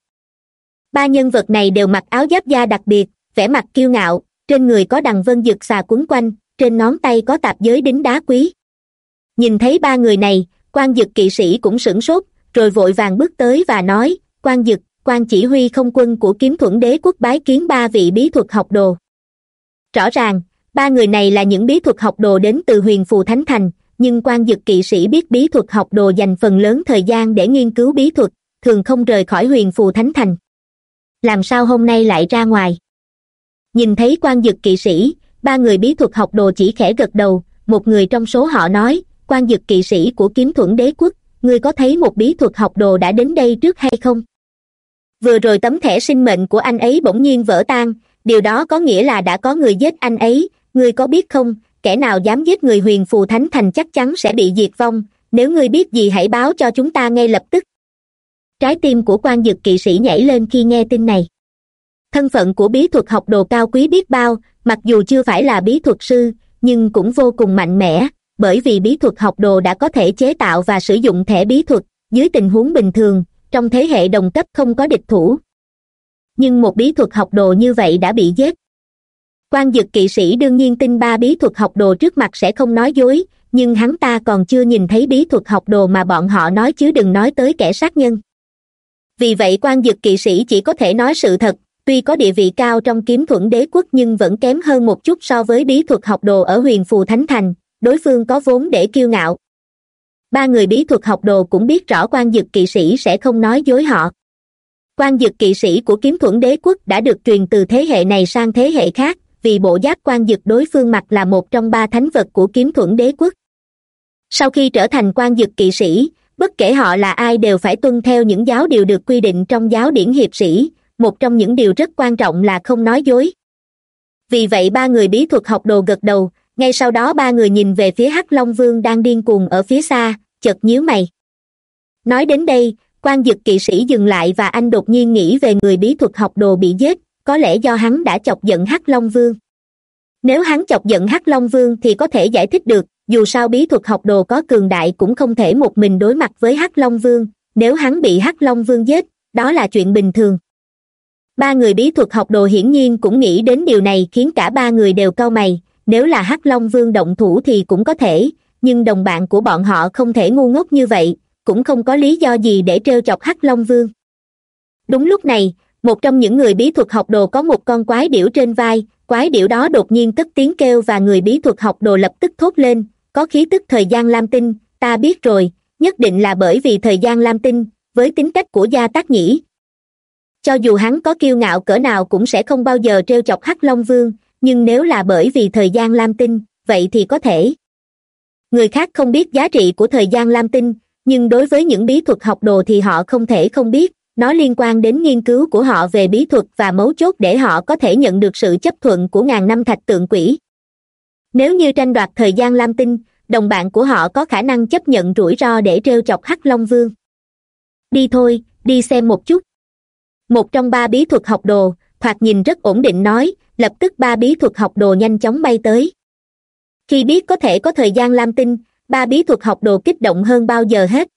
ba nhân vật này đều mặc áo giáp da đặc biệt, vẻ mặt kiêu ngạo, trên người có đằng vân dực xà quấn quanh, trên ngón tay có tạp giới đính đá quý. Nhìn thấy ba người này, quan dực kỵ sĩ cũng sửng sốt, rồi vội vàng bước tới và nói, quan dực, quan chỉ huy không quân của kiếm thuẫn đế quốc bái kiến ba vị bí thuật học đồ. Rõ ràng, ba người này là những bí thuật học đồ đến từ huyền phù thánh thành, nhưng quan dực kỵ sĩ biết bí thuật học đồ dành phần lớn thời gian để nghiên cứu bí thuật, thường không rời khỏi huyền phù thánh thành làm sao hôm nay lại ra ngoài? Nhìn thấy quan dực kỵ sĩ, ba người bí thuật học đồ chỉ khẽ gật đầu, một người trong số họ nói, quan dực kỵ sĩ của kiếm thuẫn đế quốc, ngươi có thấy một bí thuật học đồ đã đến đây trước hay không? Vừa rồi tấm thẻ sinh mệnh của anh ấy bỗng nhiên vỡ tan, điều đó có nghĩa là đã có người giết anh ấy, ngươi có biết không? Kẻ nào dám giết người huyền phù thánh thành chắc chắn sẽ bị diệt vong, nếu ngươi biết gì hãy báo cho chúng ta ngay lập tức trái tim của quan dực kỵ sĩ nhảy lên khi nghe tin này. Thân phận của bí thuật học đồ cao quý biết bao, mặc dù chưa phải là bí thuật sư, nhưng cũng vô cùng mạnh mẽ, bởi vì bí thuật học đồ đã có thể chế tạo và sử dụng thẻ bí thuật, dưới tình huống bình thường, trong thế hệ đồng cấp không có địch thủ. Nhưng một bí thuật học đồ như vậy đã bị giết. Quan dực kỵ sĩ đương nhiên tin ba bí thuật học đồ trước mặt sẽ không nói dối, nhưng hắn ta còn chưa nhìn thấy bí thuật học đồ mà bọn họ nói chứ đừng nói tới kẻ sát nhân vì vậy quan dực kỵ sĩ chỉ có thể nói sự thật, tuy có địa vị cao trong kiếm thuẫn đế quốc nhưng vẫn kém hơn một chút so với bí thuật học đồ ở huyền phù thánh thành, đối phương có vốn để kiêu ngạo. Ba người bí thuật học đồ cũng biết rõ quan dực kỵ sĩ sẽ không nói dối họ. Quan dực kỵ sĩ của kiếm thuẫn đế quốc đã được truyền từ thế hệ này sang thế hệ khác, vì bộ giáp quan dực đối phương mặc là một trong ba thánh vật của kiếm thuẫn đế quốc. Sau khi trở thành quan dực kỵ sĩ bất kể họ là ai đều phải tuân theo những giáo điều được quy định trong giáo điển hiệp sĩ. Một trong những điều rất quan trọng là không nói dối. Vì vậy ba người bí thuật học đồ gật đầu. Ngay sau đó ba người nhìn về phía hắc long vương đang điên cuồng ở phía xa, chợt nhíu mày. Nói đến đây, quan dực kỵ sĩ dừng lại và anh đột nhiên nghĩ về người bí thuật học đồ bị giết, có lẽ do hắn đã chọc giận hắc long vương. Nếu hắn chọc giận hắc long vương thì có thể giải thích được dù sao bí thuật học đồ có cường đại cũng không thể một mình đối mặt với hắc long vương, nếu hắn bị hắc long vương giết, đó là chuyện bình thường. Ba người bí thuật học đồ hiển nhiên cũng nghĩ đến điều này khiến cả ba người đều cau mày, nếu là hắc long vương động thủ thì cũng có thể, nhưng đồng bạn của bọn họ không thể ngu ngốc như vậy, cũng không có lý do gì để trêu chọc hắc long vương. Đúng lúc này, một trong những người bí thuật học đồ có một con quái điểu trên vai, quái điểu đó đột nhiên cất tiếng kêu và người bí thuật học đồ lập tức thốt lên có khí tức thời gian lam tinh, ta biết rồi, nhất định là bởi vì thời gian lam tinh, với tính cách của gia tác nhĩ. Cho dù hắn có kiêu ngạo cỡ nào cũng sẽ không bao giờ trêu chọc hắc long vương, nhưng nếu là bởi vì thời gian lam tinh, vậy thì có thể. Người khác không biết giá trị của thời gian lam tinh, nhưng đối với những bí thuật học đồ thì họ không thể không biết, nó liên quan đến nghiên cứu của họ về bí thuật và mấu chốt để họ có thể nhận được sự chấp thuận của ngàn năm thạch tượng quỷ nếu như tranh đoạt thời gian lam tinh, đồng bạn của họ có khả năng chấp nhận rủi ro để trêu chọc hắc long vương. Đi thôi, đi xem một chút. Một trong ba bí thuật học đồ, thoạt nhìn rất ổn định nói, lập tức ba bí thuật học đồ nhanh chóng bay tới. Khi biết có thể có thời gian lam tinh, ba bí thuật học đồ kích động hơn bao giờ hết.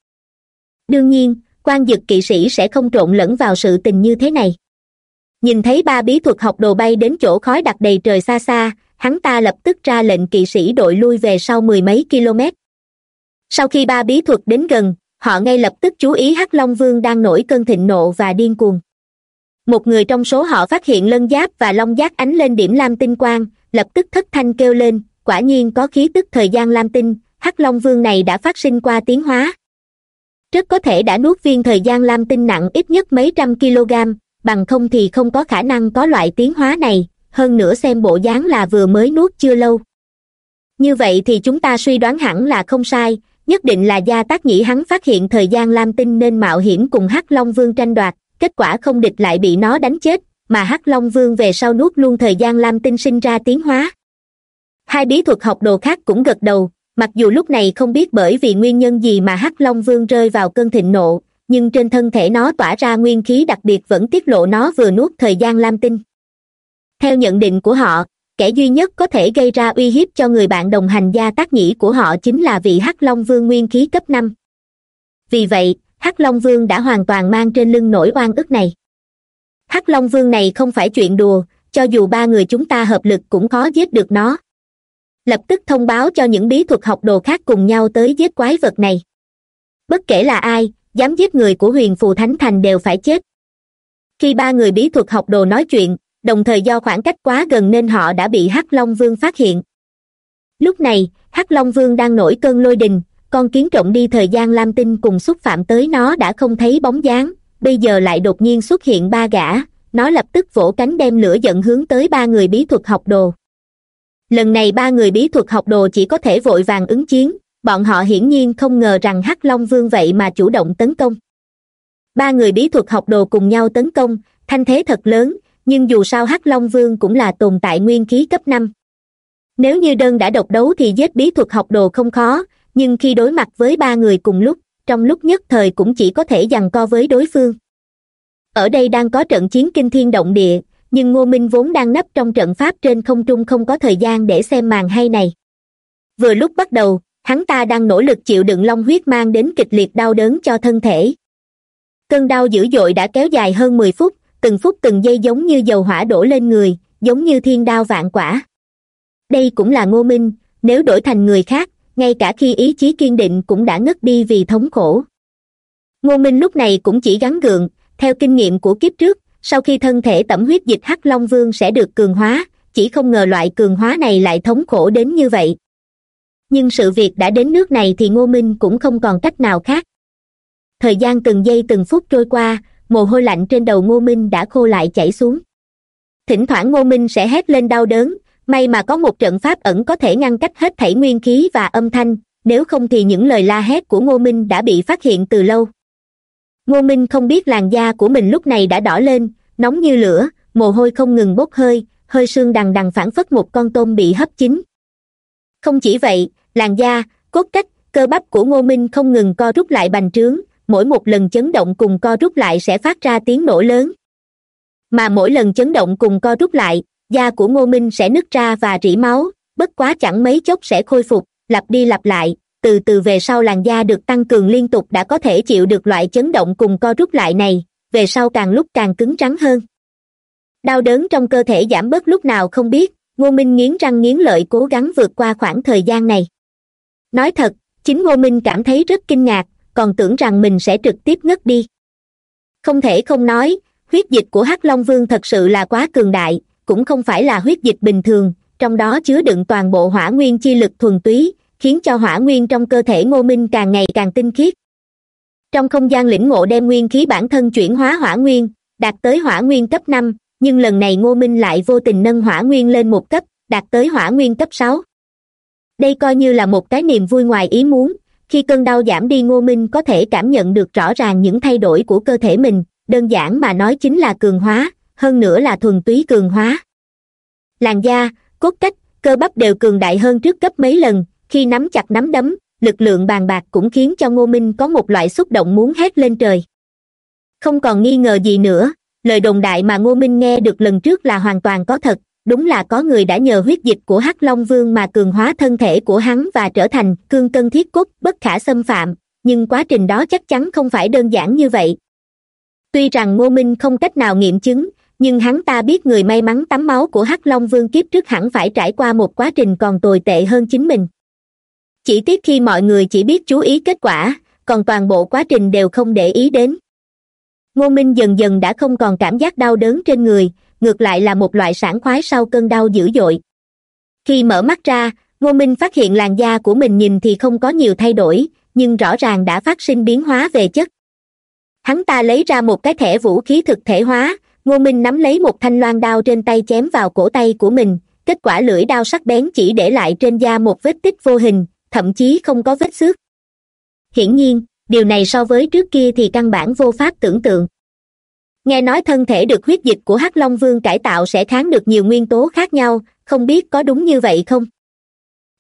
Đương nhiên, quan dực kỵ sĩ sẽ không trộn lẫn vào sự tình như thế này. Nhìn thấy ba bí thuật học đồ bay đến chỗ khói đặc đầy trời xa xa hắn ta lập tức ra lệnh kỵ sĩ đội lui về sau mười mấy km. Sau khi ba bí thuật đến gần, họ ngay lập tức chú ý hắc long vương đang nổi cơn thịnh nộ và điên cuồng. Một người trong số họ phát hiện lân giáp và long giác ánh lên điểm lam tinh quang, lập tức thất thanh kêu lên, quả nhiên có khí tức thời gian lam tinh, hắc long vương này đã phát sinh qua tiến hóa. Rất có thể đã nuốt viên thời gian lam tinh nặng ít nhất mấy trăm kg, bằng không thì không có khả năng có loại tiến hóa này hơn nữa xem bộ dáng là vừa mới nuốt chưa lâu. Như vậy thì chúng ta suy đoán hẳn là không sai, nhất định là gia tác nhĩ hắn phát hiện thời gian lam tinh nên mạo hiểm cùng hắc long vương tranh đoạt, kết quả không địch lại bị nó đánh chết, mà hắc long vương về sau nuốt luôn thời gian lam tinh sinh ra tiến hóa. Hai bí thuật học đồ khác cũng gật đầu, mặc dù lúc này không biết bởi vì nguyên nhân gì mà hắc long vương rơi vào cơn thịnh nộ, nhưng trên thân thể nó tỏa ra nguyên khí đặc biệt vẫn tiết lộ nó vừa nuốt thời gian lam tinh theo nhận định của họ, kẻ duy nhất có thể gây ra uy hiếp cho người bạn đồng hành gia tác nhĩ của họ chính là vị hắc long vương nguyên khí cấp năm. Vì vậy, hắc long vương đã hoàn toàn mang trên lưng nỗi oan ức này. Hắc long vương này không phải chuyện đùa, cho dù ba người chúng ta hợp lực cũng khó giết được nó. Lập tức thông báo cho những bí thuật học đồ khác cùng nhau tới giết quái vật này. Bất kể là ai, dám giết người của huyền phù thánh thành đều phải chết. Khi ba người bí thuật học đồ nói chuyện đồng thời do khoảng cách quá gần nên họ đã bị hắc long vương phát hiện. Lúc này, hắc long vương đang nổi cơn lôi đình, con kiến trộm đi thời gian lam tinh cùng xúc phạm tới nó đã không thấy bóng dáng, bây giờ lại đột nhiên xuất hiện ba gã, nó lập tức vỗ cánh đem lửa giận hướng tới ba người bí thuật học đồ. Lần này ba người bí thuật học đồ chỉ có thể vội vàng ứng chiến, bọn họ hiển nhiên không ngờ rằng hắc long vương vậy mà chủ động tấn công. Ba người bí thuật học đồ cùng nhau tấn công, thanh thế thật lớn nhưng dù sao hắc long vương cũng là tồn tại nguyên khí cấp năm. Nếu như đơn đã độc đấu thì giết bí thuật học đồ không khó, nhưng khi đối mặt với ba người cùng lúc, trong lúc nhất thời cũng chỉ có thể giằng co với đối phương. Ở đây đang có trận chiến kinh thiên động địa, nhưng ngô minh vốn đang nấp trong trận pháp trên không trung không có thời gian để xem màn hay này. Vừa lúc bắt đầu, hắn ta đang nỗ lực chịu đựng long huyết mang đến kịch liệt đau đớn cho thân thể. Cơn đau dữ dội đã kéo dài hơn mười phút từng phút từng giây giống như dầu hỏa đổ lên người, giống như thiên đao vạn quả. Đây cũng là ngô minh, nếu đổi thành người khác, ngay cả khi ý chí kiên định cũng đã ngất đi vì thống khổ. Ngô minh lúc này cũng chỉ gắn gượng, theo kinh nghiệm của kiếp trước, sau khi thân thể tẩm huyết dịch hắc long vương sẽ được cường hóa, chỉ không ngờ loại cường hóa này lại thống khổ đến như vậy. Nhưng sự việc đã đến nước này thì ngô minh cũng không còn cách nào khác. Thời gian từng giây từng phút trôi qua mồ hôi lạnh trên đầu ngô minh đã khô lại chảy xuống. Thỉnh thoảng ngô minh sẽ hét lên đau đớn, may mà có một trận pháp ẩn có thể ngăn cách hết thảy nguyên khí và âm thanh, nếu không thì những lời la hét của ngô minh đã bị phát hiện từ lâu. Ngô minh không biết làn da của mình lúc này đã đỏ lên, nóng như lửa, mồ hôi không ngừng bốc hơi hơi sương đằng đằng phản phất một con tôm bị hấp chín. Không chỉ vậy, làn da, cốt cách, cơ bắp của ngô minh không ngừng co rút lại bành trướng mỗi một lần chấn động cùng co rút lại sẽ phát ra tiếng nổ lớn. Mà mỗi lần chấn động cùng co rút lại, da của ngô minh sẽ nứt ra và rỉ máu, bất quá chẳng mấy chốc sẽ khôi phục, lặp đi lặp lại, từ từ về sau làn da được tăng cường liên tục đã có thể chịu được loại chấn động cùng co rút lại này, về sau càng lúc càng cứng trắng hơn. Đau đớn trong cơ thể giảm bớt lúc nào không biết, ngô minh nghiến răng nghiến lợi cố gắng vượt qua khoảng thời gian này. Nói thật, chính ngô minh cảm thấy rất kinh ngạc còn tưởng rằng mình sẽ trực tiếp ngất đi. Không thể không nói, huyết dịch của hắc long vương thật sự là quá cường đại, cũng không phải là huyết dịch bình thường, trong đó chứa đựng toàn bộ hỏa nguyên chi lực thuần túy, khiến cho hỏa nguyên trong cơ thể ngô minh càng ngày càng tinh khiết. Trong không gian lĩnh ngộ đem nguyên khí bản thân chuyển hóa hỏa nguyên, đạt tới hỏa nguyên cấp năm, nhưng lần này ngô minh lại vô tình nâng hỏa nguyên lên một cấp, đạt tới hỏa nguyên cấp sáu. Đây coi như là một cái niềm vui ngoài ý muốn khi cơn đau giảm đi ngô minh có thể cảm nhận được rõ ràng những thay đổi của cơ thể mình, đơn giản mà nói chính là cường hóa, hơn nữa là thuần túy cường hóa. Làn da, cốt cách, cơ bắp đều cường đại hơn trước gấp mấy lần, khi nắm chặt nắm đấm, lực lượng bàn bạc cũng khiến cho ngô minh có một loại xúc động muốn hét lên trời. Không còn nghi ngờ gì nữa, lời đồn đại mà ngô minh nghe được lần trước là hoàn toàn có thật đúng là có người đã nhờ huyết dịch của hắc long vương mà cường hóa thân thể của hắn và trở thành cương cân thiết cốt, bất khả xâm phạm. Nhưng quá trình đó chắc chắn không phải đơn giản như vậy. Tuy rằng ngô minh không cách nào nghiệm chứng, nhưng hắn ta biết người may mắn tắm máu của hắc long vương kiếp trước hẳn phải trải qua một quá trình còn tồi tệ hơn chính mình. Chỉ tiếc khi mọi người chỉ biết chú ý kết quả, còn toàn bộ quá trình đều không để ý đến. Ngô minh dần dần đã không còn cảm giác đau đớn trên người ngược lại là một loại sảng khoái sau cơn đau dữ dội. Khi mở mắt ra, ngô minh phát hiện làn da của mình nhìn thì không có nhiều thay đổi, nhưng rõ ràng đã phát sinh biến hóa về chất. Hắn ta lấy ra một cái thẻ vũ khí thực thể hóa, ngô minh nắm lấy một thanh loan đao trên tay chém vào cổ tay của mình, kết quả lưỡi đao sắc bén chỉ để lại trên da một vết tích vô hình, thậm chí không có vết xước. Hiển nhiên, điều này so với trước kia thì căn bản vô pháp tưởng tượng nghe nói thân thể được huyết dịch của hắc long vương cải tạo sẽ kháng được nhiều nguyên tố khác nhau, không biết có đúng như vậy không?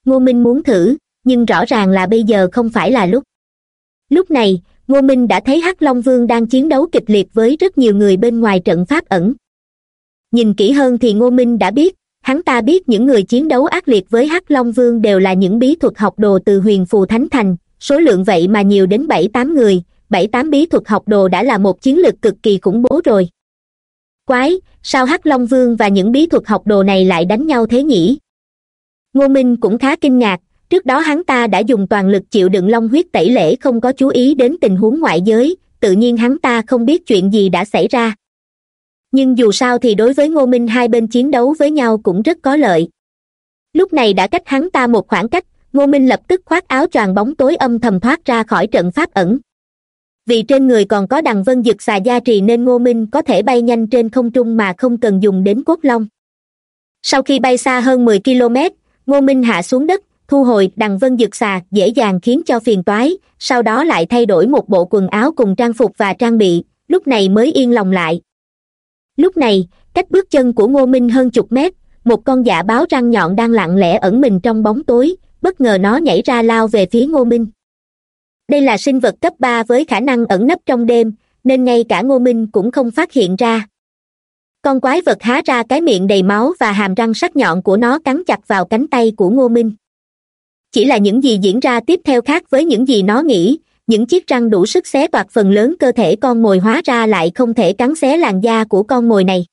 Ngô minh muốn thử, nhưng rõ ràng là bây giờ không phải là lúc. Lúc này, ngô minh đã thấy hắc long vương đang chiến đấu kịch liệt với rất nhiều người bên ngoài trận pháp ẩn. Nhìn kỹ hơn thì ngô minh đã biết, hắn ta biết những người chiến đấu ác liệt với hắc long vương đều là những bí thuật học đồ từ huyền phù thánh thành, số lượng vậy mà nhiều đến bảy tám người bảy tám bí thuật học đồ đã là một chiến lược cực kỳ khủng bố rồi. Quái, sao hắc long vương và những bí thuật học đồ này lại đánh nhau thế nhỉ? Ngô minh cũng khá kinh ngạc, trước đó hắn ta đã dùng toàn lực chịu đựng long huyết tẩy lễ không có chú ý đến tình huống ngoại giới, tự nhiên hắn ta không biết chuyện gì đã xảy ra. Nhưng dù sao thì đối với ngô minh hai bên chiến đấu với nhau cũng rất có lợi. Lúc này đã cách hắn ta một khoảng cách, ngô minh lập tức khoác áo choàng bóng tối âm thầm thoát ra khỏi trận pháp ẩn vì trên người còn có đằng vân dực xà gia trì nên ngô minh có thể bay nhanh trên không trung mà không cần dùng đến cốt long. Sau khi bay xa hơn mười km ngô minh hạ xuống đất, thu hồi đằng vân dực xà, dễ dàng khiến cho phiền toái, sau đó lại thay đổi một bộ quần áo cùng trang phục và trang bị, lúc này mới yên lòng lại. Lúc này, cách bước chân của ngô minh hơn chục mét, một con dạ báo răng nhọn đang lặng lẽ ẩn mình trong bóng tối, bất ngờ nó nhảy ra lao về phía ngô minh đây là sinh vật cấp ba với khả năng ẩn nấp trong đêm, nên ngay cả ngô minh cũng không phát hiện ra. Con quái vật há ra cái miệng đầy máu và hàm răng sắc nhọn của nó cắn chặt vào cánh tay của ngô minh. Chỉ là những gì diễn ra tiếp theo khác với những gì nó nghĩ, những chiếc răng đủ sức xé toạc phần lớn cơ thể con mồi hóa ra lại không thể cắn xé làn da của con mồi này.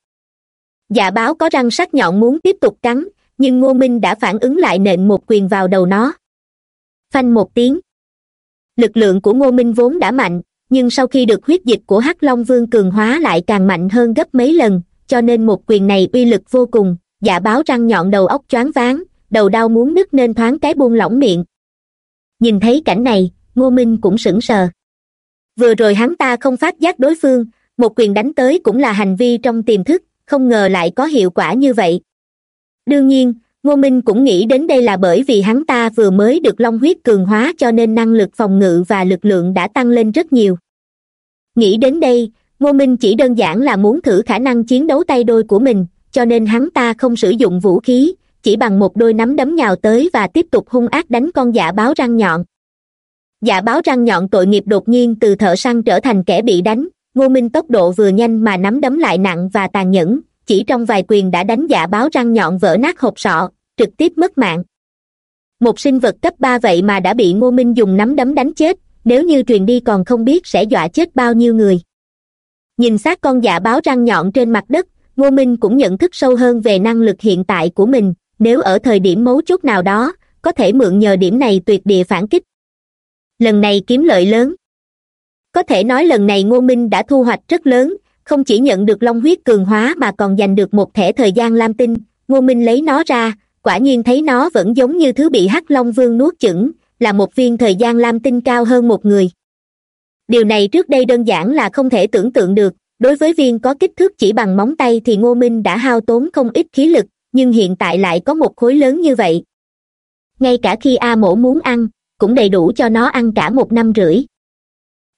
Dạ báo có răng sắc nhọn muốn tiếp tục cắn, nhưng ngô minh đã phản ứng lại nện một quyền vào đầu nó. Phanh một tiếng lực lượng của ngô minh vốn đã mạnh, nhưng sau khi được huyết dịch của hắc long vương cường hóa lại càng mạnh hơn gấp mấy lần, cho nên một quyền này uy lực vô cùng dạ báo răng nhọn đầu óc choáng váng, đầu đau muốn nứt nên thoáng cái buông lỏng miệng. Nhìn thấy cảnh này, ngô minh cũng sững sờ. Vừa rồi hắn ta không phát giác đối phương, một quyền đánh tới cũng là hành vi trong tiềm thức, không ngờ lại có hiệu quả như vậy. Đương nhiên ngô minh cũng nghĩ đến đây là bởi vì hắn ta vừa mới được long huyết cường hóa cho nên năng lực phòng ngự và lực lượng đã tăng lên rất nhiều. Nghĩ đến đây, ngô minh chỉ đơn giản là muốn thử khả năng chiến đấu tay đôi của mình, cho nên hắn ta không sử dụng vũ khí, chỉ bằng một đôi nắm đấm nhào tới và tiếp tục hung ác đánh con dạ báo răng nhọn. Dạ báo răng nhọn tội nghiệp đột nhiên từ thợ săn trở thành kẻ bị đánh, ngô minh tốc độ vừa nhanh mà nắm đấm lại nặng và tàn nhẫn chỉ trong vài quyền đã đánh giả báo răng nhọn vỡ nát hộp sọ, trực tiếp mất mạng. Một sinh vật cấp ba vậy mà đã bị ngô minh dùng nắm đấm đánh chết, nếu như truyền đi còn không biết sẽ dọa chết bao nhiêu người. Nhìn xác con dạ báo răng nhọn trên mặt đất, ngô minh cũng nhận thức sâu hơn về năng lực hiện tại của mình, nếu ở thời điểm mấu chốt nào đó, có thể mượn nhờ điểm này tuyệt địa phản kích. Lần này kiếm lợi lớn. Có thể nói lần này ngô minh đã thu hoạch rất lớn không chỉ nhận được long huyết cường hóa mà còn giành được một thẻ thời gian lam tinh. Ngô minh lấy nó ra, quả nhiên thấy nó vẫn giống như thứ bị hắc long vương nuốt chửng, là một viên thời gian lam tinh cao hơn một người. Điều này trước đây đơn giản là không thể tưởng tượng được, đối với viên có kích thước chỉ bằng móng tay thì ngô minh đã hao tốn không ít khí lực, nhưng hiện tại lại có một khối lớn như vậy. Ngay cả khi a mổ muốn ăn, cũng đầy đủ cho nó ăn cả một năm rưỡi.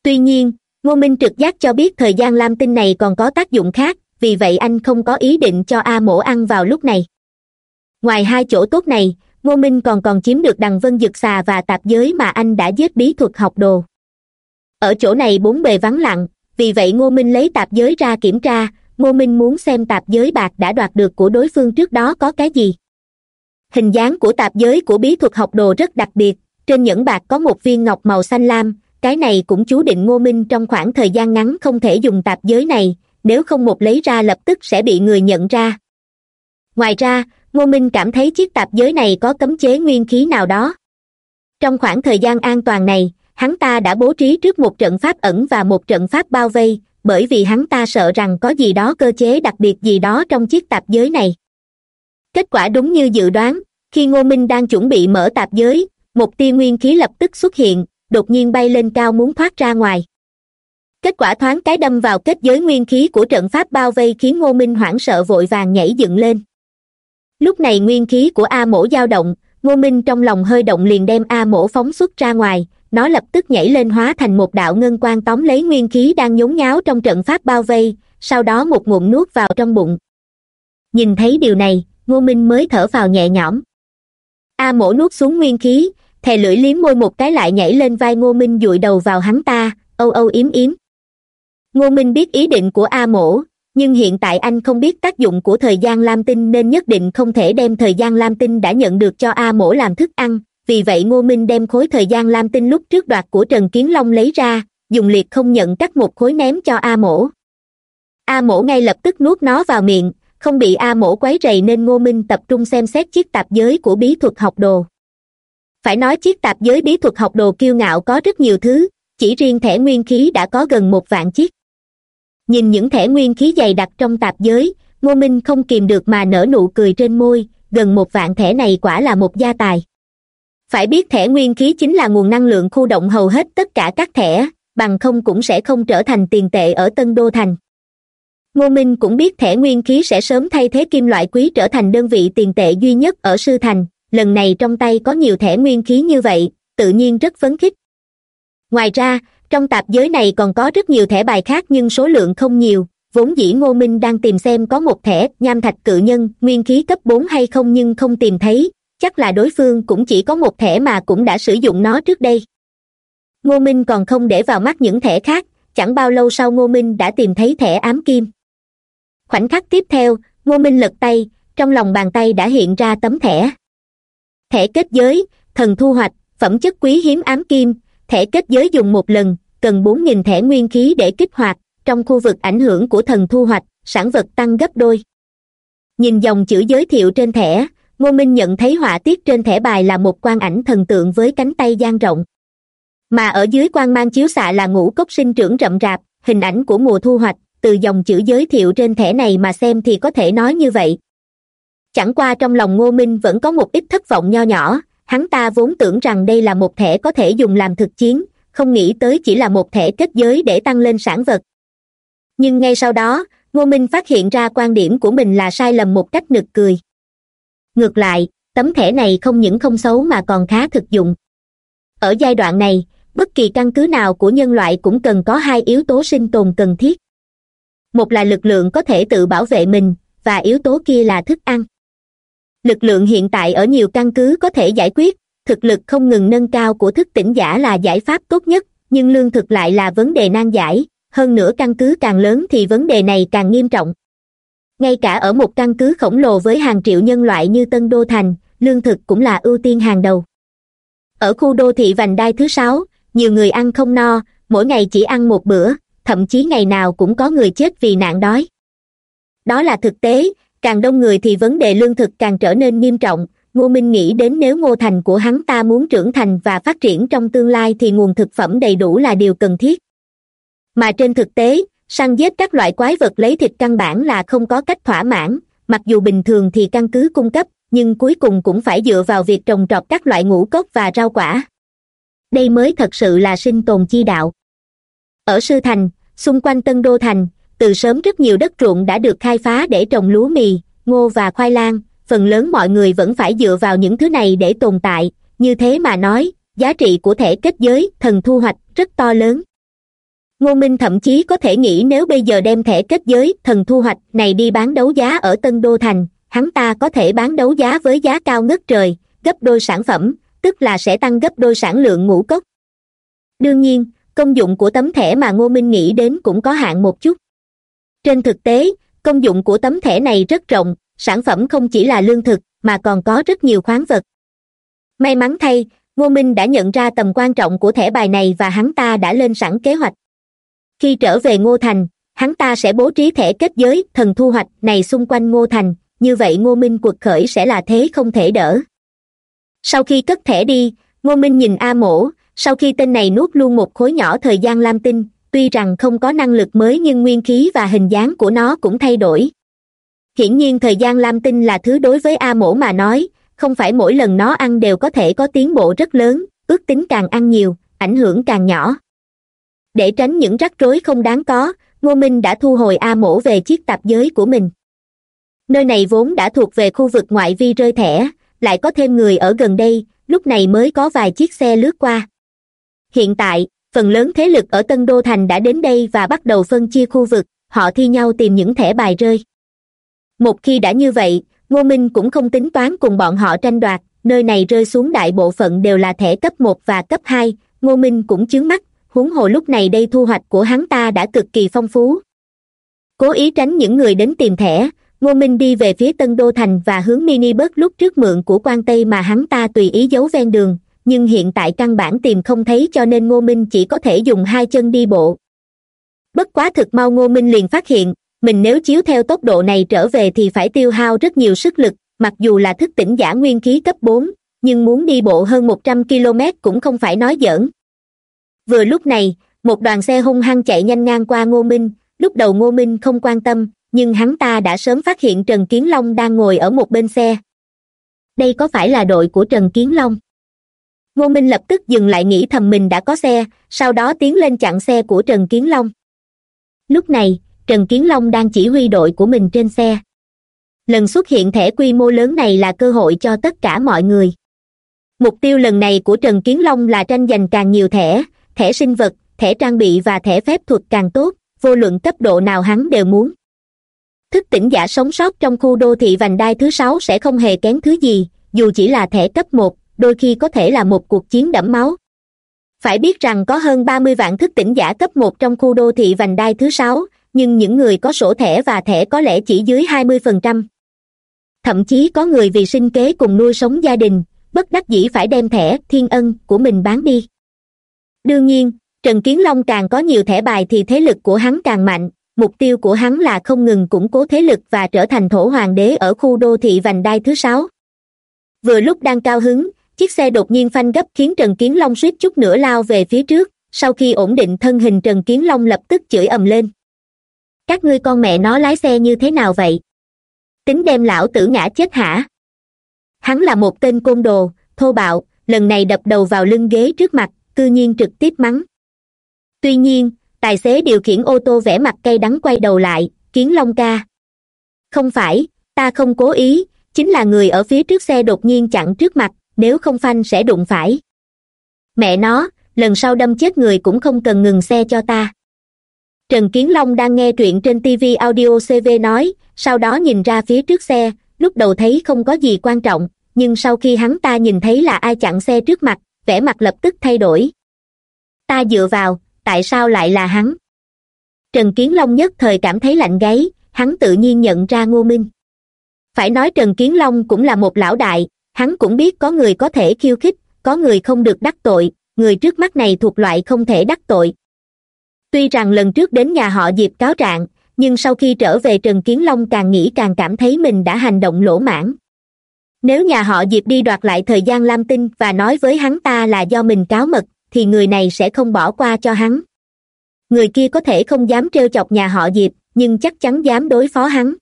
Tuy nhiên ngô minh trực giác cho biết thời gian lam tinh này còn có tác dụng khác, vì vậy anh không có ý định cho a mổ ăn vào lúc này. Ngoài hai chỗ tốt này, ngô minh còn còn chiếm được đằng vân dực xà và tạp giới mà anh đã giết bí thuật học đồ. Ở chỗ này bốn bề vắng lặng, vì vậy ngô minh lấy tạp giới ra kiểm tra, ngô minh muốn xem tạp giới bạc đã đoạt được của đối phương trước đó có cái gì. Hình dáng của tạp giới của bí thuật học đồ rất đặc biệt, trên nhẫn bạc có một viên ngọc màu xanh lam cái này cũng chú định ngô minh trong khoảng thời gian ngắn không thể dùng tạp giới này, nếu không một lấy ra lập tức sẽ bị người nhận ra. Ngoài ra, ngô minh cảm thấy chiếc tạp giới này có cấm chế nguyên khí nào đó. Trong khoảng thời gian an toàn này, hắn ta đã bố trí trước một trận pháp ẩn và một trận pháp bao vây, bởi vì hắn ta sợ rằng có gì đó cơ chế đặc biệt gì đó trong chiếc tạp giới này. Kết quả đúng như dự đoán, khi ngô minh đang chuẩn bị mở tạp giới, một tia nguyên khí lập tức xuất hiện đột nhiên bay lên cao muốn thoát ra ngoài. Kết quả thoáng cái đâm vào kết giới nguyên khí của trận pháp bao vây khiến ngô minh hoảng sợ vội vàng nhảy dựng lên. Lúc này nguyên khí của a mổ dao động, ngô minh trong lòng hơi động liền đem a mổ phóng xuất ra ngoài, nó lập tức nhảy lên hóa thành một đạo ngân quan tóm lấy nguyên khí đang nhốn nháo trong trận pháp bao vây, sau đó một ngụm nuốt vào trong bụng. Nhìn thấy điều này, ngô minh mới thở vào nhẹ nhõm. A mổ nuốt xuống nguyên khí thè lưỡi liếm môi một cái lại nhảy lên vai ngô minh dụi đầu vào hắn ta, âu âu yếm yếm. Ngô minh biết ý định của a mổ, nhưng hiện tại anh không biết tác dụng của thời gian lam tinh nên nhất định không thể đem thời gian lam tinh đã nhận được cho a mổ làm thức ăn, vì vậy ngô minh đem khối thời gian lam tinh lúc trước đoạt của trần kiến long lấy ra, dùng liệt không nhận cắt một khối ném cho a mổ. A mổ ngay lập tức nuốt nó vào miệng, không bị a mổ quấy rầy nên ngô minh tập trung xem xét chiếc tạp giới của bí thuật học đồ phải nói chiếc tạp giới bí thuật học đồ kiêu ngạo có rất nhiều thứ, chỉ riêng thẻ nguyên khí đã có gần một vạn chiếc. Nhìn những thẻ nguyên khí dày đặc trong tạp giới, ngô minh không kìm được mà nở nụ cười trên môi, gần một vạn thẻ này quả là một gia tài. Phải biết thẻ nguyên khí chính là nguồn năng lượng khu động hầu hết tất cả các thẻ, bằng không cũng sẽ không trở thành tiền tệ ở tân đô thành. Ngô minh cũng biết thẻ nguyên khí sẽ sớm thay thế kim loại quý trở thành đơn vị tiền tệ duy nhất ở sư thành lần này trong tay có nhiều thẻ nguyên khí như vậy, tự nhiên rất phấn khích. Ngoài ra, trong tạp giới này còn có rất nhiều thẻ bài khác nhưng số lượng không nhiều. Vốn dĩ ngô minh đang tìm xem có một thẻ, nham thạch cự nhân, nguyên khí cấp bốn hay không nhưng không tìm thấy. Chắc là đối phương cũng chỉ có một thẻ mà cũng đã sử dụng nó trước đây. Ngô minh còn không để vào mắt những thẻ khác, chẳng bao lâu sau ngô minh đã tìm thấy thẻ ám kim. Khoảnh khắc tiếp theo, ngô minh lật tay, trong lòng bàn tay đã hiện ra tấm thẻ thẻ kết giới, thần thu hoạch, phẩm chất quý hiếm ám kim. Thẻ kết giới dùng một lần, cần bốn nghìn thẻ nguyên khí để kích hoạt. Trong khu vực ảnh hưởng của thần thu hoạch, sản vật tăng gấp đôi. Nhìn dòng chữ giới thiệu trên thẻ, ngô minh nhận thấy họa tiết trên thẻ bài là một quan ảnh thần tượng với cánh tay dang rộng. Mà ở dưới quan mang chiếu xạ là ngũ cốc sinh trưởng rậm rạp, hình ảnh của mùa thu hoạch. Từ dòng chữ giới thiệu trên thẻ này mà xem thì có thể nói như vậy chẳng qua trong lòng ngô minh vẫn có một ít thất vọng nho nhỏ. Hắn ta vốn tưởng rằng đây là một thẻ có thể dùng làm thực chiến, không nghĩ tới chỉ là một thẻ kết giới để tăng lên sản vật. Nhưng ngay sau đó, ngô minh phát hiện ra quan điểm của mình là sai lầm một cách nực cười. Ngược lại, tấm thẻ này không những không xấu mà còn khá thực dụng. Ở giai đoạn này, bất kỳ căn cứ nào của nhân loại cũng cần có hai yếu tố sinh tồn cần thiết. Một là lực lượng có thể tự bảo vệ mình, và yếu tố kia là thức ăn lực lượng hiện tại ở nhiều căn cứ có thể giải quyết. Thực lực không ngừng nâng cao của thức tỉnh giả là giải pháp tốt nhất, nhưng lương thực lại là vấn đề nan giải. Hơn nữa căn cứ càng lớn thì vấn đề này càng nghiêm trọng. Ngay cả ở một căn cứ khổng lồ với hàng triệu nhân loại như tân đô thành, lương thực cũng là ưu tiên hàng đầu. Ở khu đô thị vành đai thứ sáu, nhiều người ăn không no, mỗi ngày chỉ ăn một bữa, thậm chí ngày nào cũng có người chết vì nạn đói. Đó là thực tế càng đông người thì vấn đề lương thực càng trở nên nghiêm trọng. Ngô minh nghĩ đến nếu ngô thành của hắn ta muốn trưởng thành và phát triển trong tương lai thì nguồn thực phẩm đầy đủ là điều cần thiết. Mà trên thực tế, săn giết các loại quái vật lấy thịt căn bản là không có cách thỏa mãn. Mặc dù bình thường thì căn cứ cung cấp, nhưng cuối cùng cũng phải dựa vào việc trồng trọt các loại ngũ cốc và rau quả. Đây mới thật sự là sinh tồn chi đạo. Ở sư thành, xung quanh tân đô thành từ sớm rất nhiều đất ruộng đã được khai phá để trồng lúa mì, ngô và khoai lang. Phần lớn mọi người vẫn phải dựa vào những thứ này để tồn tại. Như thế mà nói, giá trị của thẻ kết giới, thần thu hoạch, rất to lớn. Ngô minh thậm chí có thể nghĩ nếu bây giờ đem thẻ kết giới, thần thu hoạch này đi bán đấu giá ở tân đô thành, hắn ta có thể bán đấu giá với giá cao ngất trời, gấp đôi sản phẩm, tức là sẽ tăng gấp đôi sản lượng ngũ cốc. Đương nhiên, công dụng của tấm thẻ mà ngô minh nghĩ đến cũng có hạn một chút trên thực tế, công dụng của tấm thẻ này rất rộng, sản phẩm không chỉ là lương thực mà còn có rất nhiều khoáng vật. May mắn thay, ngô minh đã nhận ra tầm quan trọng của thẻ bài này và hắn ta đã lên sẵn kế hoạch. Khi trở về ngô thành, hắn ta sẽ bố trí thẻ kết giới thần thu hoạch này xung quanh ngô thành, như vậy ngô minh cuộc khởi sẽ là thế không thể đỡ. Sau khi cất thẻ đi, ngô minh nhìn a mổ, sau khi tên này nuốt luôn một khối nhỏ thời gian lam tinh tuy rằng không có năng lực mới nhưng nguyên khí và hình dáng của nó cũng thay đổi. Hiển nhiên thời gian lam tinh là thứ đối với a mổ mà nói, không phải mỗi lần nó ăn đều có thể có tiến bộ rất lớn, ước tính càng ăn nhiều, ảnh hưởng càng nhỏ. Để tránh những rắc rối không đáng có, ngô minh đã thu hồi a mổ về chiếc tạp giới của mình. Nơi này vốn đã thuộc về khu vực ngoại vi rơi thẻ, lại có thêm người ở gần đây, lúc này mới có vài chiếc xe lướt qua. Hiện tại phần lớn thế lực ở tân đô thành đã đến đây và bắt đầu phân chia khu vực, họ thi nhau tìm những thẻ bài rơi. Một khi đã như vậy, ngô minh cũng không tính toán cùng bọn họ tranh đoạt, nơi này rơi xuống đại bộ phận đều là thẻ cấp một và cấp hai, ngô minh cũng chướng mắt, huống hồ lúc này đây thu hoạch của hắn ta đã cực kỳ phong phú. Cố ý tránh những người đến tìm thẻ, ngô minh đi về phía tân đô thành và hướng mini bớt lúc trước mượn của quan tây mà hắn ta tùy ý giấu ven đường nhưng hiện tại căn bản tìm không thấy cho nên ngô minh chỉ có thể dùng hai chân đi bộ. Bất quá thực mau ngô minh liền phát hiện, mình nếu chiếu theo tốc độ này trở về thì phải tiêu hao rất nhiều sức lực, mặc dù là thức tỉnh giả nguyên khí cấp bốn, nhưng muốn đi bộ hơn một trăm km cũng không phải nói giỡn. Vừa lúc này, một đoàn xe hung hăng chạy nhanh ngang qua ngô minh, lúc đầu ngô minh không quan tâm, nhưng hắn ta đã sớm phát hiện trần kiến long đang ngồi ở một bên xe. Đây có phải là đội của trần kiến long? Ngô minh lập tức dừng lại nghĩ thầm mình đã có xe, sau đó tiến lên chặn xe của trần kiến long. Lúc này, trần kiến long đang chỉ huy đội của mình trên xe. Lần xuất hiện thẻ quy mô lớn này là cơ hội cho tất cả mọi người. Mục tiêu lần này của trần kiến long là tranh giành càng nhiều thẻ thẻ sinh vật, thẻ trang bị và thẻ phép thuật càng tốt, vô luận cấp độ nào hắn đều muốn. Thức tỉnh giả sống sót trong khu đô thị vành đai thứ sáu sẽ không hề kén thứ gì, dù chỉ là thẻ cấp một đôi khi có thể là một cuộc chiến đẫm máu. Phải biết rằng có hơn ba mươi vạn thức tỉnh giả cấp một trong khu đô thị vành đai thứ sáu, nhưng những người có sổ thẻ và thẻ có lẽ chỉ dưới hai mươi phần trăm. Thậm chí có người vì sinh kế cùng nuôi sống gia đình, bất đắc dĩ phải đem thẻ, thiên ân của mình bán đi. Đương nhiên, trần kiến long càng có nhiều thẻ bài thì thế lực của hắn càng mạnh, mục tiêu của hắn là không ngừng củng cố thế lực và trở thành thổ hoàng đế ở khu đô thị vành đai thứ sáu. Vừa lúc đang cao hứng chiếc xe đột nhiên phanh gấp khiến trần kiến long suýt chút nữa lao về phía trước, sau khi ổn định thân hình trần kiến long lập tức chửi ầm lên. Các ngươi con mẹ nó lái xe như thế nào vậy? Tính đem lão tử ngã chết hả? Hắn là một tên côn đồ, thô bạo, lần này đập đầu vào lưng ghế trước mặt, cư nhiên trực tiếp mắng. Tuy nhiên, tài xế điều khiển ô tô vẽ mặt cay đắng quay đầu lại, kiến long ca. Không phải, ta không cố ý, chính là người ở phía trước xe đột nhiên chặn trước mặt nếu không phanh sẽ đụng phải. Mẹ nó, lần sau đâm chết người cũng không cần ngừng xe cho ta. Trần kiến long đang nghe truyện trên tv audio cv nói, sau đó nhìn ra phía trước xe, lúc đầu thấy không có gì quan trọng, nhưng sau khi hắn ta nhìn thấy là ai chặn xe trước mặt, vẻ mặt lập tức thay đổi. Ta dựa vào, tại sao lại là hắn? Trần kiến long nhất thời cảm thấy lạnh gáy, hắn tự nhiên nhận ra ngô minh. Phải nói trần kiến long cũng là một lão đại hắn cũng biết có người có thể khiêu khích, có người không được đắc tội, người trước mắt này thuộc loại không thể đắc tội. Tuy rằng lần trước đến nhà họ diệp cáo trạng, nhưng sau khi trở về trần kiến long càng nghĩ càng cảm thấy mình đã hành động lỗ mãn nếu nhà họ diệp đi đoạt lại thời gian lam tinh và nói với hắn ta là do mình cáo mật, thì người này sẽ không bỏ qua cho hắn. Người kia có thể không dám trêu chọc nhà họ diệp, nhưng chắc chắn dám đối phó hắn.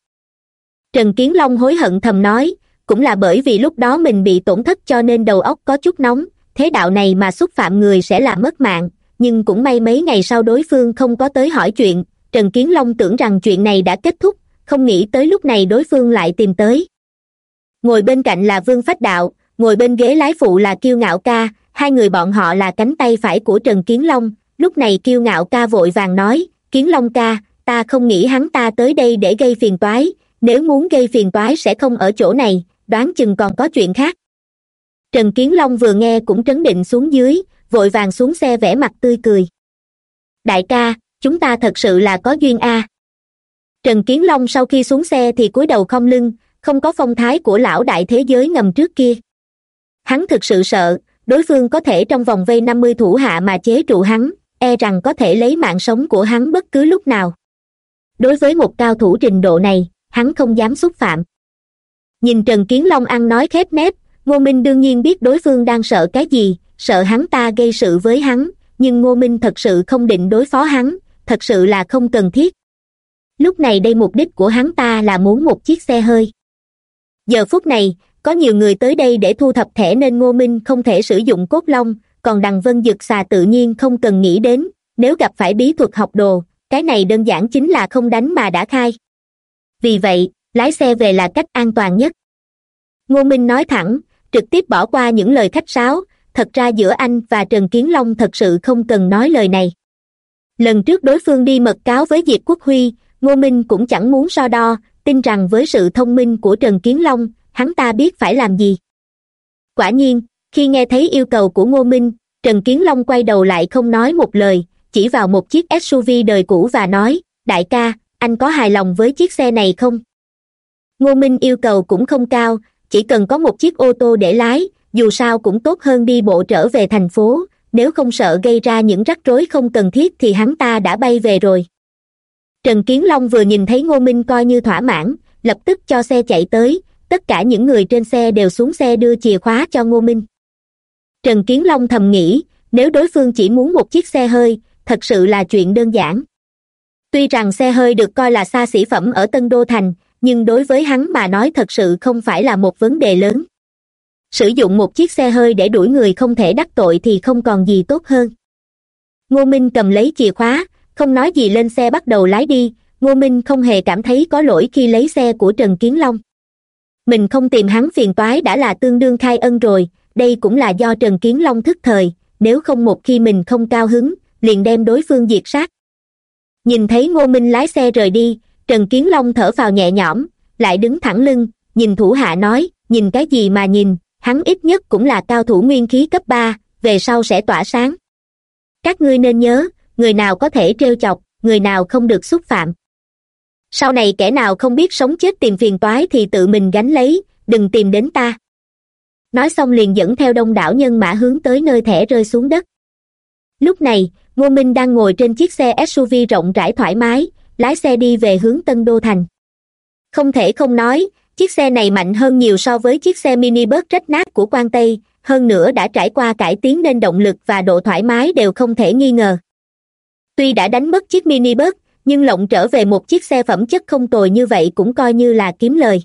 Trần kiến long hối hận thầm nói cũng là bởi vì lúc đó mình bị tổn thất cho nên đầu óc có chút nóng, thế đạo này mà xúc phạm người sẽ là mất mạng. Nhưng cũng may mấy ngày sau đối phương không có tới hỏi chuyện, trần kiến long tưởng rằng chuyện này đã kết thúc, không nghĩ tới lúc này đối phương lại tìm tới. Ngồi bên cạnh là vương phách đạo, ngồi bên ghế lái phụ là kiêu ngạo ca, hai người bọn họ là cánh tay phải của trần kiến long. Lúc này kiêu ngạo ca vội vàng nói, kiến long ca, ta không nghĩ hắn ta tới đây để gây phiền toái, nếu muốn gây phiền toái sẽ không ở chỗ này đoán chừng còn có chuyện khác. Trần kiến long vừa nghe cũng trấn định xuống dưới, vội vàng xuống xe vẽ mặt tươi cười. Đại ca, chúng ta thật sự là có duyên a. Trần kiến long sau khi xuống xe thì cúi đầu không lưng, không có phong thái của lão đại thế giới ngầm trước kia. Hắn thực sự sợ, đối phương có thể trong vòng vây năm mươi thủ hạ mà chế trụ hắn e rằng có thể lấy mạng sống của hắn bất cứ lúc nào. Đối với một cao thủ trình độ này, hắn không dám xúc phạm nhìn trần kiến long ăn nói khép nép, ngô minh đương nhiên biết đối phương đang sợ cái gì, sợ hắn ta gây sự với hắn, nhưng ngô minh thật sự không định đối phó hắn, thật sự là không cần thiết. Lúc này đây mục đích của hắn ta là muốn một chiếc xe hơi. Giờ phút này, có nhiều người tới đây để thu thập thẻ nên ngô minh không thể sử dụng cốt long, còn đằng vân dực xà tự nhiên không cần nghĩ đến, nếu gặp phải bí thuật học đồ, cái này đơn giản chính là không đánh mà đã khai. Vì vậy lái xe về là cách an toàn nhất. Ngô minh nói thẳng, trực tiếp bỏ qua những lời khách sáo, thật ra giữa anh và trần kiến long thật sự không cần nói lời này. Lần trước đối phương đi mật cáo với diệp quốc huy, ngô minh cũng chẳng muốn so đo, tin rằng với sự thông minh của trần kiến long, hắn ta biết phải làm gì. Quả nhiên, khi nghe thấy yêu cầu của ngô minh, trần kiến long quay đầu lại không nói một lời, chỉ vào một chiếc suv đời cũ và nói, đại ca, anh có hài lòng với chiếc xe này không? Ngô minh yêu cầu cũng không cao, chỉ cần có một chiếc ô tô để lái, dù sao cũng tốt hơn đi bộ trở về thành phố. Nếu không sợ gây ra những rắc rối không cần thiết thì hắn ta đã bay về rồi. Trần kiến long vừa nhìn thấy ngô minh coi như thỏa mãn, lập tức cho xe chạy tới, tất cả những người trên xe đều xuống xe đưa chìa khóa cho ngô minh. Trần kiến long thầm nghĩ, nếu đối phương chỉ muốn một chiếc xe hơi, thật sự là chuyện đơn giản. Tuy rằng xe hơi được coi là xa xỉ phẩm ở tân đô thành nhưng đối với hắn mà nói thật sự không phải là một vấn đề lớn. Sử dụng một chiếc xe hơi để đuổi người không thể đắc tội thì không còn gì tốt hơn. Ngô minh cầm lấy chìa khóa, không nói gì lên xe bắt đầu lái đi. Ngô minh không hề cảm thấy có lỗi khi lấy xe của trần kiến long. Mình không tìm hắn phiền toái đã là tương đương khai ân rồi. Đây cũng là do trần kiến long thức thời. Nếu không một khi mình không cao hứng, liền đem đối phương diệt sát. Nhìn thấy ngô minh lái xe rời đi trần kiến long thở phào nhẹ nhõm, lại đứng thẳng lưng, nhìn thủ hạ nói, nhìn cái gì mà nhìn, hắn ít nhất cũng là cao thủ nguyên khí cấp ba, về sau sẽ tỏa sáng. Các ngươi nên nhớ, người nào có thể trêu chọc, người nào không được xúc phạm. Sau này kẻ nào không biết sống chết tìm phiền toái thì tự mình gánh lấy, đừng tìm đến ta. Nói xong liền dẫn theo đông đảo nhân mã hướng tới nơi thẻ rơi xuống đất. Lúc này, ngô minh đang ngồi trên chiếc xe suv rộng rãi thoải mái lái xe đi về hướng tân đô thành. Không thể không nói, chiếc xe này mạnh hơn nhiều so với chiếc xe mini bớt rách nát của quan tây, hơn nữa đã trải qua cải tiến nên động lực và độ thoải mái đều không thể nghi ngờ. Tuy đã đánh mất chiếc mini bớt nhưng lộng trở về một chiếc xe phẩm chất không tồi như vậy cũng coi như là kiếm lời.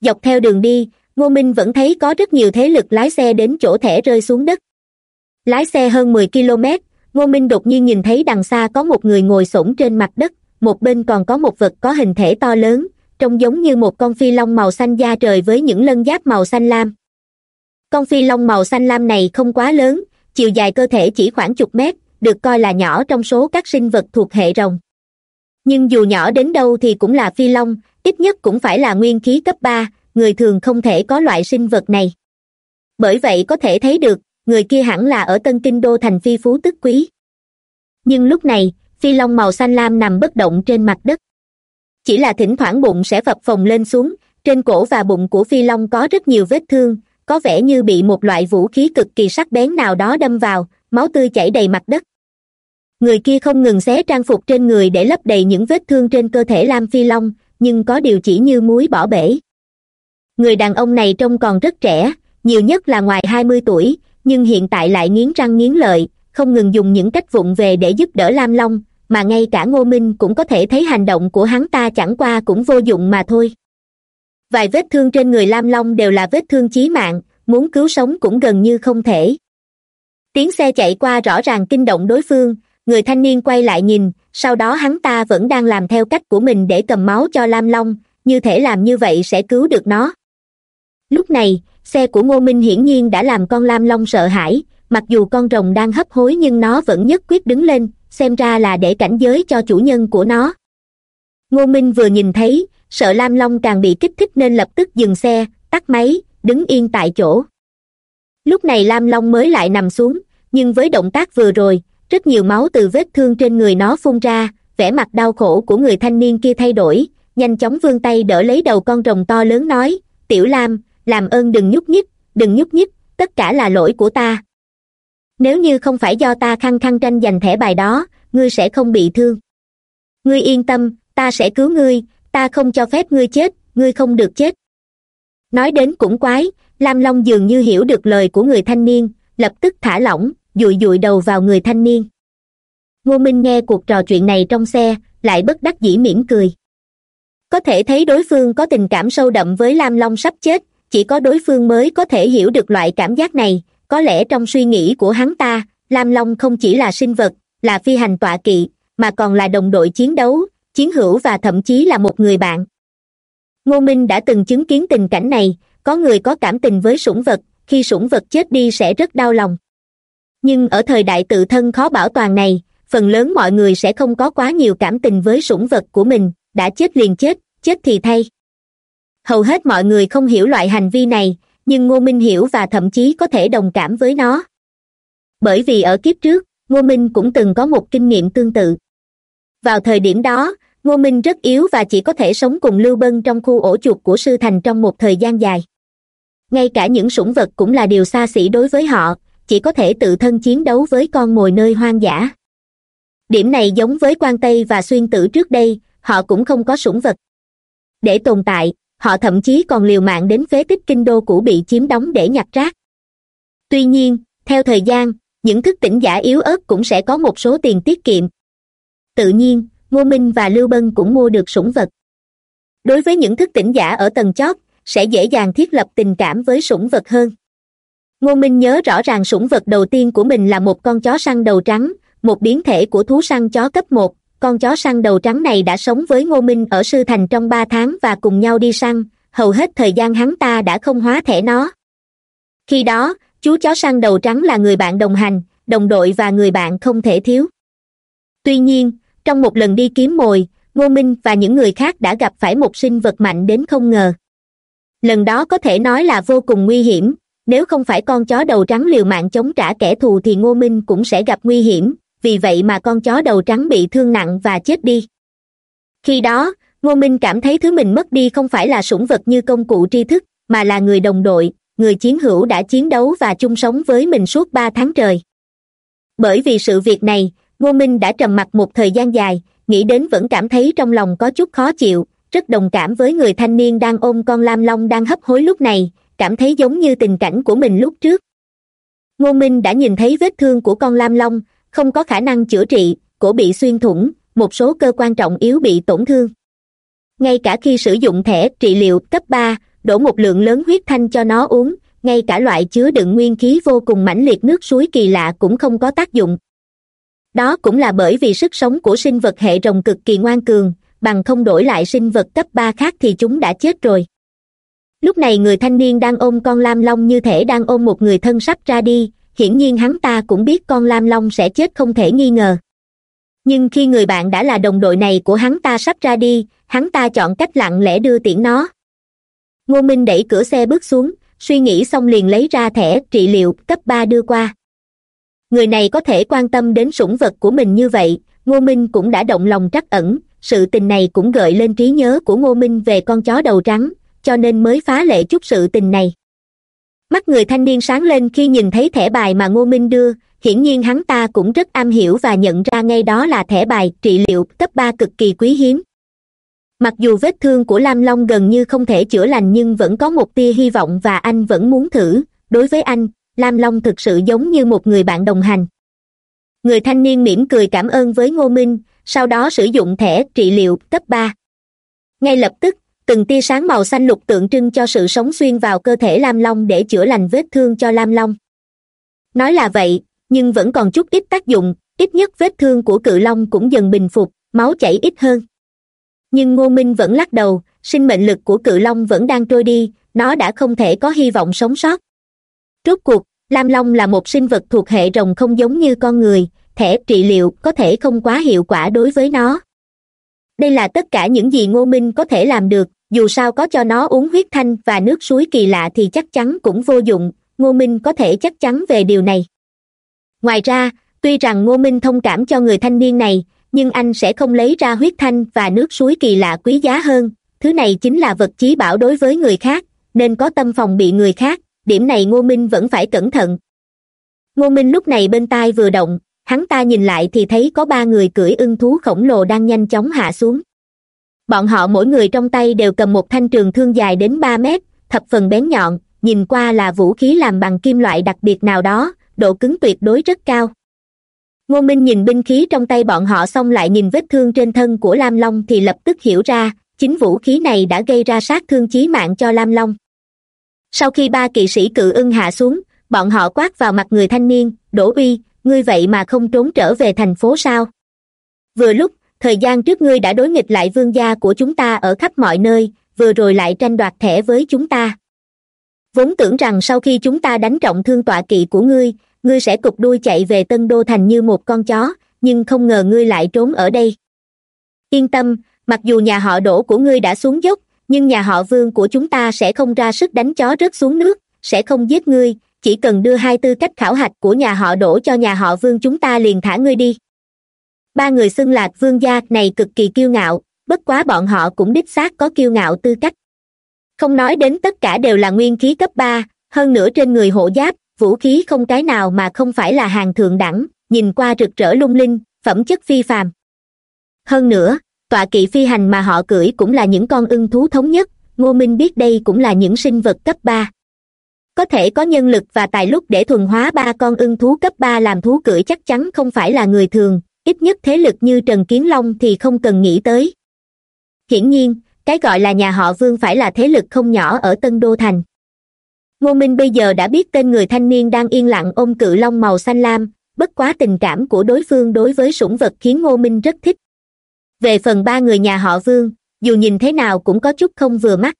Dọc theo đường đi, ngô minh vẫn thấy có rất nhiều thế lực lái xe đến chỗ thẻ rơi xuống đất. Lái xe hơn mười km ngô minh đột nhiên nhìn thấy đằng xa có một người ngồi s trên mặt đất một bên còn có một vật có hình thể to lớn, trông giống như một con phi long màu xanh da trời với những lân giáp màu xanh lam. Con phi long màu xanh lam này không quá lớn, chiều dài cơ thể chỉ khoảng chục mét, được coi là nhỏ trong số các sinh vật thuộc hệ rồng. Nhưng dù nhỏ đến đâu thì cũng là phi long, ít nhất cũng phải là nguyên khí cấp ba, người thường không thể có loại sinh vật này. Bởi vậy có thể thấy được, người kia hẳn là ở tân kinh đô thành phi phú tức quý. Nhưng lúc này phi long màu xanh lam nằm bất động trên mặt đất. Chỉ là thỉnh thoảng bụng sẽ phập phồng lên xuống, trên cổ và bụng của phi long có rất nhiều vết thương, có vẻ như bị một loại vũ khí cực kỳ sắc bén nào đó đâm vào, máu tươi chảy đầy mặt đất. Người kia không ngừng xé trang phục trên người để lấp đầy những vết thương trên cơ thể lam phi long, nhưng có điều chỉ như muối bỏ bể. Người đàn ông này trông còn rất trẻ, nhiều nhất là ngoài hai mươi tuổi, nhưng hiện tại lại nghiến răng nghiến lợi, không ngừng dùng những cách vụng về để giúp đỡ lam long mà ngay cả ngô minh cũng có thể thấy hành động của hắn ta chẳng qua cũng vô dụng mà thôi. Vài vết thương trên người lam long đều là vết thương chí mạng, muốn cứu sống cũng gần như không thể. Tiếng xe chạy qua rõ ràng kinh động đối phương, người thanh niên quay lại nhìn, sau đó hắn ta vẫn đang làm theo cách của mình để cầm máu cho lam long, như thể làm như vậy sẽ cứu được nó. Lúc này, xe của ngô minh hiển nhiên đã làm con lam long sợ hãi, mặc dù con rồng đang hấp hối nhưng nó vẫn nhất quyết đứng lên xem ra là để cảnh giới cho chủ nhân của nó. Ngô minh vừa nhìn thấy, sợ lam long càng bị kích thích nên lập tức dừng xe, tắt máy, đứng yên tại chỗ. Lúc này lam long mới lại nằm xuống, nhưng với động tác vừa rồi, rất nhiều máu từ vết thương trên người nó phun ra, vẻ mặt đau khổ của người thanh niên kia thay đổi, nhanh chóng vươn tay đỡ lấy đầu con rồng to lớn nói, tiểu lam, làm ơn đừng nhúc nhích, đừng nhúc nhích, tất cả là lỗi của ta nếu như không phải do ta khăng khăng tranh giành thẻ bài đó, ngươi sẽ không bị thương. Ngươi yên tâm, ta sẽ cứu ngươi, ta không cho phép ngươi chết, ngươi không được chết. Nói đến cũng quái, lam long dường như hiểu được lời của người thanh niên, lập tức thả lỏng, dụi dụi đầu vào người thanh niên. Ngô minh nghe cuộc trò chuyện này trong xe, lại bất đắc dĩ mỉm cười. Có thể thấy đối phương có tình cảm sâu đậm với lam long sắp chết, chỉ có đối phương mới có thể hiểu được loại cảm giác này có lẽ trong suy nghĩ của hắn ta, lam long không chỉ là sinh vật, là phi hành tọa kỵ, mà còn là đồng đội chiến đấu, chiến hữu và thậm chí là một người bạn. Ngô minh đã từng chứng kiến tình cảnh này, có người có cảm tình với sủng vật, khi sủng vật chết đi sẽ rất đau lòng. Nhưng ở thời đại tự thân khó bảo toàn này, phần lớn mọi người sẽ không có quá nhiều cảm tình với sủng vật của mình, đã chết liền chết chết thì thay. Hầu hết mọi người không hiểu loại hành vi này nhưng ngô minh hiểu và thậm chí có thể đồng cảm với nó. Bởi vì ở kiếp trước, ngô minh cũng từng có một kinh nghiệm tương tự. Vào thời điểm đó, ngô minh rất yếu và chỉ có thể sống cùng lưu bân trong khu ổ chuột của sư thành trong một thời gian dài. Ngay cả những sủng vật cũng là điều xa xỉ đối với họ, chỉ có thể tự thân chiến đấu với con mồi nơi hoang dã. Điểm này giống với quan tây và xuyên tử trước đây, họ cũng không có sủng vật. Để tồn tại họ thậm chí còn liều mạng đến phế tích kinh đô cũ bị chiếm đóng để nhặt rác. Tuy nhiên, theo thời gian, những thức tỉnh giả yếu ớt cũng sẽ có một số tiền tiết kiệm. Tự nhiên, ngô minh và lưu bân cũng mua được sủng vật. Đối với những thức tỉnh giả ở tầng chót, sẽ dễ dàng thiết lập tình cảm với sủng vật hơn. Ngô minh nhớ rõ ràng sủng vật đầu tiên của mình là một con chó săn đầu trắng, một biến thể của thú săn chó cấp một con chó săn đầu trắng này đã sống với ngô minh ở sư thành trong ba tháng và cùng nhau đi săn. Hầu hết thời gian hắn ta đã không hóa thẻ nó. Khi đó, chú chó săn đầu trắng là người bạn đồng hành, đồng đội và người bạn không thể thiếu. Tuy nhiên, trong một lần đi kiếm mồi, ngô minh và những người khác đã gặp phải một sinh vật mạnh đến không ngờ. Lần đó có thể nói là vô cùng nguy hiểm. Nếu không phải con chó đầu trắng liều mạng chống trả kẻ thù thì ngô minh cũng sẽ gặp nguy hiểm vì vậy mà con chó đầu trắng bị thương nặng và chết đi. Khi đó, ngô minh cảm thấy thứ mình mất đi không phải là sủng vật như công cụ tri thức, mà là người đồng đội, người chiến hữu đã chiến đấu và chung sống với mình suốt ba tháng trời. Bởi vì sự việc này, ngô minh đã trầm mặc một thời gian dài, nghĩ đến vẫn cảm thấy trong lòng có chút khó chịu, rất đồng cảm với người thanh niên đang ôm con lam long đang hấp hối lúc này, cảm thấy giống như tình cảnh của mình lúc trước. Ngô minh đã nhìn thấy vết thương của con lam long không có khả năng chữa trị, cổ bị xuyên thủng, một số cơ quan trọng yếu bị tổn thương. Ngay cả khi sử dụng thẻ trị liệu cấp ba, đổ một lượng lớn huyết thanh cho nó uống, ngay cả loại chứa đựng nguyên khí vô cùng mãnh liệt nước suối kỳ lạ cũng không có tác dụng. Đó cũng là bởi vì sức sống của sinh vật hệ rồng cực kỳ ngoan cường, bằng không đổi lại sinh vật cấp ba khác thì chúng đã chết rồi. Lúc này người thanh niên đang ôm con lam long như thể đang ôm một người thân sắp ra đi hiển nhiên hắn ta cũng biết con lam long sẽ chết không thể nghi ngờ. Nhưng khi người bạn đã là đồng đội này của hắn ta sắp ra đi, hắn ta chọn cách lặng lẽ đưa tiễn nó. Ngô minh đẩy cửa xe bước xuống, suy nghĩ xong liền lấy ra thẻ trị liệu cấp ba đưa qua. Người này có thể quan tâm đến sủng vật của mình như vậy, ngô minh cũng đã động lòng trắc ẩn, sự tình này cũng gợi lên trí nhớ của ngô minh về con chó đầu trắng, cho nên mới phá lệ chút sự tình này mắt người thanh niên sáng lên khi nhìn thấy thẻ bài mà ngô minh đưa, hiển nhiên hắn ta cũng rất am hiểu và nhận ra ngay đó là thẻ bài trị liệu cấp ba cực kỳ quý hiếm. Mặc dù vết thương của lam long gần như không thể chữa lành nhưng vẫn có một tia hy vọng và anh vẫn muốn thử. Đối với anh, lam long thực sự giống như một người bạn đồng hành. Người thanh niên mỉm cười cảm ơn với ngô minh, sau đó sử dụng thẻ trị liệu cấp ba. Ngay lập tức từng tia sáng màu xanh lục tượng trưng cho sự sống xuyên vào cơ thể lam long để chữa lành vết thương cho lam long. Nói là vậy, nhưng vẫn còn chút ít tác dụng, ít nhất vết thương của cự long cũng dần bình phục, máu chảy ít hơn. Nhưng ngô minh vẫn lắc đầu, sinh mệnh lực của cự long vẫn đang trôi đi, nó đã không thể có hy vọng sống sót. Rốt cuộc, lam long là một sinh vật thuộc hệ rồng không giống như con người, thẻ trị liệu có thể không quá hiệu quả đối với nó đây là tất cả những gì ngô minh có thể làm được, dù sao có cho nó uống huyết thanh và nước suối kỳ lạ thì chắc chắn cũng vô dụng, ngô minh có thể chắc chắn về điều này. Ngoài ra, tuy rằng ngô minh thông cảm cho người thanh niên này, nhưng anh sẽ không lấy ra huyết thanh và nước suối kỳ lạ quý giá hơn. Thứ này chính là vật chí bảo đối với người khác, nên có tâm phòng bị người khác, điểm này ngô minh vẫn phải cẩn thận. Ngô minh lúc này bên tai vừa động hắn ta nhìn lại thì thấy có ba người cưỡi ưng thú khổng lồ đang nhanh chóng hạ xuống. Bọn họ mỗi người trong tay đều cầm một thanh trường thương dài đến ba mét, thập phần bén nhọn, nhìn qua là vũ khí làm bằng kim loại đặc biệt nào đó, độ cứng tuyệt đối rất cao. Ngô minh nhìn binh khí trong tay bọn họ xong lại nhìn vết thương trên thân của lam long thì lập tức hiểu ra, chính vũ khí này đã gây ra sát thương chí mạng cho lam long. Sau khi ba kỵ sĩ cự ưng hạ xuống, bọn họ quát vào mặt người thanh niên, đỗ uy ngươi vậy mà không trốn trở về thành phố sao? Vừa lúc, thời gian trước ngươi đã đối nghịch lại vương gia của chúng ta ở khắp mọi nơi, vừa rồi lại tranh đoạt thẻ với chúng ta. Vốn tưởng rằng sau khi chúng ta đánh trọng thương tọa kỵ của ngươi ngươi sẽ cục đuôi chạy về tân đô thành như một con chó, nhưng không ngờ ngươi lại trốn ở đây. Yên tâm, mặc dù nhà họ Đỗ của ngươi đã xuống dốc, nhưng nhà họ vương của chúng ta sẽ không ra sức đánh chó rớt xuống nước, sẽ không giết ngươi chỉ cần đưa hai tư cách khảo hạch của nhà họ đổ cho nhà họ vương chúng ta liền thả ngươi đi. Ba người xưng lạc vương gia, này cực kỳ kiêu ngạo, bất quá bọn họ cũng đích xác có kiêu ngạo tư cách. Không nói đến tất cả đều là nguyên khí cấp ba, hơn nữa trên người hộ giáp, vũ khí không cái nào mà không phải là hàng thượng đẳng, nhìn qua rực rỡ lung linh, phẩm chất phi phàm. Hơn nữa, tọa kỵ phi hành mà họ cưỡi cũng là những con ưng thú thống nhất, ngô minh biết đây cũng là những sinh vật cấp ba có thể có nhân lực và tài lúc để thuần hóa ba con ưng thú cấp ba làm thú cưỡi chắc chắn không phải là người thường. Ít nhất thế lực như trần kiến long thì không cần nghĩ tới. Hiển nhiên, cái gọi là nhà họ vương phải là thế lực không nhỏ ở tân đô thành. Ngô minh bây giờ đã biết tên người thanh niên đang yên lặng ôm cự long màu xanh lam, bất quá tình cảm của đối phương đối với sủng vật khiến ngô minh rất thích. Về phần ba người nhà họ vương, dù nhìn thế nào cũng có chút không vừa mắt.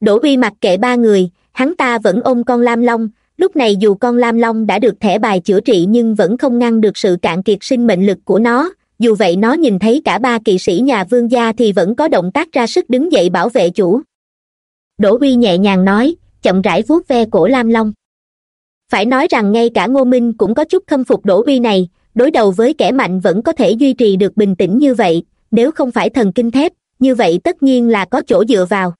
Đỗ uy mặc kệ ba người hắn ta vẫn ôm con lam long. Lúc này dù con lam long đã được thẻ bài chữa trị nhưng vẫn không ngăn được sự cạn kiệt sinh mệnh lực của nó. Dù vậy nó nhìn thấy cả ba kỵ sĩ nhà vương gia thì vẫn có động tác ra sức đứng dậy bảo vệ chủ. Đỗ uy nhẹ nhàng nói, chậm rãi vuốt ve cổ lam long. Phải nói rằng ngay cả ngô minh cũng có chút khâm phục đỗ uy này, đối đầu với kẻ mạnh vẫn có thể duy trì được bình tĩnh như vậy, nếu không phải thần kinh thép, như vậy tất nhiên là có chỗ dựa vào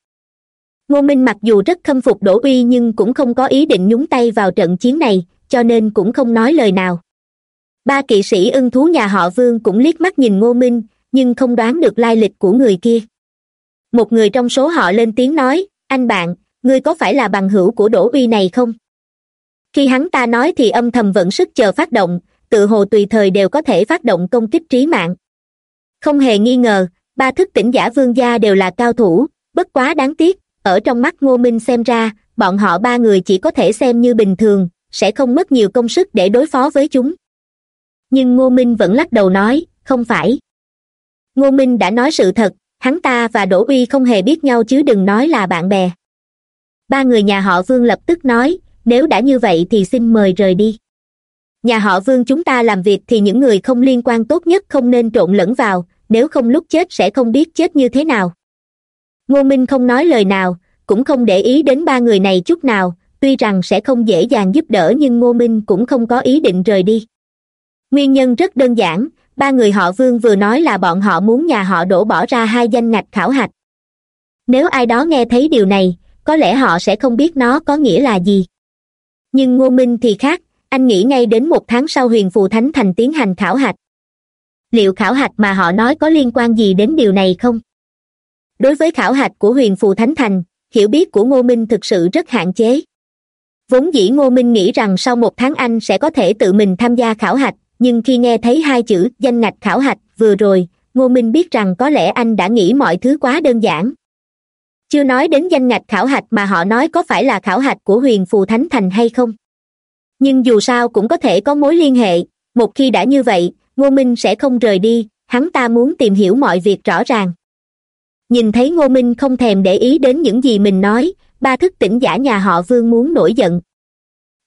ngô minh mặc dù rất khâm phục đỗ uy nhưng cũng không có ý định nhúng tay vào trận chiến này, cho nên cũng không nói lời nào. Ba kỵ sĩ ưng thú nhà họ vương cũng liếc mắt nhìn ngô minh, nhưng không đoán được lai lịch của người kia. Một người trong số họ lên tiếng nói, anh bạn, ngươi có phải là bằng hữu của đỗ uy này không? Khi hắn ta nói thì âm thầm vẫn sức chờ phát động, tự hồ tùy thời đều có thể phát động công kích trí mạng. Không hề nghi ngờ, ba thức tỉnh giả vương gia đều là cao thủ, bất quá đáng tiếc ở trong mắt ngô minh xem ra, bọn họ ba người chỉ có thể xem như bình thường, sẽ không mất nhiều công sức để đối phó với chúng. Nhưng ngô minh vẫn lắc đầu nói, không phải. Ngô minh đã nói sự thật, hắn ta và đỗ uy không hề biết nhau chứ đừng nói là bạn bè. Ba người nhà họ vương lập tức nói, nếu đã như vậy thì xin mời rời đi. Nhà họ vương chúng ta làm việc thì những người không liên quan tốt nhất không nên trộn lẫn vào, nếu không lúc chết sẽ không biết chết như thế nào ngô minh không nói lời nào, cũng không để ý đến ba người này chút nào, tuy rằng sẽ không dễ dàng giúp đỡ nhưng ngô minh cũng không có ý định rời đi. Nguyên nhân rất đơn giản, ba người họ vương vừa nói là bọn họ muốn nhà họ đổ bỏ ra hai danh ngạch khảo hạch. Nếu ai đó nghe thấy điều này, có lẽ họ sẽ không biết nó có nghĩa là gì. Nhưng ngô minh thì khác, anh nghĩ ngay đến một tháng sau huyền phù thánh thành tiến hành khảo hạch. Liệu khảo hạch mà họ nói có liên quan gì đến điều này không? Đối với khảo hạch của huyền phù thánh thành, hiểu biết của ngô minh thực sự rất hạn chế. Vốn dĩ ngô minh nghĩ rằng sau một tháng anh sẽ có thể tự mình tham gia khảo hạch nhưng khi nghe thấy hai chữ danh ngạch khảo hạch vừa rồi, ngô minh biết rằng có lẽ anh đã nghĩ mọi thứ quá đơn giản. Chưa nói đến danh ngạch khảo hạch mà họ nói có phải là khảo hạch của huyền phù thánh thành hay không. Nhưng dù sao cũng có thể có mối liên hệ, một khi đã như vậy, ngô minh sẽ không rời đi, hắn ta muốn tìm hiểu mọi việc rõ ràng nhìn thấy ngô minh không thèm để ý đến những gì mình nói, ba thức tỉnh giả nhà họ vương muốn nổi giận.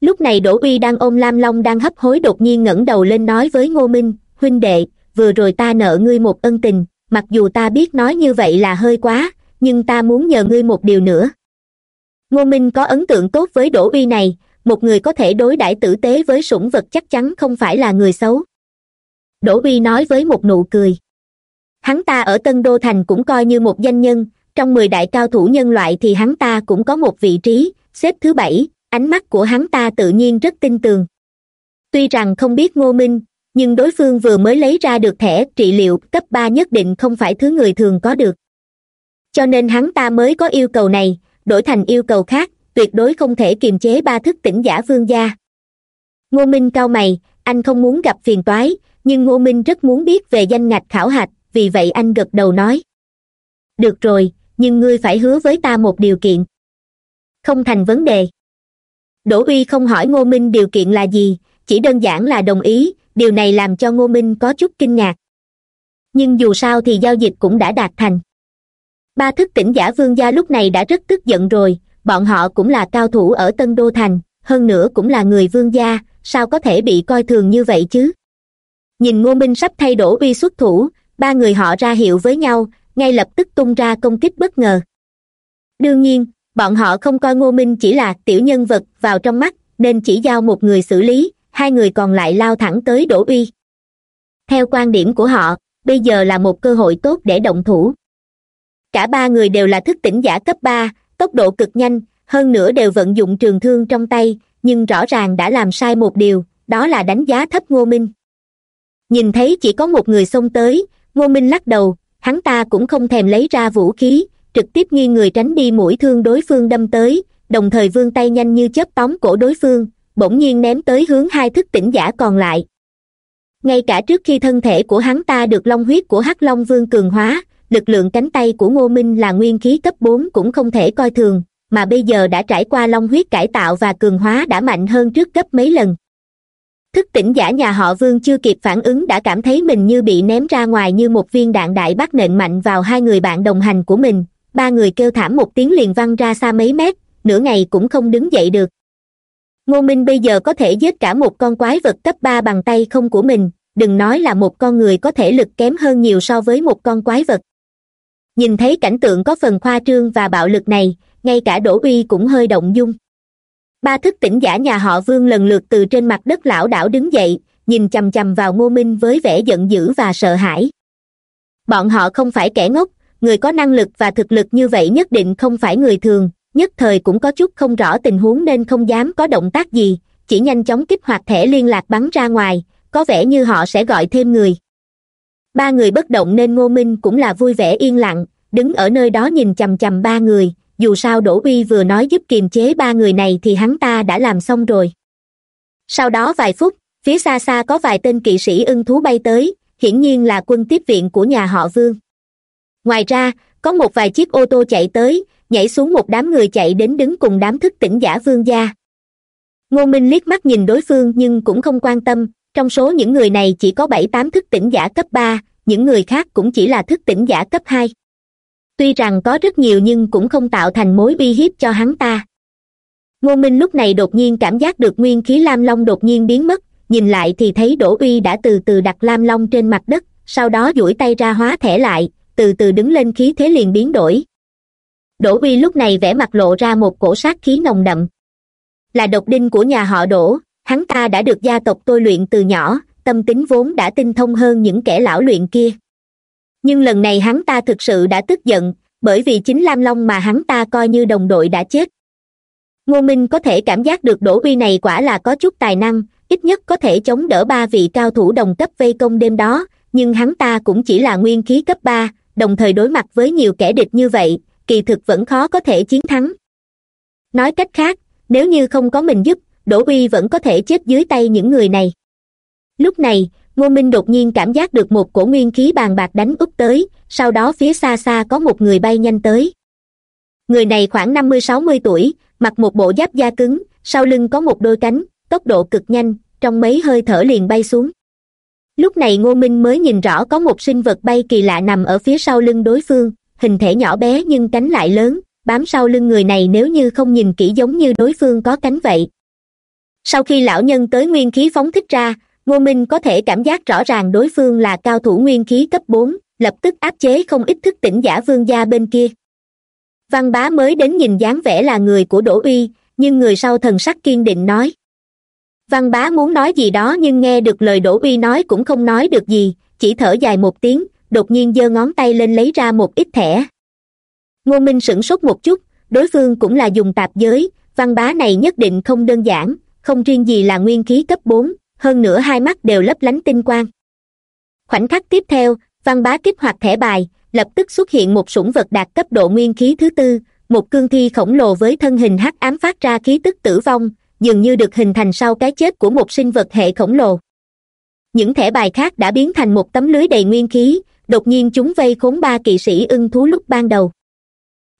Lúc này đỗ uy đang ôm lam long đang hấp hối đột nhiên ngẩng đầu lên nói với ngô minh, huynh đệ, vừa rồi ta nợ ngươi một ân tình, mặc dù ta biết nói như vậy là hơi quá, nhưng ta muốn nhờ ngươi một điều nữa. Ngô minh có ấn tượng tốt với đỗ uy này, một người có thể đối đãi tử tế với sủng vật chắc chắn không phải là người xấu. Đỗ uy nói với một nụ cười hắn ta ở tân đô thành cũng coi như một danh nhân, trong mười đại cao thủ nhân loại thì hắn ta cũng có một vị trí, xếp thứ bảy, ánh mắt của hắn ta tự nhiên rất tin tường. Tuy rằng không biết ngô minh, nhưng đối phương vừa mới lấy ra được thẻ trị liệu cấp ba nhất định không phải thứ người thường có được. Cho nên hắn ta mới có yêu cầu này, đổi thành yêu cầu khác, tuyệt đối không thể kiềm chế ba thức tỉnh giả vương gia. Ngô minh cao mày, anh không muốn gặp phiền toái, nhưng ngô minh rất muốn biết về danh ngạch khảo hạch vì vậy anh gật đầu nói. Được rồi, nhưng ngươi phải hứa với ta một điều kiện. Không thành vấn đề. Đỗ uy không hỏi ngô minh điều kiện là gì, chỉ đơn giản là đồng ý, điều này làm cho ngô minh có chút kinh ngạc. Nhưng dù sao thì giao dịch cũng đã đạt thành. Ba thức tỉnh giả vương gia lúc này đã rất tức giận rồi, bọn họ cũng là cao thủ ở tân đô thành, hơn nữa cũng là người vương gia, sao có thể bị coi thường như vậy chứ? Nhìn ngô minh sắp thay đổi uy xuất thủ ba người họ ra hiệu với nhau, ngay lập tức tung ra công kích bất ngờ. Đương nhiên, bọn họ không coi ngô minh chỉ là tiểu nhân vật vào trong mắt, nên chỉ giao một người xử lý, hai người còn lại lao thẳng tới đỗ uy. Theo quan điểm của họ, bây giờ là một cơ hội tốt để động thủ. Cả ba người đều là thức tỉnh giả cấp ba, tốc độ cực nhanh, hơn nữa đều vận dụng trường thương trong tay, nhưng rõ ràng đã làm sai một điều, đó là đánh giá thấp ngô minh. Nhìn thấy chỉ có một người xông tới ngô minh lắc đầu, hắn ta cũng không thèm lấy ra vũ khí, trực tiếp nghiêng người tránh đi mũi thương đối phương đâm tới, đồng thời vươn tay nhanh như chớp tóm cổ đối phương, bỗng nhiên ném tới hướng hai thức tỉnh giả còn lại. Ngay cả trước khi thân thể của hắn ta được long huyết của hắc long vương cường hóa, lực lượng cánh tay của ngô minh là nguyên khí cấp bốn cũng không thể coi thường, mà bây giờ đã trải qua long huyết cải tạo và cường hóa đã mạnh hơn trước gấp mấy lần thức tỉnh giả nhà họ vương chưa kịp phản ứng đã cảm thấy mình như bị ném ra ngoài như một viên đạn đại bác nện mạnh vào hai người bạn đồng hành của mình. Ba người kêu thảm một tiếng liền văng ra xa mấy mét, nửa ngày cũng không đứng dậy được. Ngô minh bây giờ có thể giết cả một con quái vật cấp ba bằng tay không của mình, đừng nói là một con người có thể lực kém hơn nhiều so với một con quái vật. Nhìn thấy cảnh tượng có phần khoa trương và bạo lực này, ngay cả đỗ uy cũng hơi động dung ba thức tỉnh giả nhà họ vương lần lượt từ trên mặt đất lão đảo đứng dậy, nhìn chằm chằm vào ngô minh với vẻ giận dữ và sợ hãi. Bọn họ không phải kẻ ngốc, người có năng lực và thực lực như vậy nhất định không phải người thường, nhất thời cũng có chút không rõ tình huống nên không dám có động tác gì, chỉ nhanh chóng kích hoạt thẻ liên lạc bắn ra ngoài, có vẻ như họ sẽ gọi thêm người. Ba người bất động nên ngô minh cũng là vui vẻ yên lặng, đứng ở nơi đó nhìn chằm chằm ba người dù sao đỗ uy vừa nói giúp kiềm chế ba người này thì hắn ta đã làm xong rồi. Sau đó vài phút, phía xa xa có vài tên kỵ sĩ ưng thú bay tới, hiển nhiên là quân tiếp viện của nhà họ vương. Ngoài ra, có một vài chiếc ô tô chạy tới, nhảy xuống một đám người chạy đến đứng cùng đám thức tỉnh giả vương gia. Ngô minh liếc mắt nhìn đối phương nhưng cũng không quan tâm, trong số những người này chỉ có bảy tám thức tỉnh giả cấp ba, những người khác cũng chỉ là thức tỉnh giả cấp hai tuy rằng có rất nhiều nhưng cũng không tạo thành mối bi hiếp cho hắn ta. Ngô minh lúc này đột nhiên cảm giác được nguyên khí lam long đột nhiên biến mất, nhìn lại thì thấy đỗ uy đã từ từ đặt lam long trên mặt đất, sau đó duỗi tay ra hóa thẻ lại, từ từ đứng lên khí thế liền biến đổi. Đỗ uy lúc này vẽ mặt lộ ra một cổ sát khí nồng đậm. Là độc đinh của nhà họ đỗ, hắn ta đã được gia tộc tôi luyện từ nhỏ, tâm tính vốn đã tinh thông hơn những kẻ lão luyện kia nhưng lần này hắn ta thực sự đã tức giận, bởi vì chính lam long mà hắn ta coi như đồng đội đã chết. Ngô minh có thể cảm giác được đỗ uy này quả là có chút tài năng, ít nhất có thể chống đỡ ba vị cao thủ đồng cấp vây công đêm đó, nhưng hắn ta cũng chỉ là nguyên khí cấp ba, đồng thời đối mặt với nhiều kẻ địch như vậy, kỳ thực vẫn khó có thể chiến thắng. Nói cách khác, nếu như không có mình giúp đỗ uy vẫn có thể chết dưới tay những người này. Lúc này ngô minh đột nhiên cảm giác được một cổ nguyên khí bàn bạc đánh úp tới, sau đó phía xa xa có một người bay nhanh tới. Người này khoảng năm mươi sáu mươi tuổi, mặc một bộ giáp da cứng, sau lưng có một đôi cánh, tốc độ cực nhanh, trong mấy hơi thở liền bay xuống. Lúc này ngô minh mới nhìn rõ có một sinh vật bay kỳ lạ nằm ở phía sau lưng đối phương, hình thể nhỏ bé nhưng cánh lại lớn, bám sau lưng người này nếu như không nhìn kỹ giống như đối phương có cánh vậy. Sau khi lão nhân tới nguyên khí phóng thích ra ngô minh có thể cảm giác rõ ràng đối phương là cao thủ nguyên khí cấp bốn, lập tức áp chế không ít thức tỉnh giả vương gia bên kia. Văn bá mới đến nhìn dáng vẻ là người của đỗ uy, nhưng người sau thần sắc kiên định nói. Văn bá muốn nói gì đó nhưng nghe được lời đỗ uy nói cũng không nói được gì, chỉ thở dài một tiếng, đột nhiên giơ ngón tay lên lấy ra một ít thẻ. Ngô minh sửng sốt một chút, đối phương cũng là dùng tạp giới, văn bá này nhất định không đơn giản, không riêng gì là nguyên khí cấp bốn hơn nữa hai mắt đều lấp lánh tinh quang. Khoảnh khắc tiếp theo, văn bá kích hoạt thẻ bài, lập tức xuất hiện một sủng vật đạt cấp độ nguyên khí thứ tư, một cương thi khổng lồ với thân hình hắc ám phát ra khí tức tử vong, dường như được hình thành sau cái chết của một sinh vật hệ khổng lồ. Những thẻ bài khác đã biến thành một tấm lưới đầy nguyên khí, đột nhiên chúng vây khốn ba kỵ sĩ ưng thú lúc ban đầu.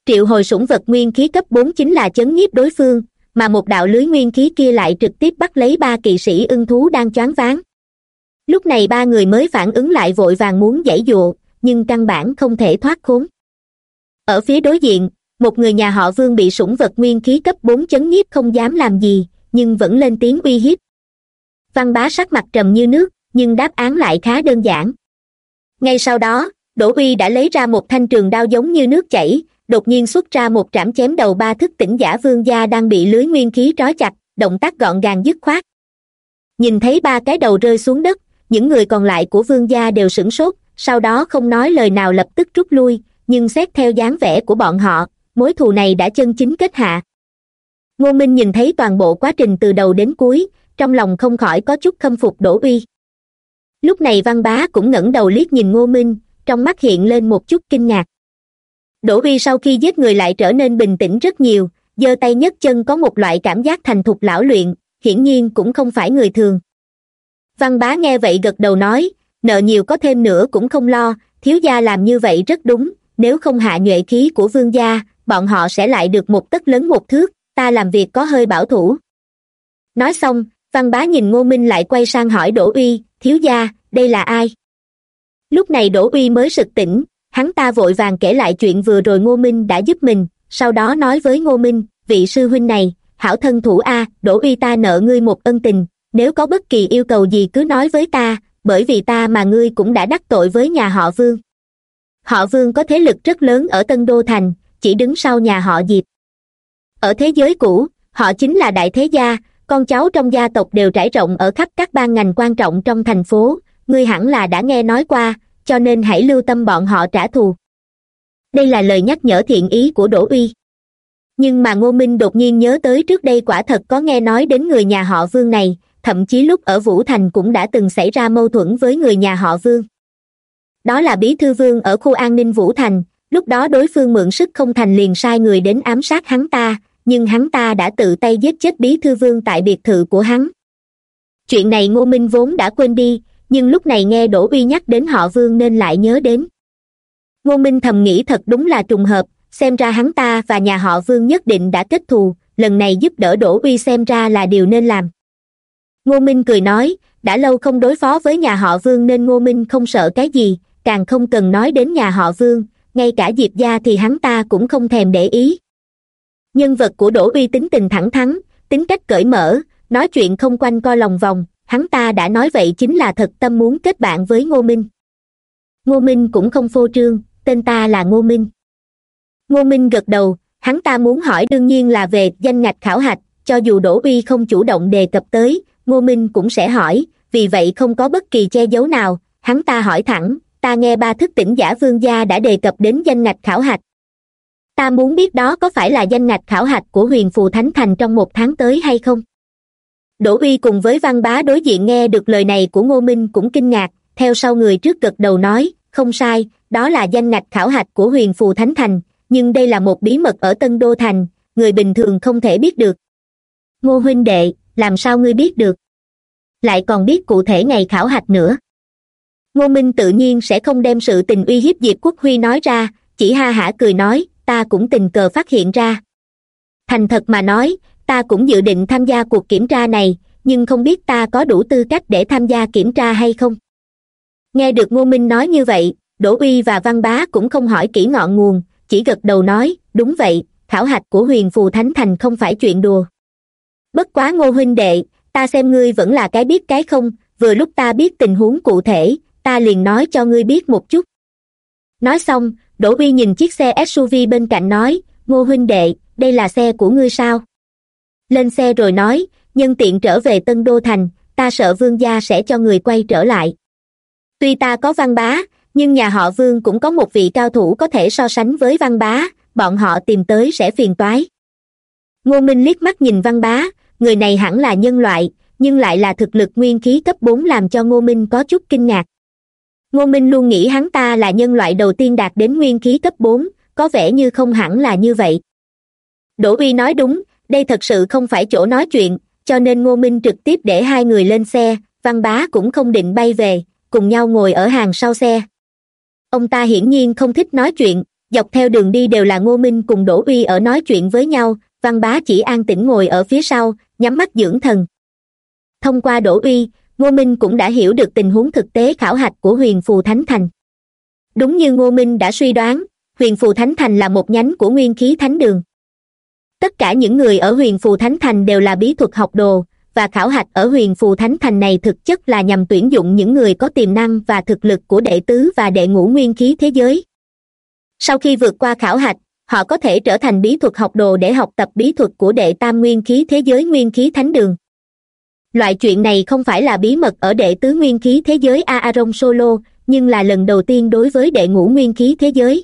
Triệu hồi sủng vật nguyên khí cấp bốn chính là chấn nhiếp đối phương mà một đạo lưới nguyên khí kia lại trực tiếp bắt lấy ba kỵ sĩ ưng thú đang choáng váng. Lúc này ba người mới phản ứng lại vội vàng muốn giải dụa nhưng căn bản không thể thoát khốn. Ở phía đối diện, một người nhà họ vương bị sủng vật nguyên khí cấp bốn chấn nhiếp không dám làm gì, nhưng vẫn lên tiếng uy hiếp. Văn bá sắc mặt trầm như nước, nhưng đáp án lại khá đơn giản. Ngay sau đó, đỗ uy đã lấy ra một thanh trường đao giống như nước chảy đột nhiên xuất ra một trảm chém đầu ba thức tỉnh giả vương gia đang bị lưới nguyên khí trói chặt, động tác gọn gàng dứt khoát. Nhìn thấy ba cái đầu rơi xuống đất, những người còn lại của vương gia đều sửng sốt, sau đó không nói lời nào lập tức rút lui, nhưng xét theo dáng vẻ của bọn họ, mối thù này đã chân chính kết hạ. Ngô minh nhìn thấy toàn bộ quá trình từ đầu đến cuối, trong lòng không khỏi có chút khâm phục đổ uy. Lúc này văn bá cũng ngẩng đầu liếc nhìn ngô minh, trong mắt hiện lên một chút kinh ngạc đỗ uy sau khi giết người lại trở nên bình tĩnh rất nhiều, giơ tay nhấc chân có một loại cảm giác thành thục lão luyện, hiển nhiên cũng không phải người thường. Văn bá nghe vậy gật đầu nói, nợ nhiều có thêm nữa cũng không lo, thiếu gia làm như vậy rất đúng, nếu không hạ nhuệ khí của vương gia, bọn họ sẽ lại được một tấc lớn một thước, ta làm việc có hơi bảo thủ. Nói xong, văn bá nhìn ngô minh lại quay sang hỏi đỗ uy, thiếu gia, đây là ai? Lúc này đỗ uy mới sực tỉnh hắn ta vội vàng kể lại chuyện vừa rồi ngô minh đã giúp mình, sau đó nói với ngô minh, vị sư huynh này, hảo thân thủ a đỗ uy ta nợ ngươi một ân tình, nếu có bất kỳ yêu cầu gì cứ nói với ta, bởi vì ta mà ngươi cũng đã đắc tội với nhà họ vương. Họ vương có thế lực rất lớn ở tân đô thành, chỉ đứng sau nhà họ diệp. Ở thế giới cũ, họ chính là đại thế gia, con cháu trong gia tộc đều trải rộng ở khắp các ban ngành quan trọng trong thành phố, ngươi hẳn là đã nghe nói qua cho nên hãy lưu tâm bọn họ trả thù. Đây là lời nhắc nhở thiện ý của đỗ uy. Nhưng mà ngô minh đột nhiên nhớ tới trước đây quả thật có nghe nói đến người nhà họ vương này, thậm chí lúc ở vũ thành cũng đã từng xảy ra mâu thuẫn với người nhà họ vương. Đó là bí thư vương ở khu an ninh vũ thành, lúc đó đối phương mượn sức không thành liền sai người đến ám sát hắn ta, nhưng hắn ta đã tự tay giết chết bí thư vương tại biệt thự của hắn. Chuyện này ngô minh vốn đã quên đi nhưng lúc này nghe đỗ uy nhắc đến họ vương nên lại nhớ đến. Ngô minh thầm nghĩ thật đúng là trùng hợp, xem ra hắn ta và nhà họ vương nhất định đã kết thù, lần này giúp đỡ đỗ uy xem ra là điều nên làm. Ngô minh cười nói, đã lâu không đối phó với nhà họ vương nên ngô minh không sợ cái gì, càng không cần nói đến nhà họ vương, ngay cả diệp gia thì hắn ta cũng không thèm để ý. Nhân vật của đỗ uy tính tình thẳng thắn, tính cách cởi mở, nói chuyện không quanh co lòng vòng hắn ta đã nói vậy chính là thật, tâm muốn kết bạn với ngô minh. Ngô minh cũng không phô trương, tên ta là ngô minh. Ngô minh gật đầu, hắn ta muốn hỏi đương nhiên là về danh ngạch khảo hạch, cho dù đỗ uy không chủ động đề cập tới, ngô minh cũng sẽ hỏi, vì vậy không có bất kỳ che giấu nào, hắn ta hỏi thẳng, ta nghe ba thức tỉnh giả vương gia đã đề cập đến danh ngạch khảo hạch. Ta muốn biết đó có phải là danh ngạch khảo hạch của huyền phù thánh thành trong một tháng tới hay không? Đỗ uy cùng với văn bá đối diện nghe được lời này của ngô minh cũng kinh ngạc, theo sau người trước gật đầu nói, không sai, đó là danh ngạch khảo hạch của huyền phù thánh thành, nhưng đây là một bí mật ở tân đô thành, người bình thường không thể biết được. Ngô huynh đệ, làm sao ngươi biết được? Lại còn biết cụ thể ngày khảo hạch nữa. Ngô minh tự nhiên sẽ không đem sự tình uy hiếp diệp quốc huy nói ra, chỉ ha hả cười nói, ta cũng tình cờ phát hiện ra. Thành thật mà nói ta cũng dự định tham gia cuộc kiểm tra này, nhưng không biết ta có đủ tư cách để tham gia kiểm tra hay không? Nghe được ngô minh nói như vậy, đỗ uy và văn bá cũng không hỏi kỹ ngọn nguồn, chỉ gật đầu nói, đúng vậy khảo hạch của huyền phù thánh thành không phải chuyện đùa. Bất quá ngô huynh đệ, ta xem ngươi vẫn là cái biết cái không, vừa lúc ta biết tình huống cụ thể, ta liền nói cho ngươi biết một chút. Nói xong, đỗ uy nhìn chiếc xe suv bên cạnh nói, ngô huynh đệ, đây là xe của ngươi sao? Lên xe rồi nói, nhân tiện trở về tân đô thành, ta sợ vương gia sẽ cho người quay trở lại. Tuy ta có văn bá, nhưng nhà họ vương cũng có một vị cao thủ có thể so sánh với văn bá, bọn họ tìm tới sẽ phiền toái. Ngô minh liếc mắt nhìn văn bá, người này hẳn là nhân loại, nhưng lại là thực lực nguyên khí cấp bốn làm cho ngô minh có chút kinh ngạc. Ngô minh luôn nghĩ hắn ta là nhân loại đầu tiên đạt đến nguyên khí cấp bốn, có vẻ như không hẳn là như vậy. Đỗ uy nói đúng đây thật sự không phải chỗ nói chuyện, cho nên ngô minh trực tiếp để hai người lên xe, văn bá cũng không định bay về, cùng nhau ngồi ở hàng sau xe. Ông ta hiển nhiên không thích nói chuyện, dọc theo đường đi đều là ngô minh cùng đỗ uy ở nói chuyện với nhau, văn bá chỉ an tĩnh ngồi ở phía sau, nhắm mắt dưỡng thần. Thông qua đỗ uy, ngô minh cũng đã hiểu được tình huống thực tế khảo hạch của huyền phù thánh thành. Đúng như ngô minh đã suy đoán, huyền phù thánh thành là một nhánh của nguyên khí thánh đường tất cả những người ở huyền phù thánh thành đều là bí thuật học đồ, và khảo hạch ở huyền phù thánh thành này thực chất là nhằm tuyển dụng những người có tiềm năng và thực lực của đệ tứ và đệ ngũ nguyên khí thế giới. Sau khi vượt qua khảo hạch, họ có thể trở thành bí thuật học đồ để học tập bí thuật của đệ tam nguyên khí thế giới nguyên khí thánh đường. Loại chuyện này không phải là bí mật ở đệ tứ nguyên khí thế giới aaron solo, nhưng là lần đầu tiên đối với đệ ngũ nguyên khí thế giới.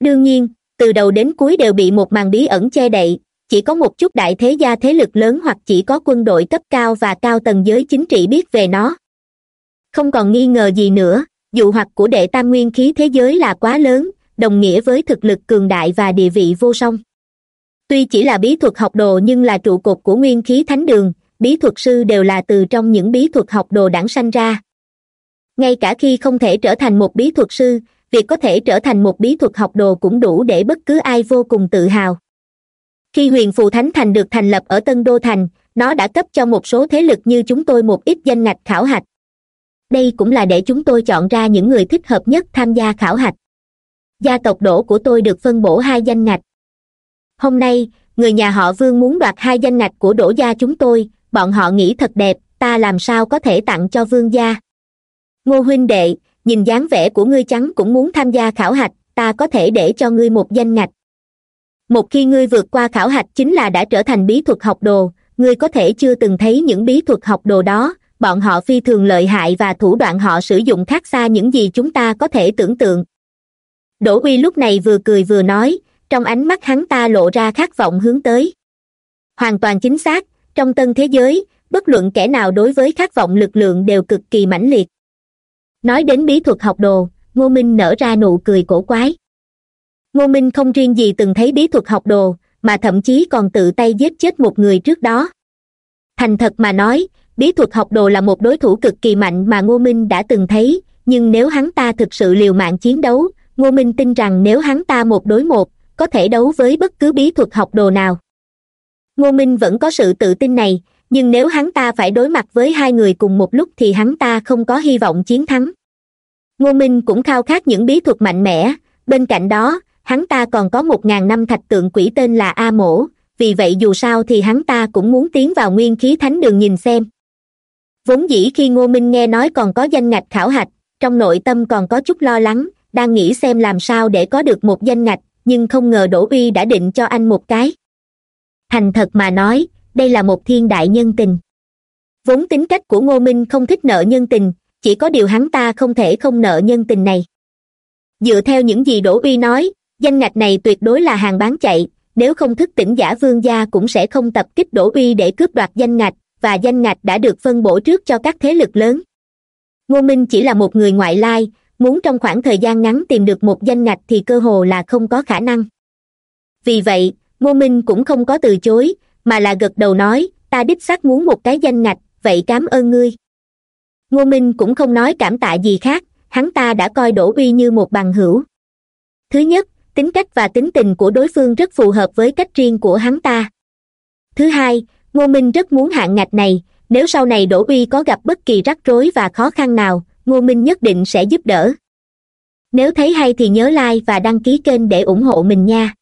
Đương nhiên từ đầu đến cuối đều bị một màn bí ẩn che đậy, chỉ có một chút đại thế gia thế lực lớn hoặc chỉ có quân đội cấp cao và cao tầng giới chính trị biết về nó. Không còn nghi ngờ gì nữa dụ hoặc của đệ tam nguyên khí thế giới là quá lớn, đồng nghĩa với thực lực cường đại và địa vị vô song. Tuy chỉ là bí thuật học đồ nhưng là trụ cột của nguyên khí thánh đường, bí thuật sư đều là từ trong những bí thuật học đồ đảng sanh ra. Ngay cả khi không thể trở thành một bí thuật sư việc có thể trở thành một bí thuật học đồ cũng đủ để bất cứ ai vô cùng tự hào. Khi huyền phù thánh thành được thành lập ở tân đô thành, nó đã cấp cho một số thế lực như chúng tôi một ít danh ngạch khảo hạch. Đây cũng là để chúng tôi chọn ra những người thích hợp nhất tham gia khảo hạch. Gia tộc đỗ của tôi được phân bổ hai danh ngạch. Hôm nay, người nhà họ vương muốn đoạt hai danh ngạch của đỗ gia chúng tôi, bọn họ nghĩ thật đẹp, ta làm sao có thể tặng cho vương gia? Ngô huynh đệ nhìn dáng vẻ của ngươi chắn cũng muốn tham gia khảo hạch, ta có thể để cho ngươi một danh ngạch. Một khi ngươi vượt qua khảo hạch chính là đã trở thành bí thuật học đồ, ngươi có thể chưa từng thấy những bí thuật học đồ đó, bọn họ phi thường lợi hại và thủ đoạn họ sử dụng khác xa những gì chúng ta có thể tưởng tượng. Đỗ uy lúc này vừa cười vừa nói, trong ánh mắt hắn ta lộ ra khát vọng hướng tới. Hoàn toàn chính xác, trong tân thế giới, bất luận kẻ nào đối với khát vọng lực lượng đều cực kỳ mãnh liệt nói đến bí thuật học đồ, ngô minh nở ra nụ cười cổ quái. Ngô minh không riêng gì từng thấy bí thuật học đồ, mà thậm chí còn tự tay giết chết một người trước đó. Thành thật mà nói, bí thuật học đồ là một đối thủ cực kỳ mạnh mà ngô minh đã từng thấy, nhưng nếu hắn ta thực sự liều mạng chiến đấu, ngô minh tin rằng nếu hắn ta một đối một, có thể đấu với bất cứ bí thuật học đồ nào. Ngô minh vẫn có sự tự tin này nhưng nếu hắn ta phải đối mặt với hai người cùng một lúc thì hắn ta không có hy vọng chiến thắng. Ngô minh cũng khao khát những bí thuật mạnh mẽ. Bên cạnh đó, hắn ta còn có một ngàn năm thạch tượng quỷ tên là a mổ. Vì vậy dù sao thì hắn ta cũng muốn tiến vào nguyên khí thánh đường nhìn xem. Vốn dĩ khi ngô minh nghe nói còn có danh ngạch khảo hạch, trong nội tâm còn có chút lo lắng, đang nghĩ xem làm sao để có được một danh ngạch, nhưng không ngờ đỗ uy đã định cho anh một cái. Thành thật mà nói đây là một thiên đại nhân tình. Vốn tính cách của ngô minh không thích nợ nhân tình, chỉ có điều hắn ta không thể không nợ nhân tình này. Dựa theo những gì đỗ uy nói, danh ngạch này tuyệt đối là hàng bán chạy, nếu không thức tỉnh giả vương gia cũng sẽ không tập kích đỗ uy để cướp đoạt danh ngạch, và danh ngạch đã được phân bổ trước cho các thế lực lớn. Ngô minh chỉ là một người ngoại lai, muốn trong khoảng thời gian ngắn tìm được một danh ngạch thì cơ hồ là không có khả năng. Vì vậy, ngô minh cũng không có từ chối mà là gật đầu nói, ta đích xác muốn một cái danh ngạch, vậy cám ơn ngươi. Ngô minh cũng không nói cảm tạ gì khác, hắn ta đã coi đỗ uy như một bằng hữu. Thứ nhất, tính cách và tính tình của đối phương rất phù hợp với cách riêng của hắn ta. Thứ hai, ngô minh rất muốn hạng ngạch này, nếu sau này đỗ uy có gặp bất kỳ rắc rối và khó khăn nào, ngô minh nhất định sẽ giúp đỡ. Nếu thấy hay thì nhớ like và đăng ký kênh để ủng hộ mình nha.